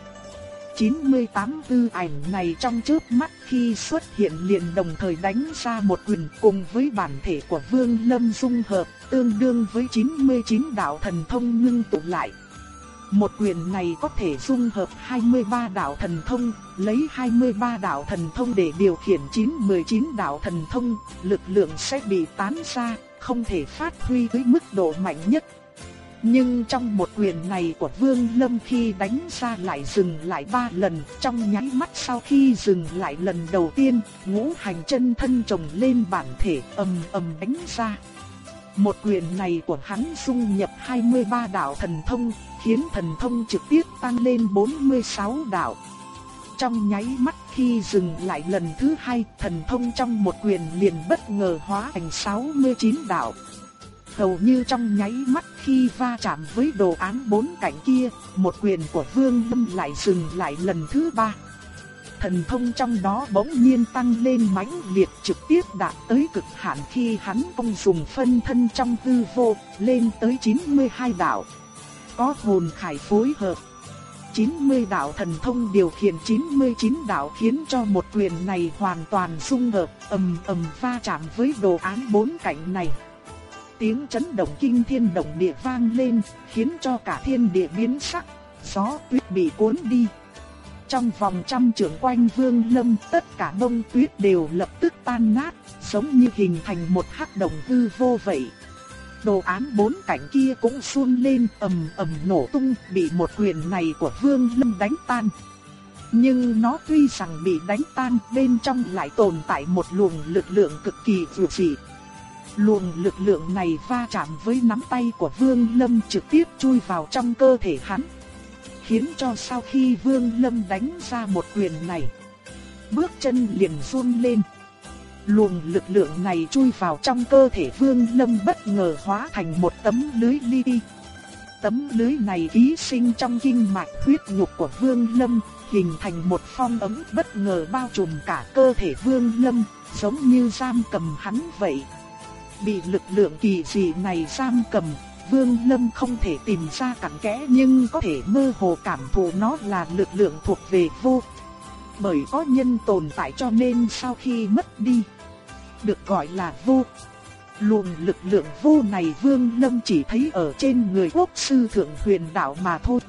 98 tư ảnh này trong chớp mắt khi xuất hiện liền đồng thời đánh ra một quyền cùng với bản thể của Vương Lâm dung hợp, tương đương với 99 đạo thần thông ngưng tụ lại. Một quyền này có thể dung hợp 23 đạo thần thông, lấy 23 đạo thần thông để điều khiển 919 đạo thần thông, lực lượng sẽ bị tán ra, không thể phát huy tới mức độ mạnh nhất. Nhưng trong một quyền này của Vương Lâm khi đánh ra lại dừng lại ba lần, trong nháy mắt sau khi dừng lại lần đầu tiên, ngũ hành chân thân trồng lên bản thể ầm ầm đánh ra. Một quyền này của hắn dung nhập 23 đạo thần thông, khiến thần thông trực tiếp tăng lên 46 đạo. Trong nháy mắt khi dừng lại lần thứ hai, thần thông trong một quyền liền bất ngờ hóa thành 69 đạo hầu như trong nháy mắt khi va chạm với đồ án bốn cạnh kia, một quyền của Vương Lâm lại dừng lại lần thứ ba. Thần thông trong đó bỗng nhiên tăng lên mãnh liệt trực tiếp đạt tới cực hạn khi hắn công dùng phân thân trong hư vô, lên tới 92 đạo. Có hồn khải phối hợp. 90 đạo thần thông điều khiển 99 đạo khiến cho một quyền này hoàn toàn xung hợp, ầm ầm va chạm với đồ án bốn cạnh này tiếng chấn động kinh thiên động địa vang lên, khiến cho cả thiên địa biến sắc, gió tuyết bị cuốn đi. Trong vòng trăm trượng quanh vương lâm tất cả bông tuyết đều lập tức tan nát, giống như hình thành một hắc động hư vô vậy. Đồ án bốn cảnh kia cũng xuôn lên ầm ầm nổ tung bị một quyền này của vương lâm đánh tan. Nhưng nó tuy rằng bị đánh tan bên trong lại tồn tại một luồng lực lượng cực kỳ vượt dị. Luồng lực lượng này va chạm với nắm tay của Vương Lâm trực tiếp chui vào trong cơ thể hắn. Khiến cho sau khi Vương Lâm đánh ra một quyền này, bước chân liền run lên. Luồng lực lượng này chui vào trong cơ thể Vương Lâm bất ngờ hóa thành một tấm lưới li ti. Tấm lưới này ký sinh trong kinh mạch huyết nhục của Vương Lâm, hình thành một phong ấm bất ngờ bao trùm cả cơ thể Vương Lâm, giống như giam cầm hắn vậy. Bị lực lượng kỳ dị này giam cầm, Vương Lâm không thể tìm ra cặn kẽ nhưng có thể mơ hồ cảm thụ nó là lực lượng thuộc về vô. Bởi có nhân tồn tại cho nên sau khi mất đi, được gọi là vô. Luồng lực lượng vô này Vương Lâm chỉ thấy ở trên người quốc sư thượng huyền đạo mà thôi.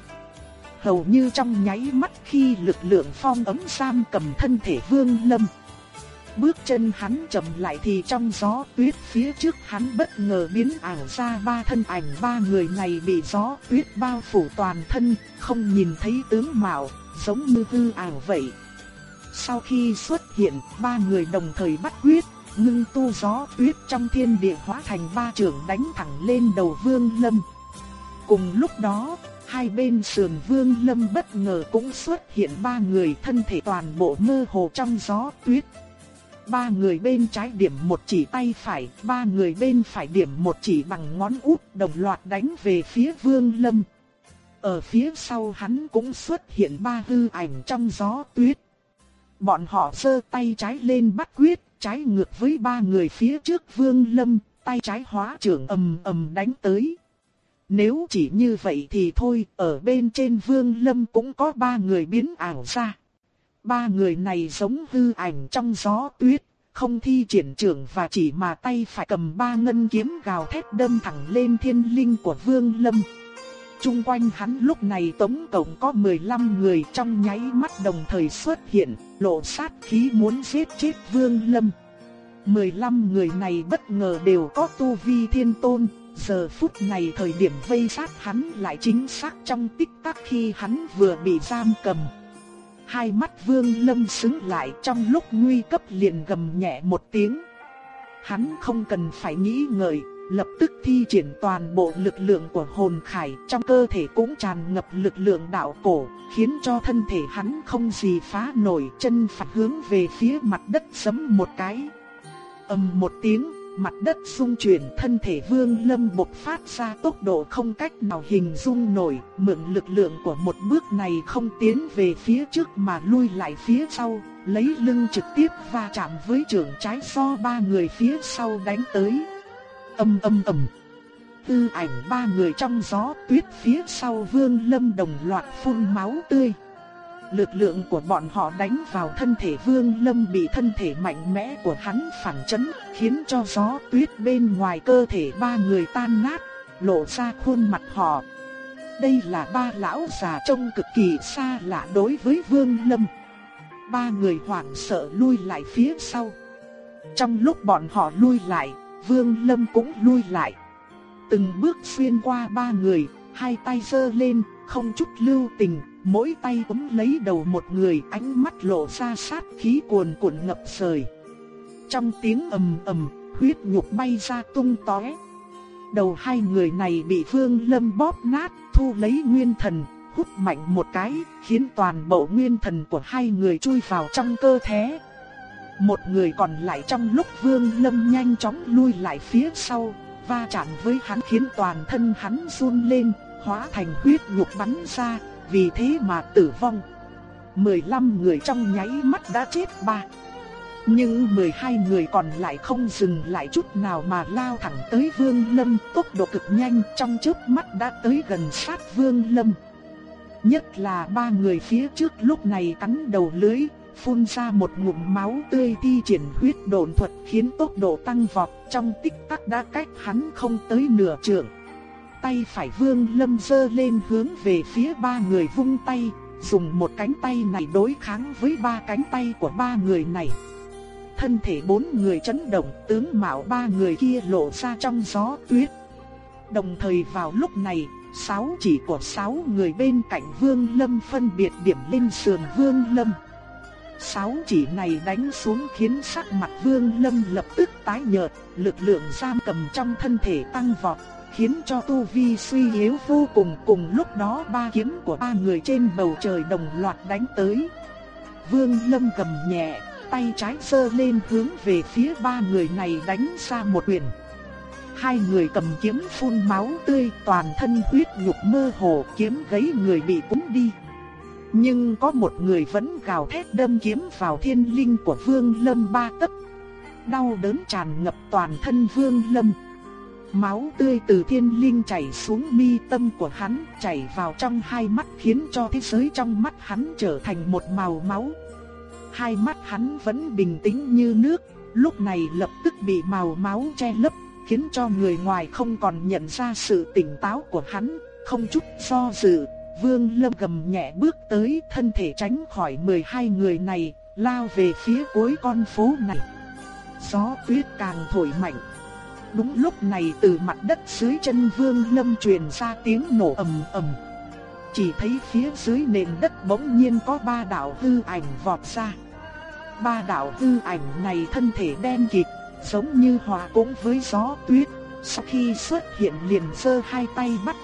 Hầu như trong nháy mắt khi lực lượng phong ấm sam cầm thân thể Vương Lâm. Bước chân hắn chậm lại thì trong gió tuyết phía trước hắn bất ngờ biến ảo ra ba thân ảnh ba người này bị gió tuyết bao phủ toàn thân, không nhìn thấy tướng mạo, giống như hư ảo vậy. Sau khi xuất hiện, ba người đồng thời bắt quyết, ngưng tu gió tuyết trong thiên địa hóa thành ba trường đánh thẳng lên đầu Vương Lâm. Cùng lúc đó, hai bên sườn Vương Lâm bất ngờ cũng xuất hiện ba người thân thể toàn bộ mơ hồ trong gió tuyết. Ba người bên trái điểm một chỉ tay phải, ba người bên phải điểm một chỉ bằng ngón út đồng loạt đánh về phía Vương Lâm. Ở phía sau hắn cũng xuất hiện ba hư ảnh trong gió tuyết. Bọn họ sơ tay trái lên bắt quyết, trái ngược với ba người phía trước Vương Lâm, tay trái hóa trưởng ầm ầm đánh tới. Nếu chỉ như vậy thì thôi, ở bên trên Vương Lâm cũng có ba người biến ảo ra. Ba người này giống hư ảnh trong gió tuyết, không thi triển trưởng và chỉ mà tay phải cầm ba ngân kiếm gào thét đâm thẳng lên thiên linh của Vương Lâm. Trung quanh hắn lúc này tổng cộng có 15 người trong nháy mắt đồng thời xuất hiện, lộ sát khí muốn giết chết Vương Lâm. 15 người này bất ngờ đều có tu vi thiên tôn, giờ phút này thời điểm vây sát hắn lại chính xác trong tích tắc khi hắn vừa bị giam cầm. Hai mắt Vương Lâm sững lại trong lúc nguy cấp liền gầm nhẹ một tiếng. Hắn không cần phải nghĩ ngợi, lập tức thi triển toàn bộ lực lượng của hồn khải, trong cơ thể cũng tràn ngập lực lượng đạo cổ, khiến cho thân thể hắn không gì phá nổi, chân phải hướng về phía mặt đất sấm một cái. ầm một tiếng, mặt đất rung chuyển, thân thể Vương Lâm bộc phát ra tốc độ không cách nào hình dung nổi, mượn lực lượng của một bước này không tiến về phía trước mà lui lại phía sau, lấy lưng trực tiếp va chạm với trường trái so ba người phía sau đánh tới. Âm âm ầm. Tư ảnh ba người trong gió tuyết phía sau Vương Lâm đồng loạt phun máu tươi. Lực lượng của bọn họ đánh vào thân thể Vương Lâm bị thân thể mạnh mẽ của hắn phản chấn, khiến cho gió tuyết bên ngoài cơ thể ba người tan nát, lộ ra khuôn mặt họ. Đây là ba lão già trông cực kỳ xa lạ đối với Vương Lâm. Ba người hoảng sợ lui lại phía sau. Trong lúc bọn họ lui lại, Vương Lâm cũng lui lại. Từng bước xuyên qua ba người, hai tay giơ lên, không chút lưu tình, mỗi tay túm lấy đầu một người, ánh mắt lộ ra sát khí cuồn cuộn ngập trời. Trong tiếng ầm ầm, huyết nhục bay ra tung tóe. Đầu hai người này bị Vương Lâm bóp nát, thu lấy nguyên thần, hút mạnh một cái, khiến toàn bộ nguyên thần của hai người chui vào trong cơ thể. Một người còn lại trong lúc Vương Lâm nhanh chóng lui lại phía sau, va chạm với hắn khiến toàn thân hắn run lên, hóa thành huyết nhục bắn ra, vì thế mà tử vong. 15 người trong nháy mắt đã chết ba. Nhưng 12 người còn lại không dừng lại chút nào mà lao thẳng tới Vương Lâm, tốc độ cực nhanh trong chớp mắt đã tới gần sát Vương Lâm. Nhất là ba người phía trước lúc này cắn đầu lưới, phun ra một ngụm máu tươi thi triển huyết độn thuật khiến tốc độ tăng vọt trong tích tắc đã cách hắn không tới nửa trượng. Tay phải vương lâm dơ lên hướng về phía ba người vung tay, dùng một cánh tay này đối kháng với ba cánh tay của ba người này. Thân thể bốn người chấn động, tướng mạo ba người kia lộ ra trong gió tuyết. Đồng thời vào lúc này, sáu chỉ của sáu người bên cạnh Vương Lâm phân biệt điểm lên sườn Vương Lâm. Sáu chỉ này đánh xuống khiến sắc mặt Vương Lâm lập tức tái nhợt, lực lượng giam cầm trong thân thể tăng vọt, khiến cho tu vi suy yếu vô cùng. Cùng lúc đó ba kiếm của ba người trên bầu trời đồng loạt đánh tới. Vương Lâm gầm nhẹ, tay trái sơ lên hướng về phía ba người này đánh ra một quyền. Hai người cầm kiếm phun máu tươi, toàn thân huyết nhục mơ hồ, kiếm gãy người bị cúng đi. Nhưng có một người vẫn gào thét đâm kiếm vào thiên linh của Vương Lâm ba tấc. Đau đớn tràn ngập toàn thân Vương Lâm. Máu tươi từ thiên linh chảy xuống mi tâm của hắn, chảy vào trong hai mắt khiến cho thế giới trong mắt hắn trở thành một màu máu. Hai mắt hắn vẫn bình tĩnh như nước, lúc này lập tức bị màu máu che lấp, khiến cho người ngoài không còn nhận ra sự tỉnh táo của hắn, không chút do dự. Vương Lâm gầm nhẹ bước tới thân thể tránh khỏi 12 người này, lao về phía cuối con phố này. Gió tuyết càng thổi mạnh. Đúng lúc này từ mặt đất dưới chân Vương Lâm truyền ra tiếng nổ ầm ầm. Chỉ thấy phía dưới nền đất bỗng nhiên có ba đạo hư ảnh vọt ra. Ba đạo hư ảnh này thân thể đen kịt, giống như hòa cũng với gió tuyết. Sau khi xuất hiện liền giơ hai tay bắt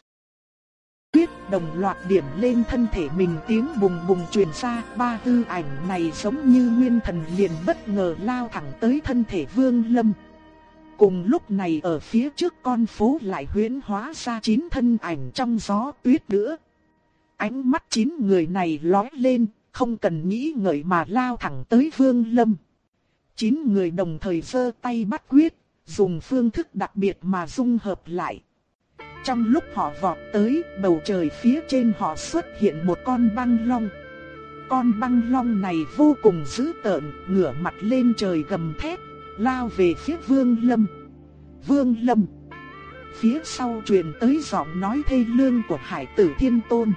tuyết đồng loạt điểm lên thân thể mình tiếng bùng bùng truyền ra, ba hư ảnh này giống như nguyên thần liền bất ngờ lao thẳng tới thân thể Vương Lâm. Cùng lúc này ở phía trước con phố lại huyễn hóa ra chín thân ảnh trong gió tuyết nữa. Ánh mắt chín người này lóe lên, không cần nghĩ ngợi mà lao thẳng tới Vương Lâm. Chín người đồng thời giơ tay bắt quyết, dùng phương thức đặc biệt mà dung hợp lại. Trong lúc họ vọt tới, bầu trời phía trên họ xuất hiện một con băng long. Con băng long này vô cùng dữ tợn, ngửa mặt lên trời gầm thét, lao về phía Vương Lâm. Vương Lâm. Phía sau truyền tới giọng nói thê lương của Hải Tử Thiên Tôn.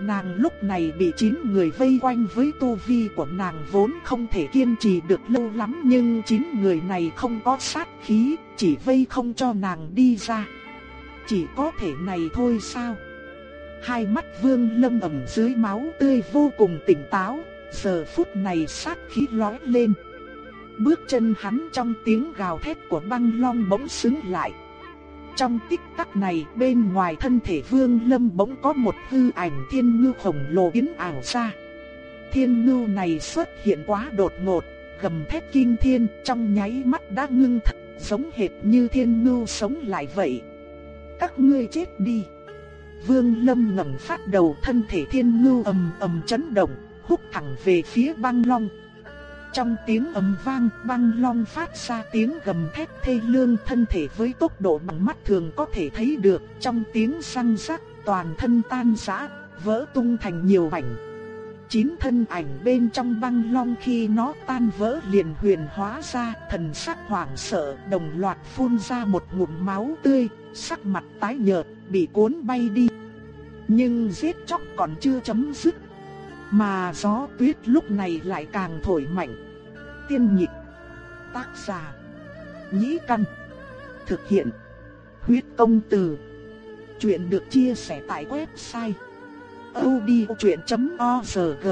Nàng lúc này bị chín người vây quanh với tu vi của nàng vốn không thể kiên trì được lâu lắm nhưng chín người này không có sát khí, chỉ vây không cho nàng đi ra. Chỉ có thể này thôi sao? Hai mắt vương lâm ẩm dưới máu tươi vô cùng tỉnh táo, giờ phút này sát khí lói lên. Bước chân hắn trong tiếng gào thét của băng long bỗng xứng lại. Trong tích tắc này bên ngoài thân thể vương lâm bỗng có một hư ảnh thiên ngư khổng lồ biến ảo ra. Thiên ngư này xuất hiện quá đột ngột, gầm thét kinh thiên trong nháy mắt đã ngưng thật giống hệt như thiên ngư sống lại vậy các ngươi chết đi. Vương Lâm ngẩng phát đầu thân thể thiên ngưu ầm ầm chấn động, húc thẳng về phía băng long. Trong tiếng ầm vang, băng long phát ra tiếng gầm thét thê lương thân thể với tốc độ bằng mắt thường có thể thấy được, trong tiếng răng rắc, toàn thân tan rã, vỡ tung thành nhiều mảnh. Chín thân ảnh bên trong băng long khi nó tan vỡ liền huyền hóa ra, thần sắc hoảng sợ, đồng loạt phun ra một ngụm máu tươi, sắc mặt tái nhợt, bị cuốn bay đi. Nhưng giết chóc còn chưa chấm dứt, mà gió tuyết lúc này lại càng thổi mạnh. Tiên nhịp, tác giả, nhĩ căn, thực hiện, huyết công từ. Chuyện được chia sẻ tại website audiochuyện.org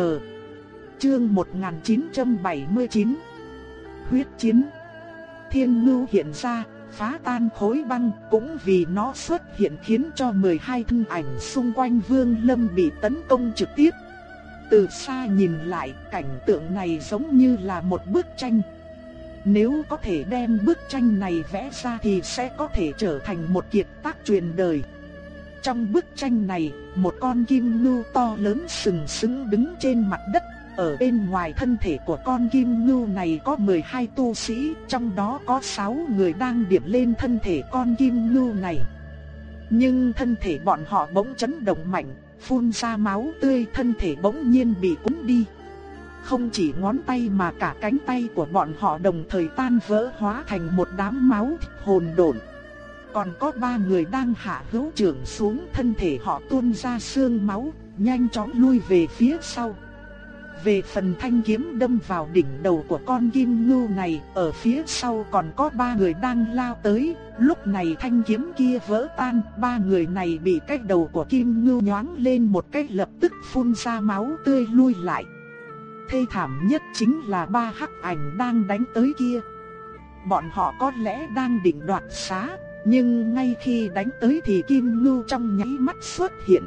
Chương 1979 Huyết chiến Thiên ngưu hiện ra, phá tan khối băng cũng vì nó xuất hiện khiến cho 12 thân ảnh xung quanh Vương Lâm bị tấn công trực tiếp. Từ xa nhìn lại, cảnh tượng này giống như là một bức tranh. Nếu có thể đem bức tranh này vẽ ra thì sẽ có thể trở thành một kiệt tác truyền đời. Trong bức tranh này, một con kim ngưu to lớn sừng sững đứng trên mặt đất. Ở bên ngoài thân thể của con kim ngưu này có 12 tu sĩ, trong đó có 6 người đang điểm lên thân thể con kim ngưu này. Nhưng thân thể bọn họ bỗng chấn động mạnh, phun ra máu tươi thân thể bỗng nhiên bị cúng đi. Không chỉ ngón tay mà cả cánh tay của bọn họ đồng thời tan vỡ hóa thành một đám máu hồn độn. Còn có ba người đang hạ hữu trưởng xuống thân thể họ tuôn ra xương máu, nhanh chóng lui về phía sau. Về phần thanh kiếm đâm vào đỉnh đầu của con kim ngưu này, ở phía sau còn có ba người đang lao tới, lúc này thanh kiếm kia vỡ tan, ba người này bị cái đầu của kim ngưu nhoáng lên một cách lập tức phun ra máu tươi lui lại. Thê thảm nhất chính là ba hắc ảnh đang đánh tới kia. Bọn họ có lẽ đang định đoạt xá, nhưng ngay khi đánh tới thì Kim Ngưu trong nháy mắt xuất hiện.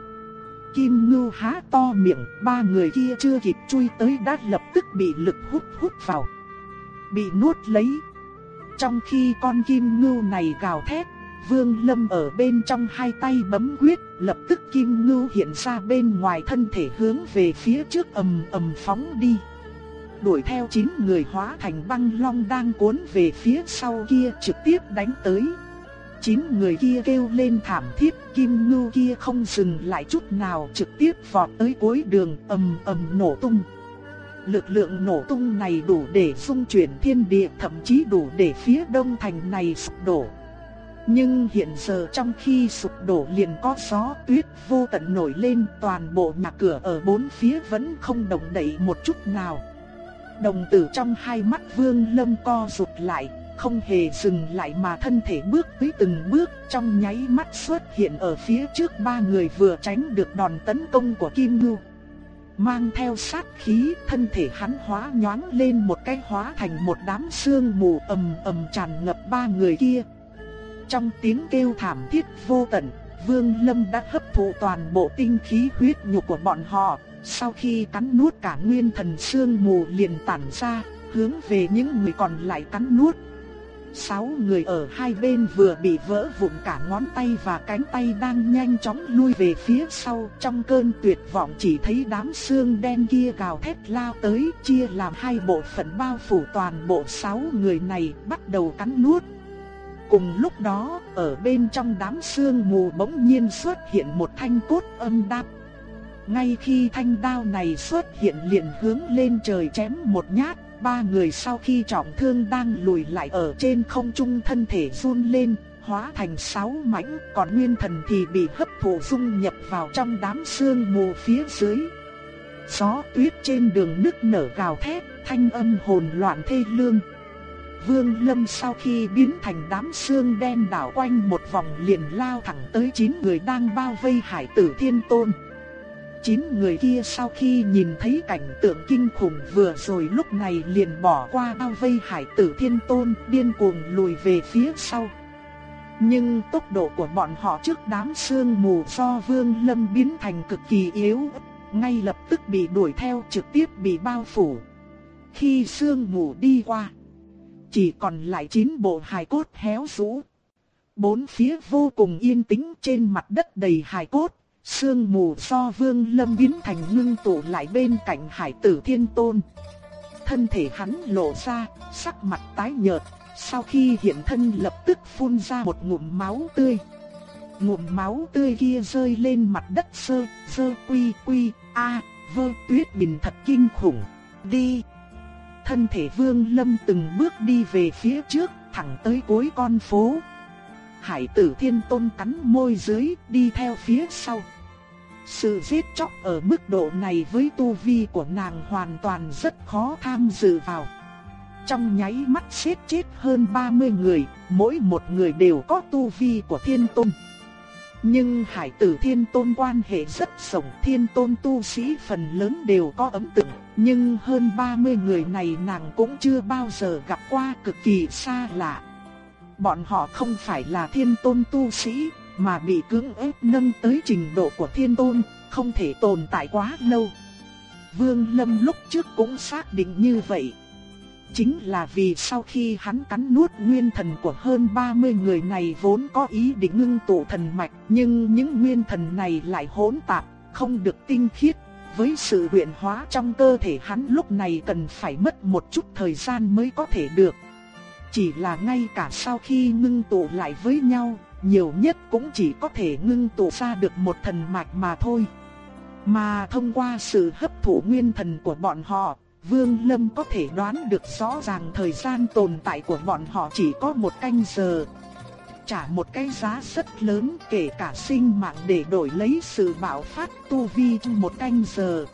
Kim Ngưu há to miệng, ba người kia chưa kịp chui tới đã lập tức bị lực hút hút vào. Bị nuốt lấy. Trong khi con Kim Ngưu này gào thét, Vương Lâm ở bên trong hai tay bấm quyết, lập tức Kim Ngưu hiện ra bên ngoài thân thể hướng về phía trước ầm ầm phóng đi. Đuổi theo chín người hóa thành băng long đang cuốn về phía sau kia trực tiếp đánh tới chín người kia kêu lên thảm thiết, kim ngưu kia không dừng lại chút nào trực tiếp vọt tới cuối đường ầm ầm nổ tung. Lực lượng nổ tung này đủ để xung chuyển thiên địa thậm chí đủ để phía đông thành này sụp đổ. Nhưng hiện giờ trong khi sụp đổ liền có gió tuyết vô tận nổi lên toàn bộ nhà cửa ở bốn phía vẫn không động đậy một chút nào. Đồng tử trong hai mắt vương lâm co rụt lại, không hề dừng lại mà thân thể bước tới từng bước trong nháy mắt xuất hiện ở phía trước ba người vừa tránh được đòn tấn công của Kim Ngưu. Mang theo sát khí, thân thể hắn hóa nhoáng lên một cái hóa thành một đám sương mù ầm ầm tràn ngập ba người kia. Trong tiếng kêu thảm thiết vô tận, Vương Lâm đã hấp thụ toàn bộ tinh khí huyết nhục của bọn họ, sau khi cắn nuốt cả nguyên thần sương mù liền tản ra, hướng về những người còn lại cắn nuốt. Sáu người ở hai bên vừa bị vỡ vụn cả ngón tay và cánh tay đang nhanh chóng lui về phía sau trong cơn tuyệt vọng chỉ thấy đám xương đen kia gào thét lao tới chia làm hai bộ phận bao phủ toàn bộ sáu người này bắt đầu cắn nuốt. Cùng lúc đó, ở bên trong đám xương mù bỗng nhiên xuất hiện một thanh cốt âm đao. Ngay khi thanh đao này xuất hiện liền hướng lên trời chém một nhát, ba người sau khi trọng thương đang lùi lại ở trên không trung thân thể run lên, hóa thành sáu mảnh, còn nguyên thần thì bị hấp thụ dung nhập vào trong đám sương mù phía dưới. Gió tuyết trên đường nước nở gào thét, thanh âm hồn loạn thê lương. Vương Lâm sau khi biến thành đám sương đen đảo quanh một vòng liền lao thẳng tới chín người đang bao vây Hải Tử Thiên Tôn chín người kia sau khi nhìn thấy cảnh tượng kinh khủng vừa rồi lúc này liền bỏ qua bao vây hải tử thiên tôn điên cuồng lùi về phía sau. Nhưng tốc độ của bọn họ trước đám sương mù do vương lâm biến thành cực kỳ yếu, ngay lập tức bị đuổi theo trực tiếp bị bao phủ. Khi sương mù đi qua, chỉ còn lại chín bộ hài cốt héo rũ. Bốn phía vô cùng yên tĩnh trên mặt đất đầy hài cốt, Sương mù do vương lâm biến thành ngưng tụ lại bên cạnh hải tử thiên tôn. Thân thể hắn lộ ra, sắc mặt tái nhợt, sau khi hiện thân lập tức phun ra một ngụm máu tươi. Ngụm máu tươi kia rơi lên mặt đất sơ, sơ quy quy, a, vơ tuyết bình thật kinh khủng. Đi! Thân thể vương lâm từng bước đi về phía trước, thẳng tới cuối con phố. Hải tử thiên tôn cắn môi dưới, đi theo phía sau. Sự giết chóc ở mức độ này với tu vi của nàng hoàn toàn rất khó tham dự vào. Trong nháy mắt giết chết hơn 30 người, mỗi một người đều có tu vi của thiên tôn. Nhưng hải tử thiên tôn quan hệ rất rộng, thiên tôn tu sĩ phần lớn đều có ấn tượng, nhưng hơn 30 người này nàng cũng chưa bao giờ gặp qua cực kỳ xa lạ. Bọn họ không phải là thiên tôn tu sĩ, mà bị cưỡng ép nâng tới trình độ của thiên tôn, không thể tồn tại quá lâu. Vương Lâm lúc trước cũng xác định như vậy. Chính là vì sau khi hắn cắn nuốt nguyên thần của hơn 30 người này vốn có ý định ngưng tụ thần mạch, nhưng những nguyên thần này lại hỗn tạp, không được tinh khiết. Với sự luyện hóa trong cơ thể hắn lúc này cần phải mất một chút thời gian mới có thể được. Chỉ là ngay cả sau khi ngưng tụ lại với nhau, nhiều nhất cũng chỉ có thể ngưng tụ ra được một thần mạch mà thôi. Mà thông qua sự hấp thụ nguyên thần của bọn họ, Vương Lâm có thể đoán được rõ ràng thời gian tồn tại của bọn họ chỉ có một canh giờ. Trả một cái giá rất lớn kể cả sinh mạng để đổi lấy sự bạo phát tu vi trong một canh giờ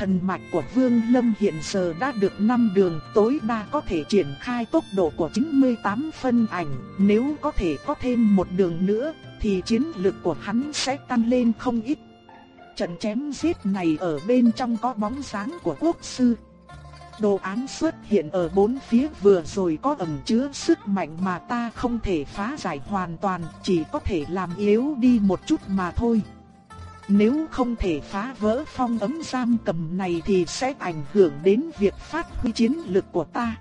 thần mạch của Vương Lâm hiện giờ đã được 5 đường tối đa có thể triển khai tốc độ của 98 phân ảnh, nếu có thể có thêm một đường nữa thì chiến lực của hắn sẽ tăng lên không ít. Trận chém giết này ở bên trong có bóng dáng của quốc sư. Đồ án xuất hiện ở bốn phía vừa rồi có ẩn chứa sức mạnh mà ta không thể phá giải hoàn toàn, chỉ có thể làm yếu đi một chút mà thôi. Nếu không thể phá vỡ phong ấm giam cầm này thì sẽ ảnh hưởng đến việc phát huy chiến lực của ta.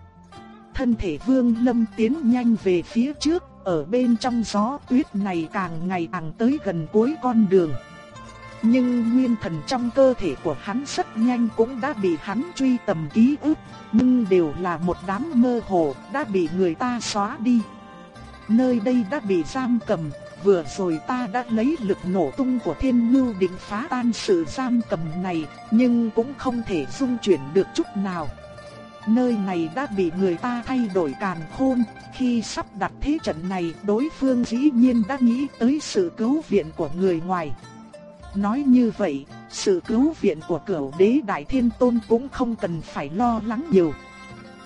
Thân thể Vương Lâm tiến nhanh về phía trước, ở bên trong gió tuyết này càng ngày càng tới gần cuối con đường. Nhưng nguyên thần trong cơ thể của hắn rất nhanh cũng đã bị hắn truy tầm ký ức, nhưng đều là một đám mơ hồ, đã bị người ta xóa đi. Nơi đây đã bị giam cầm, vừa rồi ta đã lấy lực nổ tung của thiên ngưu định phá tan sự giam cầm này, nhưng cũng không thể dung chuyển được chút nào. Nơi này đã bị người ta thay đổi càn khôn, khi sắp đặt thế trận này đối phương dĩ nhiên đã nghĩ tới sự cứu viện của người ngoài. Nói như vậy, sự cứu viện của cửu đế đại thiên tôn cũng không cần phải lo lắng nhiều.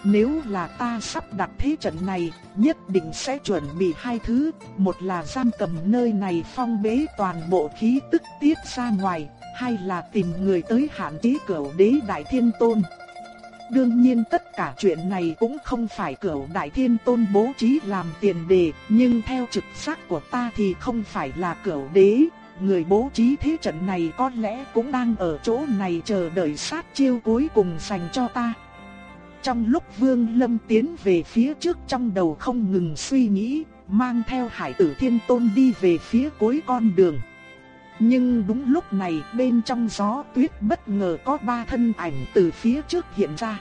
Nếu là ta sắp đặt thế trận này, nhất định sẽ chuẩn bị hai thứ, một là giam cầm nơi này phong bế toàn bộ khí tức tiết ra ngoài, hai là tìm người tới hạn chế cửu đế đại thiên tôn. Đương nhiên tất cả chuyện này cũng không phải cửu đại thiên tôn bố trí làm tiền đề, nhưng theo trực giác của ta thì không phải là cửu đế, người bố trí thế trận này có lẽ cũng đang ở chỗ này chờ đợi sát chiêu cuối cùng dành cho ta. Trong lúc Vương Lâm tiến về phía trước trong đầu không ngừng suy nghĩ, mang theo hải tử thiên tôn đi về phía cuối con đường. Nhưng đúng lúc này bên trong gió tuyết bất ngờ có ba thân ảnh từ phía trước hiện ra.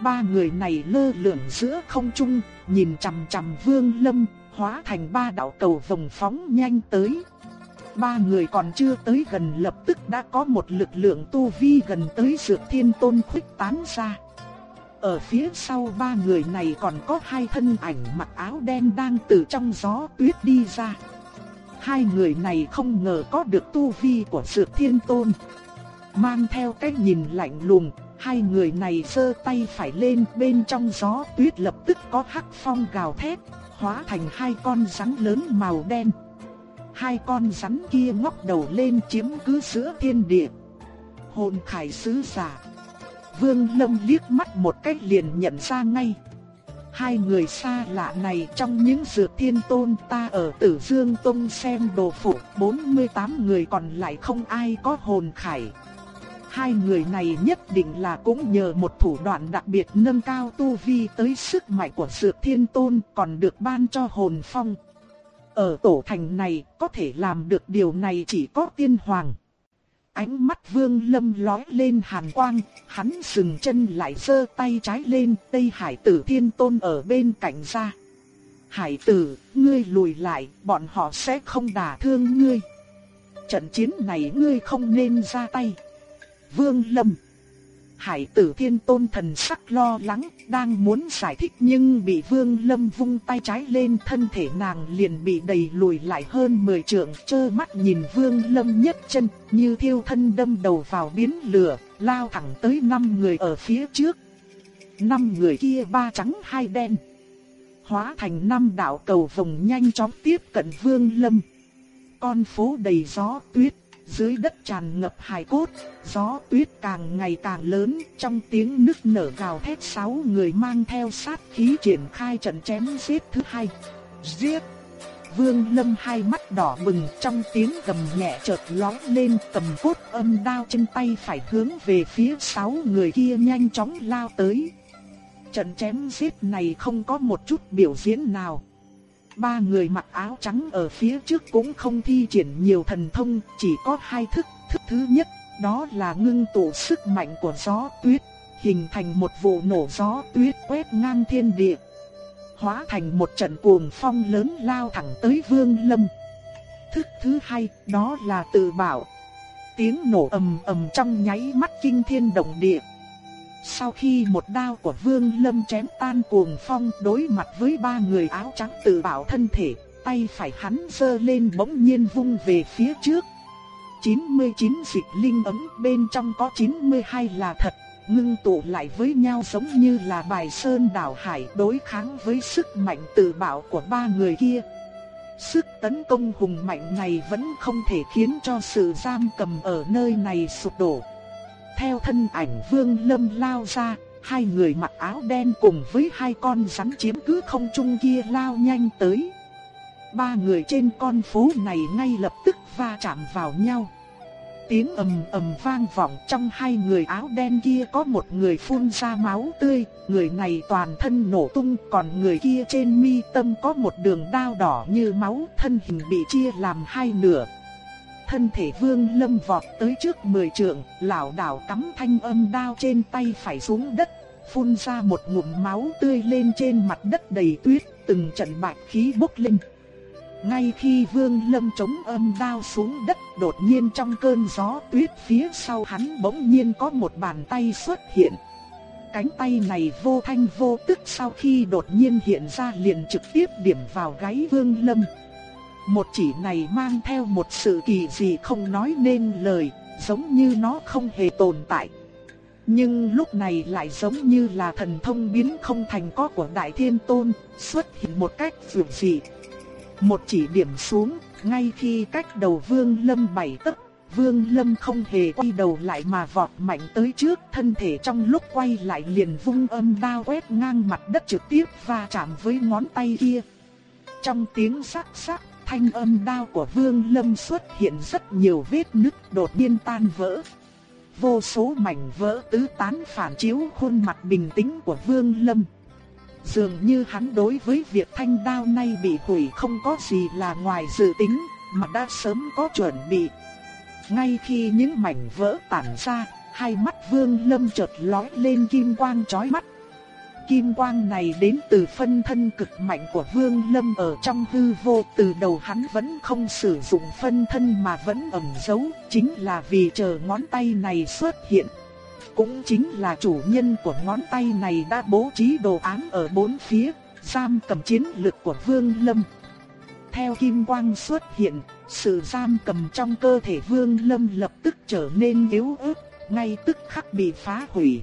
Ba người này lơ lửng giữa không trung, nhìn chằm chằm Vương Lâm, hóa thành ba đạo cầu vòng phóng nhanh tới. Ba người còn chưa tới gần lập tức đã có một lực lượng tu vi gần tới Dược Thiên Tôn khuếch tán ra. Ở phía sau ba người này còn có hai thân ảnh mặc áo đen đang từ trong gió tuyết đi ra. Hai người này không ngờ có được tu vi của Dược Thiên Tôn. Mang theo cái nhìn lạnh lùng, hai người này sơ tay phải lên bên trong gió tuyết lập tức có hắc phong gào thét, hóa thành hai con rắn lớn màu đen. Hai con rắn kia ngóc đầu lên chiếm cứ giữa thiên địa. Hồn khải sứ giả. Vương Lâm liếc mắt một cách liền nhận ra ngay. Hai người xa lạ này trong những dược thiên tôn ta ở Tử Dương Tông xem đồ phụ 48 người còn lại không ai có hồn khải. Hai người này nhất định là cũng nhờ một thủ đoạn đặc biệt nâng cao tu vi tới sức mạnh của dược thiên tôn còn được ban cho hồn phong. Ở tổ thành này có thể làm được điều này chỉ có tiên hoàng. Ánh mắt vương lâm lói lên hàn quang, hắn sừng chân lại giơ tay trái lên, Tây Hải tử thiên tôn ở bên cạnh ra. Hải tử, ngươi lùi lại, bọn họ sẽ không đả thương ngươi. Trận chiến này ngươi không nên ra tay. Vương lâm. Hải tử thiên tôn thần sắc lo lắng, đang muốn giải thích nhưng bị vương lâm vung tay trái lên thân thể nàng liền bị đẩy lùi lại hơn 10 trượng, trơ mắt nhìn vương lâm nhất chân, như thiêu thân đâm đầu vào biến lửa, lao thẳng tới năm người ở phía trước. Năm người kia ba trắng hai đen. Hóa thành năm đạo cầu vòng nhanh chóng tiếp cận vương lâm. Con phố đầy gió tuyết dưới đất tràn ngập hài cốt, gió tuyết càng ngày càng lớn, trong tiếng nức nở gào thét sáu người mang theo sát khí triển khai trận chém giết thứ hai. Giết! Vương Lâm hai mắt đỏ bừng trong tiếng gầm nhẹ chợt lóe lên cầm cốt âm đao trên tay phải hướng về phía sáu người kia nhanh chóng lao tới. Trận chém giết này không có một chút biểu diễn nào. Ba người mặc áo trắng ở phía trước cũng không thi triển nhiều thần thông, chỉ có hai thức. Thức thứ nhất, đó là ngưng tụ sức mạnh của gió tuyết, hình thành một vụ nổ gió tuyết quét ngang thiên địa. Hóa thành một trận cuồng phong lớn lao thẳng tới vương lâm. Thức thứ hai, đó là tự bảo. Tiếng nổ ầm ầm trong nháy mắt kinh thiên động địa. Sau khi một đao của Vương Lâm chém tan cuồng phong đối mặt với ba người áo trắng tự bảo thân thể, tay phải hắn giơ lên bỗng nhiên vung về phía trước. 99 dịch linh ấm bên trong có 92 là thật, ngưng tụ lại với nhau giống như là bài sơn đảo hải đối kháng với sức mạnh tự bảo của ba người kia. Sức tấn công hùng mạnh này vẫn không thể khiến cho sự giam cầm ở nơi này sụp đổ theo thân ảnh Vương Lâm lao ra, hai người mặc áo đen cùng với hai con rắn chiếm cứ không trung kia lao nhanh tới. Ba người trên con phố này ngay lập tức va chạm vào nhau. tiếng ầm ầm vang vọng trong hai người áo đen kia có một người phun ra máu tươi, người này toàn thân nổ tung, còn người kia trên mi tâm có một đường đao đỏ như máu, thân hình bị chia làm hai nửa. Thân thể Vương Lâm vọt tới trước mười trượng, lảo đảo cắm thanh âm đao trên tay phải xuống đất, phun ra một ngụm máu tươi lên trên mặt đất đầy tuyết, từng trận bạch khí bốc lên. Ngay khi Vương Lâm chống âm đao xuống đất, đột nhiên trong cơn gió tuyết phía sau hắn bỗng nhiên có một bàn tay xuất hiện. Cánh tay này vô thanh vô tức sau khi đột nhiên hiện ra liền trực tiếp điểm vào gáy Vương Lâm. Một chỉ này mang theo một sự kỳ dị không nói nên lời, giống như nó không hề tồn tại. Nhưng lúc này lại giống như là thần thông biến không thành có của Đại Thiên Tôn, xuất hiện một cách vượt dị. Một chỉ điểm xuống, ngay khi cách đầu Vương Lâm bảy tấc, Vương Lâm không hề quay đầu lại mà vọt mạnh tới trước, thân thể trong lúc quay lại liền vung âm đao quét ngang mặt đất trực tiếp và chạm với ngón tay kia. Trong tiếng sắc sắc, thanh âm đao của Vương Lâm xuất hiện rất nhiều vết nứt đột nhiên tan vỡ. Vô số mảnh vỡ tứ tán phản chiếu khuôn mặt bình tĩnh của Vương Lâm. Dường như hắn đối với việc thanh đao nay bị hủy không có gì là ngoài dự tính, mà đã sớm có chuẩn bị. Ngay khi những mảnh vỡ tản ra, hai mắt Vương Lâm chợt lóe lên kim quang chói mắt. Kim quang này đến từ phân thân cực mạnh của Vương Lâm ở trong hư vô, từ đầu hắn vẫn không sử dụng phân thân mà vẫn ẩn giấu, chính là vì chờ ngón tay này xuất hiện. Cũng chính là chủ nhân của ngón tay này đã bố trí đồ án ở bốn phía, giam cầm chiến lực của Vương Lâm. Theo kim quang xuất hiện, sự giam cầm trong cơ thể Vương Lâm lập tức trở nên yếu ớt, ngay tức khắc bị phá hủy.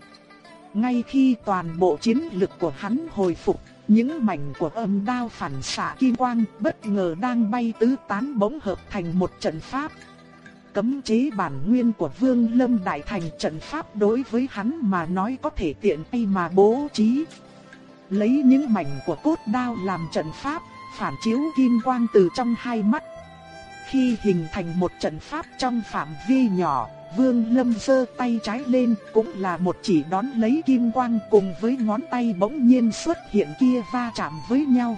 Ngay khi toàn bộ chiến lực của hắn hồi phục, những mảnh của âm đao phản xạ kim quang bất ngờ đang bay tứ tán bỗng hợp thành một trận pháp, cấm chế bản nguyên của Vương Lâm đại thành trận pháp đối với hắn mà nói có thể tiện tay mà bố trí. Lấy những mảnh của cốt đao làm trận pháp, phản chiếu kim quang từ trong hai mắt. Khi hình thành một trận pháp trong phạm vi nhỏ, Vương Lâm giơ tay trái lên, cũng là một chỉ đón lấy kim quang cùng với ngón tay bỗng nhiên xuất hiện kia va chạm với nhau.